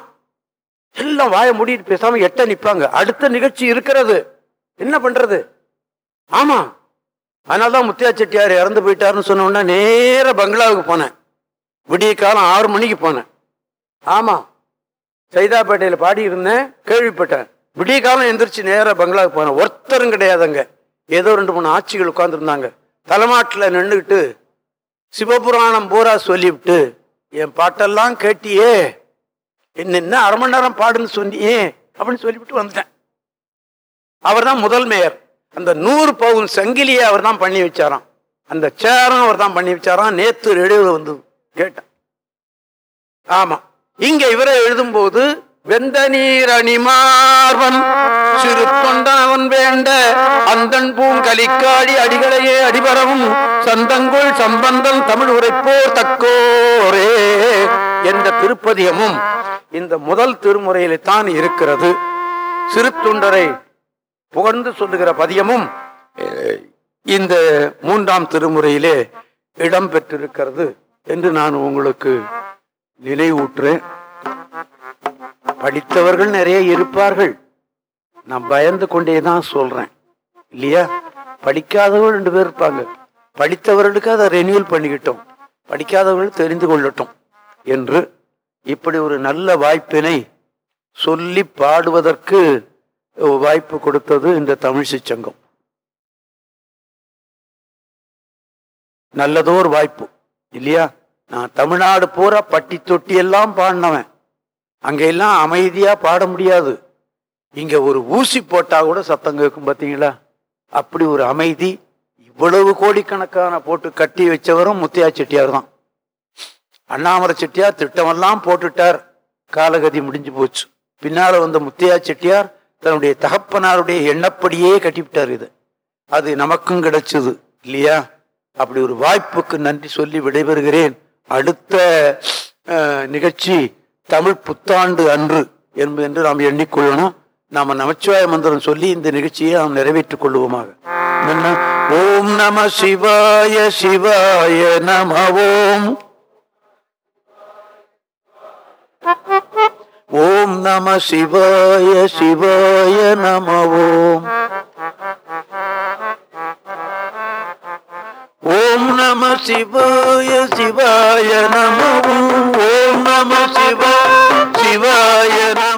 எல்லாம் வாய முடிட்டு பேசாம எட்ட நிற்பாங்க அடுத்த நிகழ்ச்சி இருக்கிறது. என்ன பண்றது? ஆமா. அதனால்தான் முத்தியா செட்டியார் இறந்து போயிட்டாருன்னு சொன்ன உடனே நேர பங்களாவுக்கு போனேன். விடிய காலம் ஆறு மணிக்கு போனேன். ஆமா. சைதாப்பேட்டையில பாடி இருந்தேன் கேள்விப்பட்டேன். விடிய காலம் எந்திரிச்சு நேரா பங்களாவுக்கு போனேன். ஒருத்தரும் கிடையாதுங்க. ஏதோ ரெண்டு மூணு ஆட்சிகள் உட்கார்ந்துருந்தாங்க. தலைமாட்டில் நின்றுக்கிட்டு சிவபுராணம் பூரா சொல்லிவிட்டு என் பாட்டெல்லாம் கேட்டியே. என்ன அரை மணி நேரம் பாடுன்னு சொன்னியே அப்படின்னு சொல்லிவிட்டு வந்துட்டேன். அவர் தான் முதல் மேயர். அந்த நூறு பவுன் சங்கிலியை அவர் தான் பண்ணி வச்சாராம். அந்த சேரும் அவர் தான் பண்ணி வச்சாராம். நேத்து ரேடியோவில் வந்தது கேட்டேன். ஆமாம் இங்கே இவரை எழுதும்போது வெந்த நீர் அணிமார்வன் சிறு தொண்டனவன் வேண்ட அந்தன் பூங்கலிக்காடி அடிகளையே அடிபரவும். சந்தங்குள் சம்பந்தம் தமிழ் உரைப்போர் தக்கோரே என்ற திருப்பதியமும் இந்த முதல் திருமுறையிலே தான் இருக்கிறது. சிறு தொண்டரை புகழ்ந்து சொல்லுகிற பதியமும் இந்த மூன்றாம் திருமுறையிலே இடம் பெற்றிருக்கிறது என்று நான் உங்களுக்கு நினைவூட்டுறேன். படித்தவர்கள் நிறைய இருப்பார்கள். நான் பயந்து கொண்டே தான் சொல்றேன். இல்லையா? படிக்காதவர்கள் ரெண்டு பேர் இருப்பாங்க. படித்தவர்களுக்கு அதை ரெனியூல் பண்ணிக்கிட்டோம். படிக்காதவர்கள் தெரிந்து கொள்ளட்டும் என்று இப்படி ஒரு நல்ல வாய்ப்பினை சொல்லி பாடுவதற்கு வாய்ப்பு கொடுத்தது இந்த தமிழ்ச்சி சங்கம் ஒரு வாய்ப்பு. இல்லையா? நான் தமிழ்நாடு பூரா பட்டி தொட்டி எல்லாம் பாடினவன். அங்கெல்லாம் அமைதியாக பாட முடியாது. இங்கே ஒரு ஊசி போட்டால் கூட சத்தம் கேட்கும் பார்த்தீங்களா அப்படி ஒரு அமைதி இவ்வளவு கோடிக்கணக்கான போட்டு கட்டி வச்சவரும் முத்தியா செட்டியார் தான். அண்ணாமலை செட்டியார் திட்டமெல்லாம் போட்டுட்டார். காலகதி முடிஞ்சு போச்சு. பின்னால் வந்த முத்தியா செட்டியார் தன்னுடைய தகப்பனாருடைய எண்ணப்படியே கட்டிவிட்டார் இது. அது நமக்கும் கிடைச்சது இல்லையா? அப்படி ஒரு வாய்ப்புக்கு நன்றி சொல்லி விடைபெறுகிறேன். அடுத்த நிகழ்ச்சி தமிழ் புத்தாண்டு அன்று என்பது என்று நாம் எண்ணிக்கொள்ளணும். நாம நமச்சிவாய மந்திரம் சொல்லி இந்த நிகழ்ச்சியை நாம் நிறைவேற்றிக் கொள்வோமாக ஓம் நம சிவாய சிவாய நம ஓம் ஓம் நம சிவாய சிவாய நம ஓம் ஓம் நம சிவாய சிவாய நம ஓம் ஓம் நம சிவாய சிவாய நம